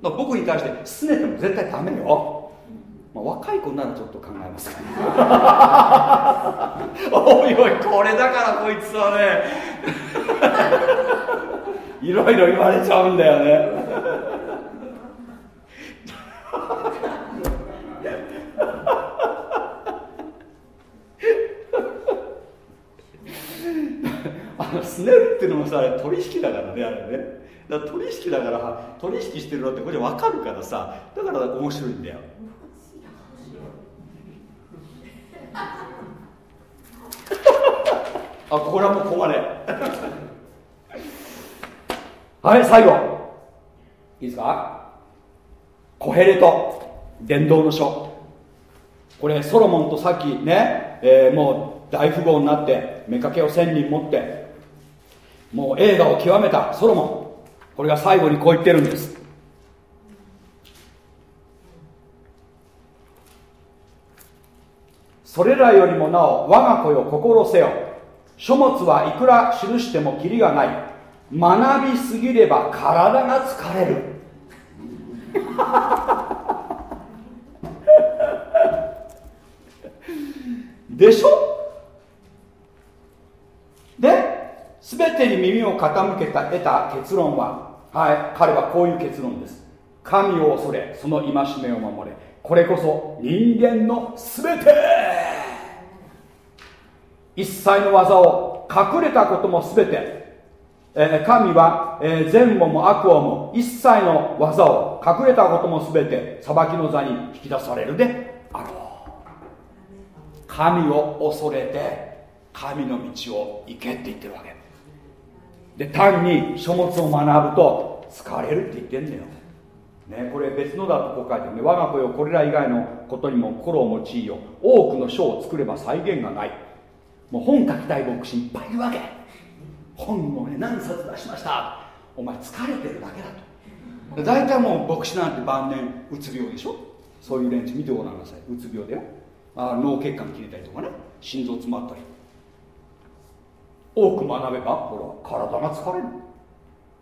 僕に対してすねても絶対ダメよ、まあ、若い子ならちょっと考えますけど おいおいこれだからこいつはね。いろいろ言われちゃうんだよね。あのすねるっていうのもさ取引だからねあれね。だ取引だから取引してるのってこれ分かるからさ。だから面白いんだよあこれはもうここまで。はい最後。いいですか？コヘレト伝道の書。これソロモンとさっきね、えー、もう大富豪になって妾を1000人持ってもう映画を極めたソロモン。これが最後にこう言ってるんです。それらよりもなお我が子よ心せよ。書物はいくら記してもきりがない。学びすぎれば体が疲れる。でしょ？で全てに耳を傾けた得た結論は？はい彼はこういう結論です。神を恐れその戒めを守れ。これこそ人間の全て。一切の技を隠れたことも全て、えー、神は、えー、善をも悪をも一切の技を隠れたことも全て裁きの座に引き出されるであろう。神を恐れて神の道を行けって言ってるわけ。で単に書物を学ぶと疲れるって言ってんだよ。ね、これ別のだとこう書いてるね。我が子よこれら以外のことにも心を用いよ。多くの書を作れば再現がない。もう本書きたい牧師いっぱいいるわけ。本もね何冊出しました。お前疲れてるだけだと。大体もう牧師なんて晩年うつ病でしょ。そういう連中見てごらんなさい。うつ病でよ。あ脳血管切れたりとかね。心臓詰まったり。多く学べばほら体が疲れる。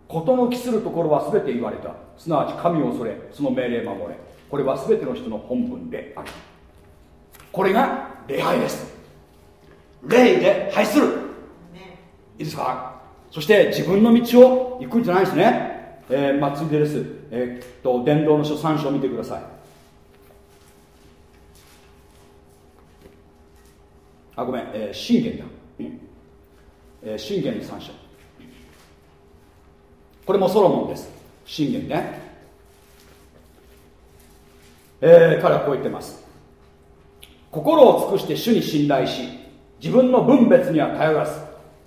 事の期するところは全て言われた。すなわち神を恐れその命令守れ。これは全ての人の本文であるこれが礼拝です。礼で拝する。いいですか？そして自分の道を行くんじゃないですね、えー、まあ、ついでです、えー、っと伝道の書3章を見てください。あごめん、えー、信玄だ、えー、信玄の3章。これもソロモンです。信玄ね。えー、彼はこう言ってます。心を尽くして主に信頼し自分の分別には頼らず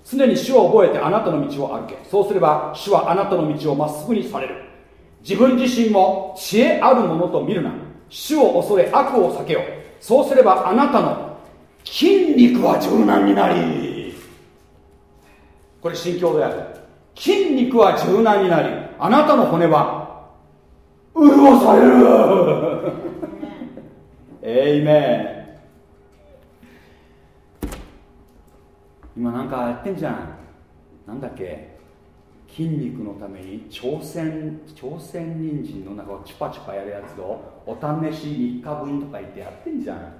常に主を覚えてあなたの道を歩け。そうすれば主はあなたの道をまっすぐにされる。自分自身も知恵あるものと見るな。主を恐れ悪を避けよそうすればあなたの筋肉は柔軟になり。これ心境である。筋肉は柔軟になりあなたの骨は潤される。えいめ今なんかやってんじゃん。なんだっけ。筋肉のために朝鮮朝鮮人参の中をチュパチュパやるやつをお試し3日分とか言ってやってんじゃん。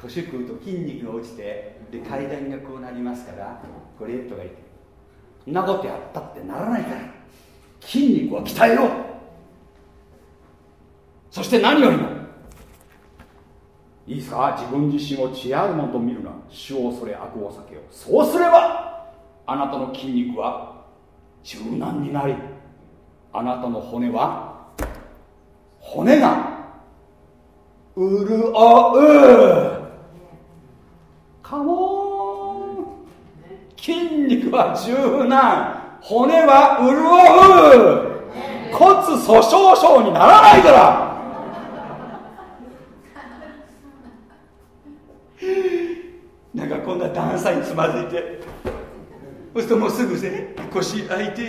年食うと筋肉が落ちてで階段がこうなりますからこれとか言って。んなことやったってならないから。筋肉は鍛えろ。そして何よりも。いいですか？自分自身を知恵あるものと見るな。主を恐れ悪を避けよう。そうすればあなたの筋肉は柔軟になりあなたの骨は骨が潤う。カモン筋肉は柔軟。骨は潤う。骨粗しょう症にならないから。なんかこんな段差につまずいて。そうするともうすぐね腰開いて。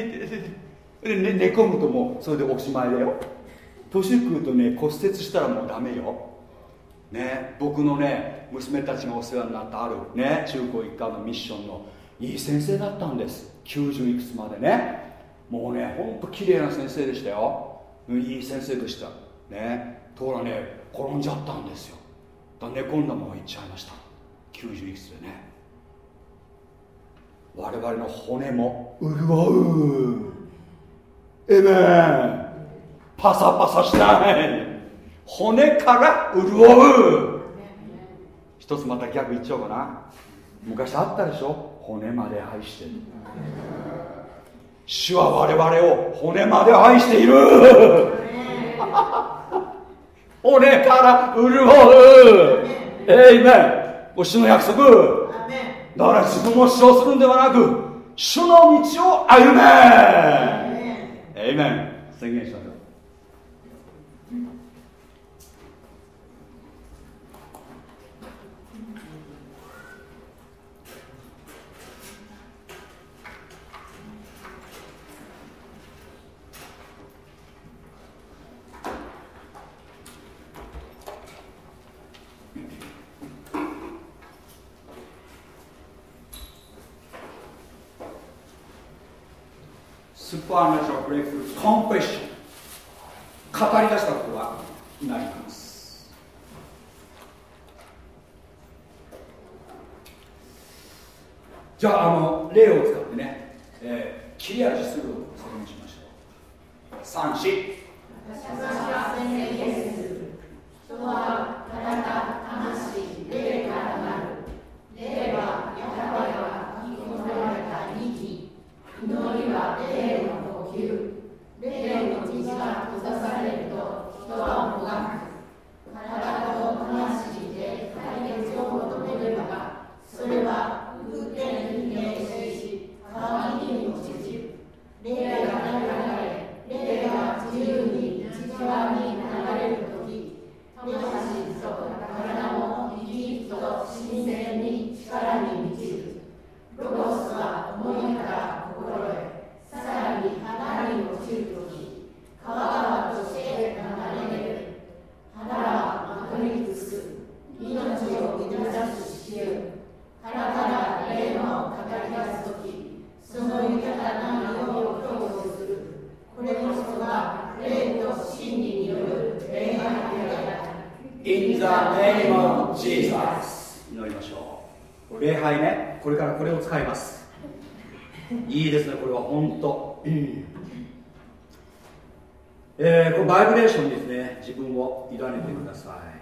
で、ね、寝込むともうそれでおしまいだよ。年食うとね骨折したらもうダメよ。ね、僕のね娘たちがお世話になったある、ね、中高一貫のミッションのいい先生だったんです。90いくつまでね。もうねほんと綺麗な先生でしたよ。いい先生でした。ね。ところがね転んじゃったんですよ。だ寝込んだまま行っちゃいました。90いくつでね。我々の骨も潤う。えめパサパサしない。骨から潤う。一つまた逆言っちゃおうかな。昔あったでしょ。骨まで愛してる。主は我々を骨まで愛している。骨から潤う。えいめん主の約束。だから自分を主張するんではなく主の道を歩め。えいめん宣言します supernatural breakthrough confession 語り出したことがなります。じゃああの例を使ってね、えー、切れ味するを説明しましょう。三四。私は宣言です人は体魂霊からなる。霊はヤハベが引き込まれた息祈りは霊の呼吸霊の道が閉ざされると人はもがく体を悲しんで解決を求めればそれは空天に命し川に落ちる。霊が流れ霊が自由に内側に流れるとき魂と体も生き生きと神聖に力に満ちるロゴスは思いから心へさらに花に落ちるとき川川として流れる花はまとりつく命を生み出す支援腹から霊魔を語り出すときその豊かな色を享受するこれこそが霊と真理による礼拝である In the name of Jesus 祈りましょう礼拝ね。これからこれを使います。いいですね。これは本当、うん、えー、このバイブレーションにですね。自分を委ねてください。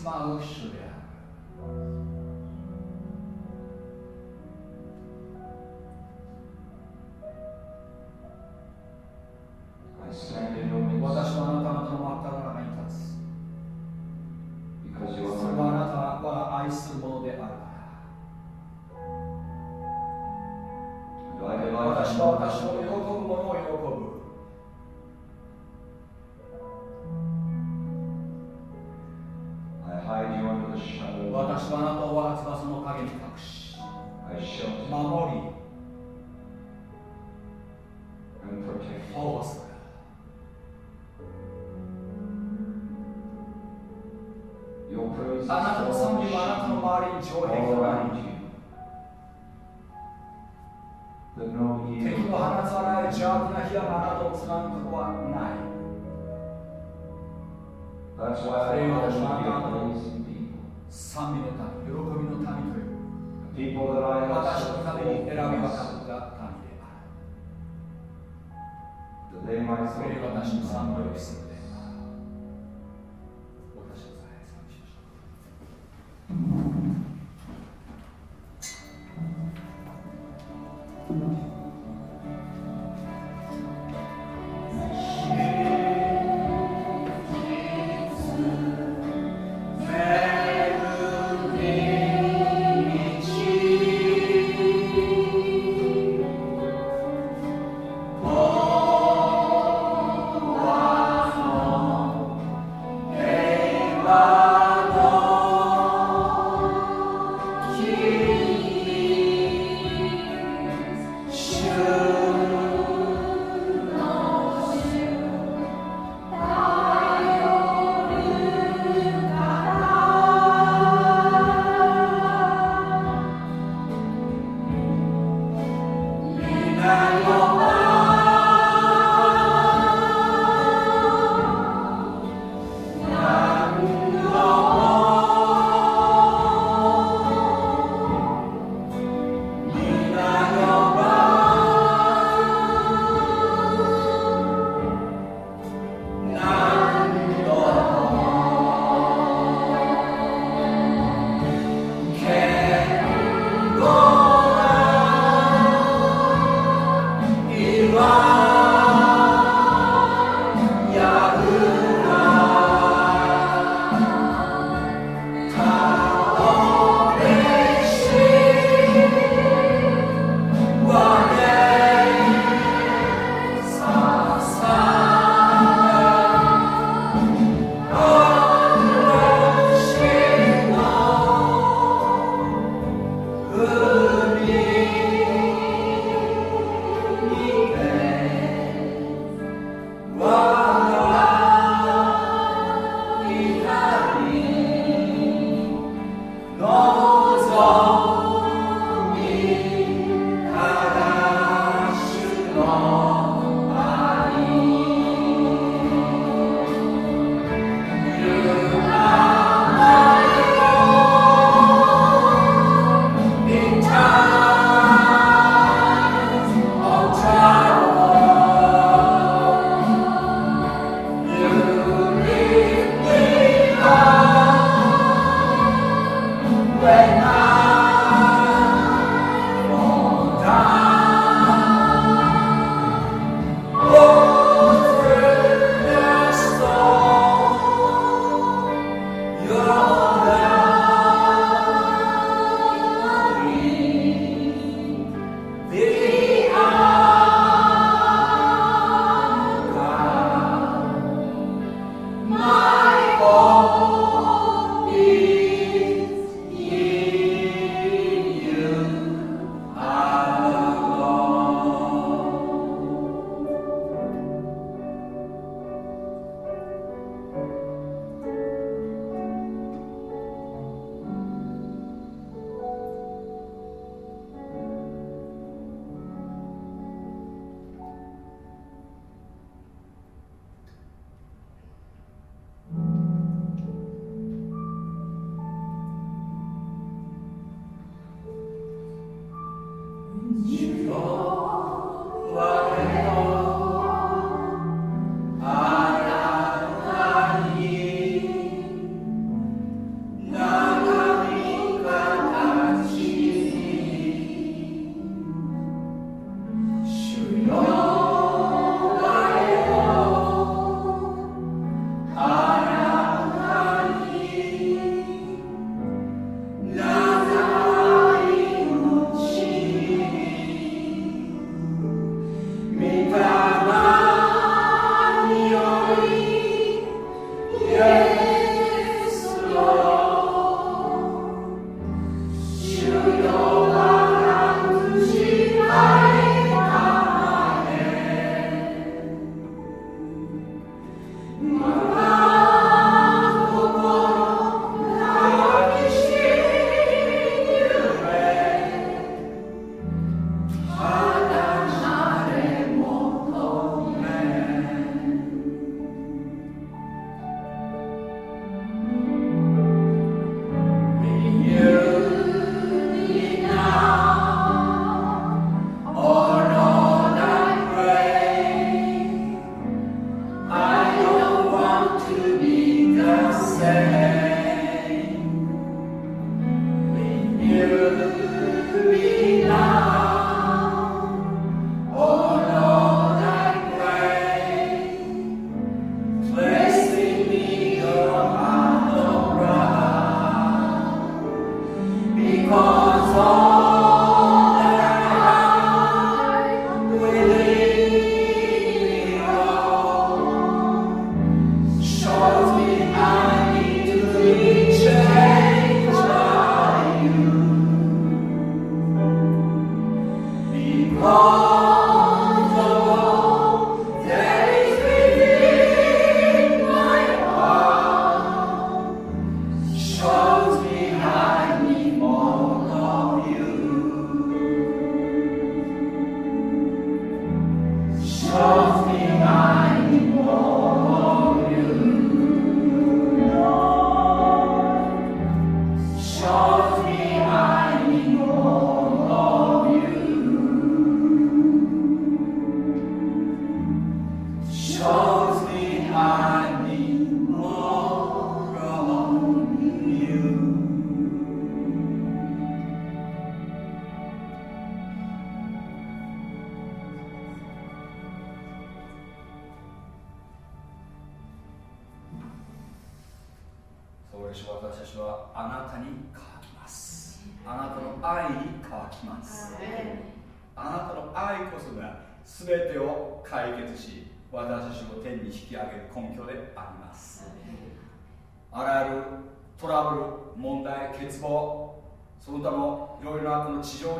心に住まう Do?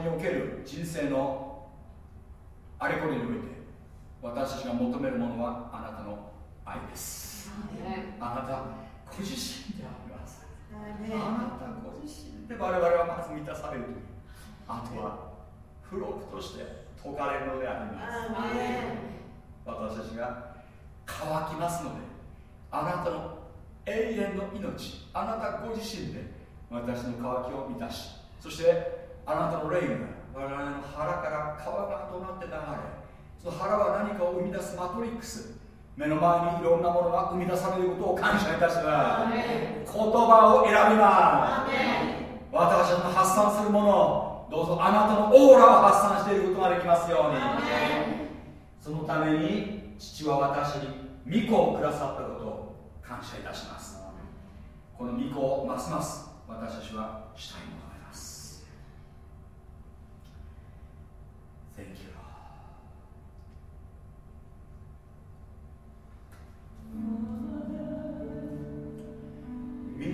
における人生のあれこれにおいて私たちが求めるものはあなたの愛です。あなたご自身であります。あなたご自身で我々はまず満たされるというあとは付録として解かれるのであります。私たちが乾きますのであなたの永遠の命あなたご自身で私の渇きを満たしそしてあなたの霊が我々の腹から川がとなって流れその腹は何かを生み出すマトリックス。目の前にいろんなものが生み出されることを感謝いたします。言葉を選びます。私たちの発散するものどうぞあなたのオーラを発散していることができますように。そのために父は私に御子をくださったことを感謝いたします。この御子をますます私たちはしたいもの Thank you. Mi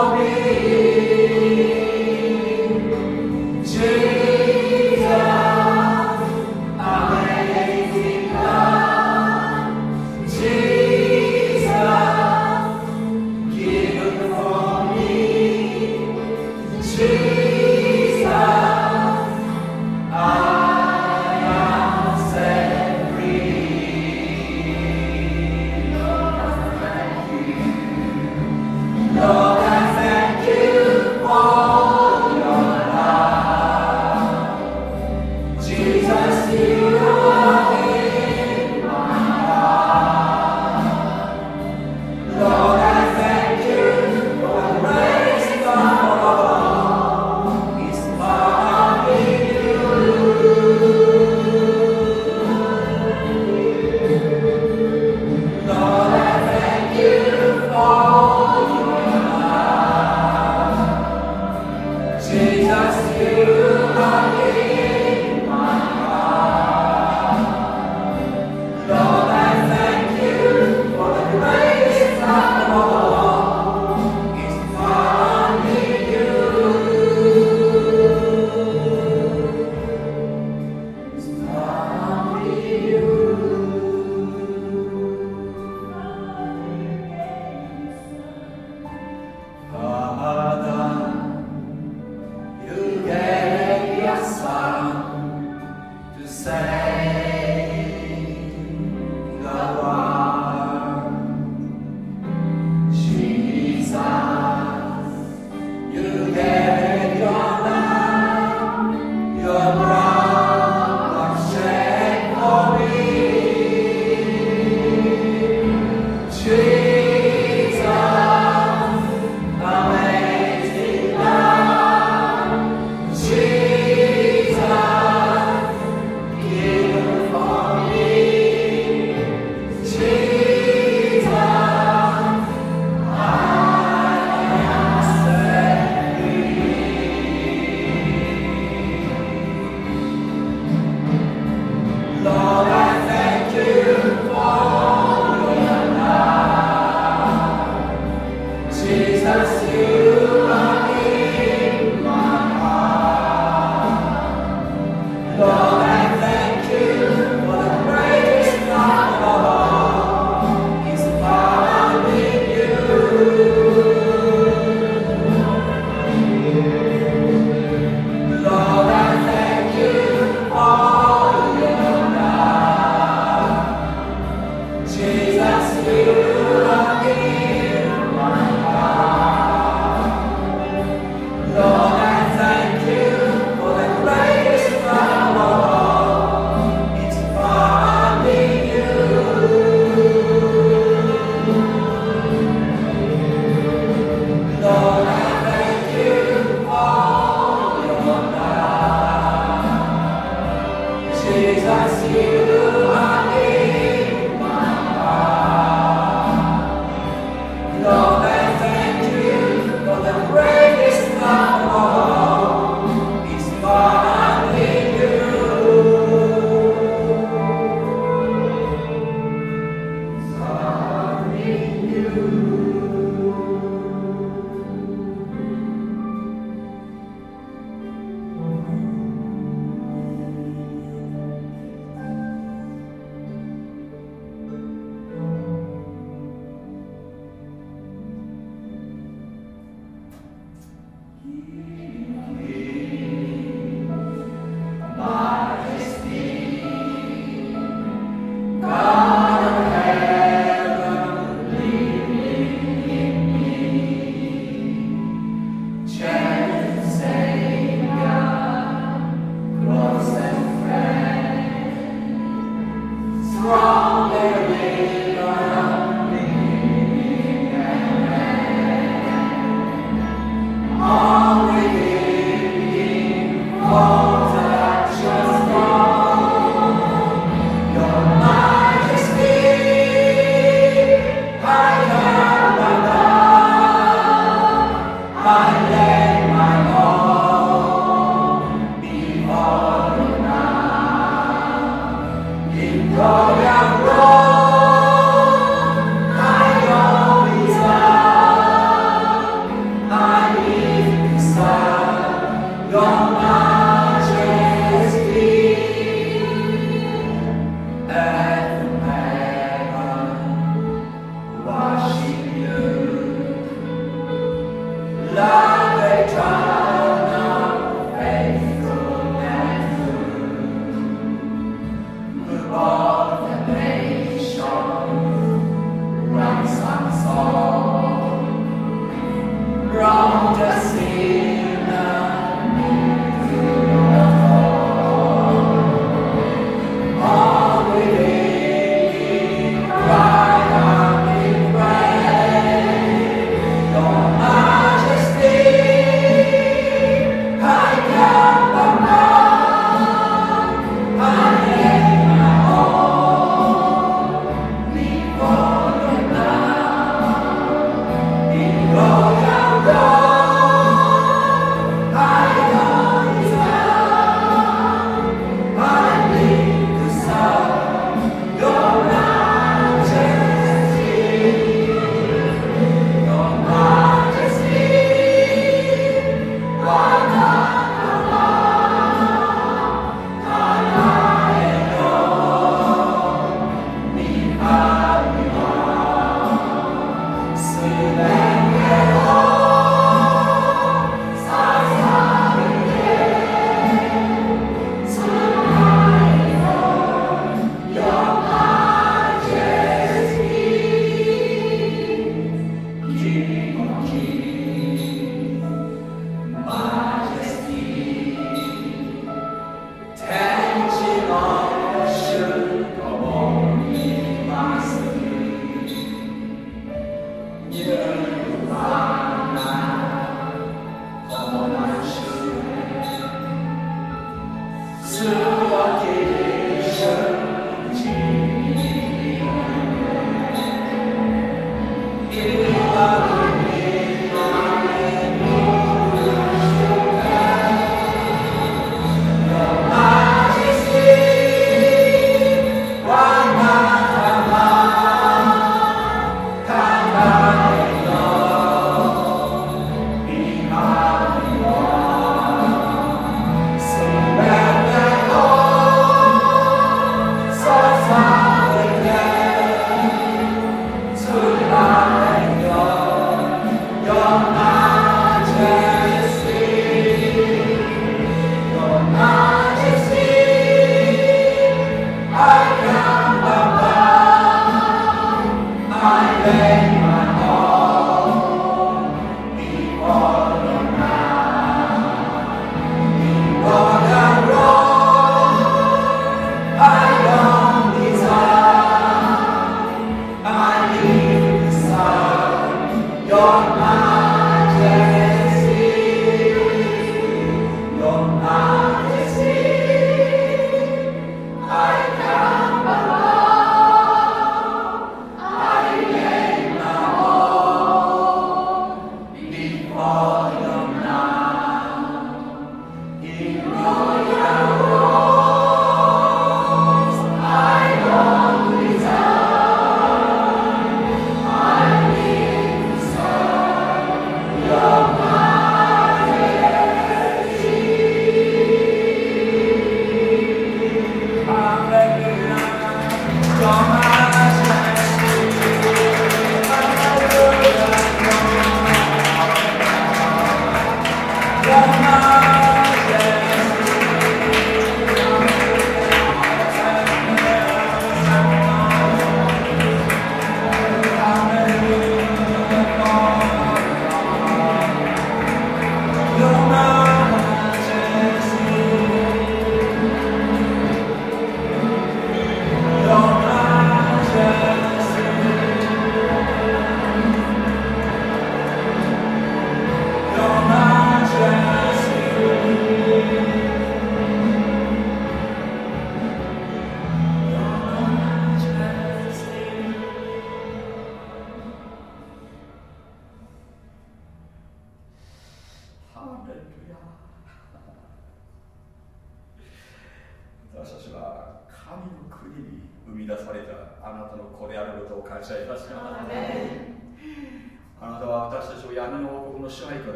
all be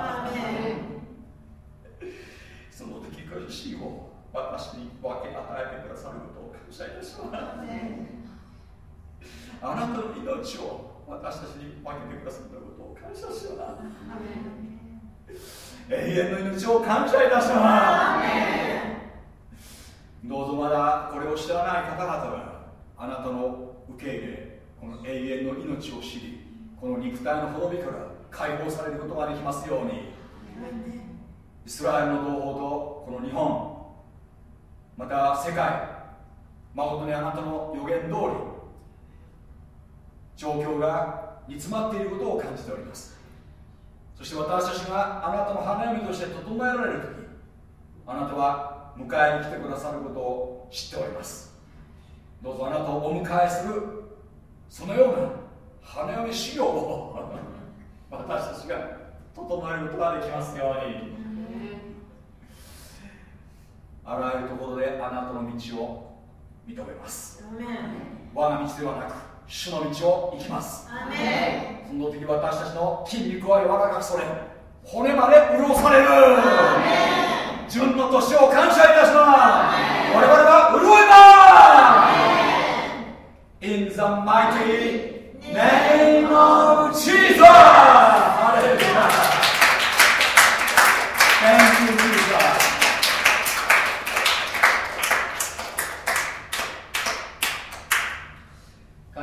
その時ご自身を私に分け与えてくださることを感謝いたします。あなたの命を私たちに分けてくださったことを感謝します。永遠の命を感謝いたします。どうぞまだこれを知らない方々があなたの受け入れこの永遠の命を知りこの肉体の滅びから解放されることができますように。イスラエルの同胞とこの日本また世界誠にあなたの予言通り状況が煮詰まっていることを感じております。そして私たちがあなたの花嫁として整えられる時あなたは迎えに来てくださることを知っております。どうぞあなたをお迎えするそのような花嫁修行を。私たちが整えることができますように。あらゆるところであなたの道を認めます。我が道ではなく主の道を行きます。その時私たちの筋肉は柔らかくそれ骨まで潤される。純の年を感謝いたします。我々は潤います。In the mighty name of Jesus.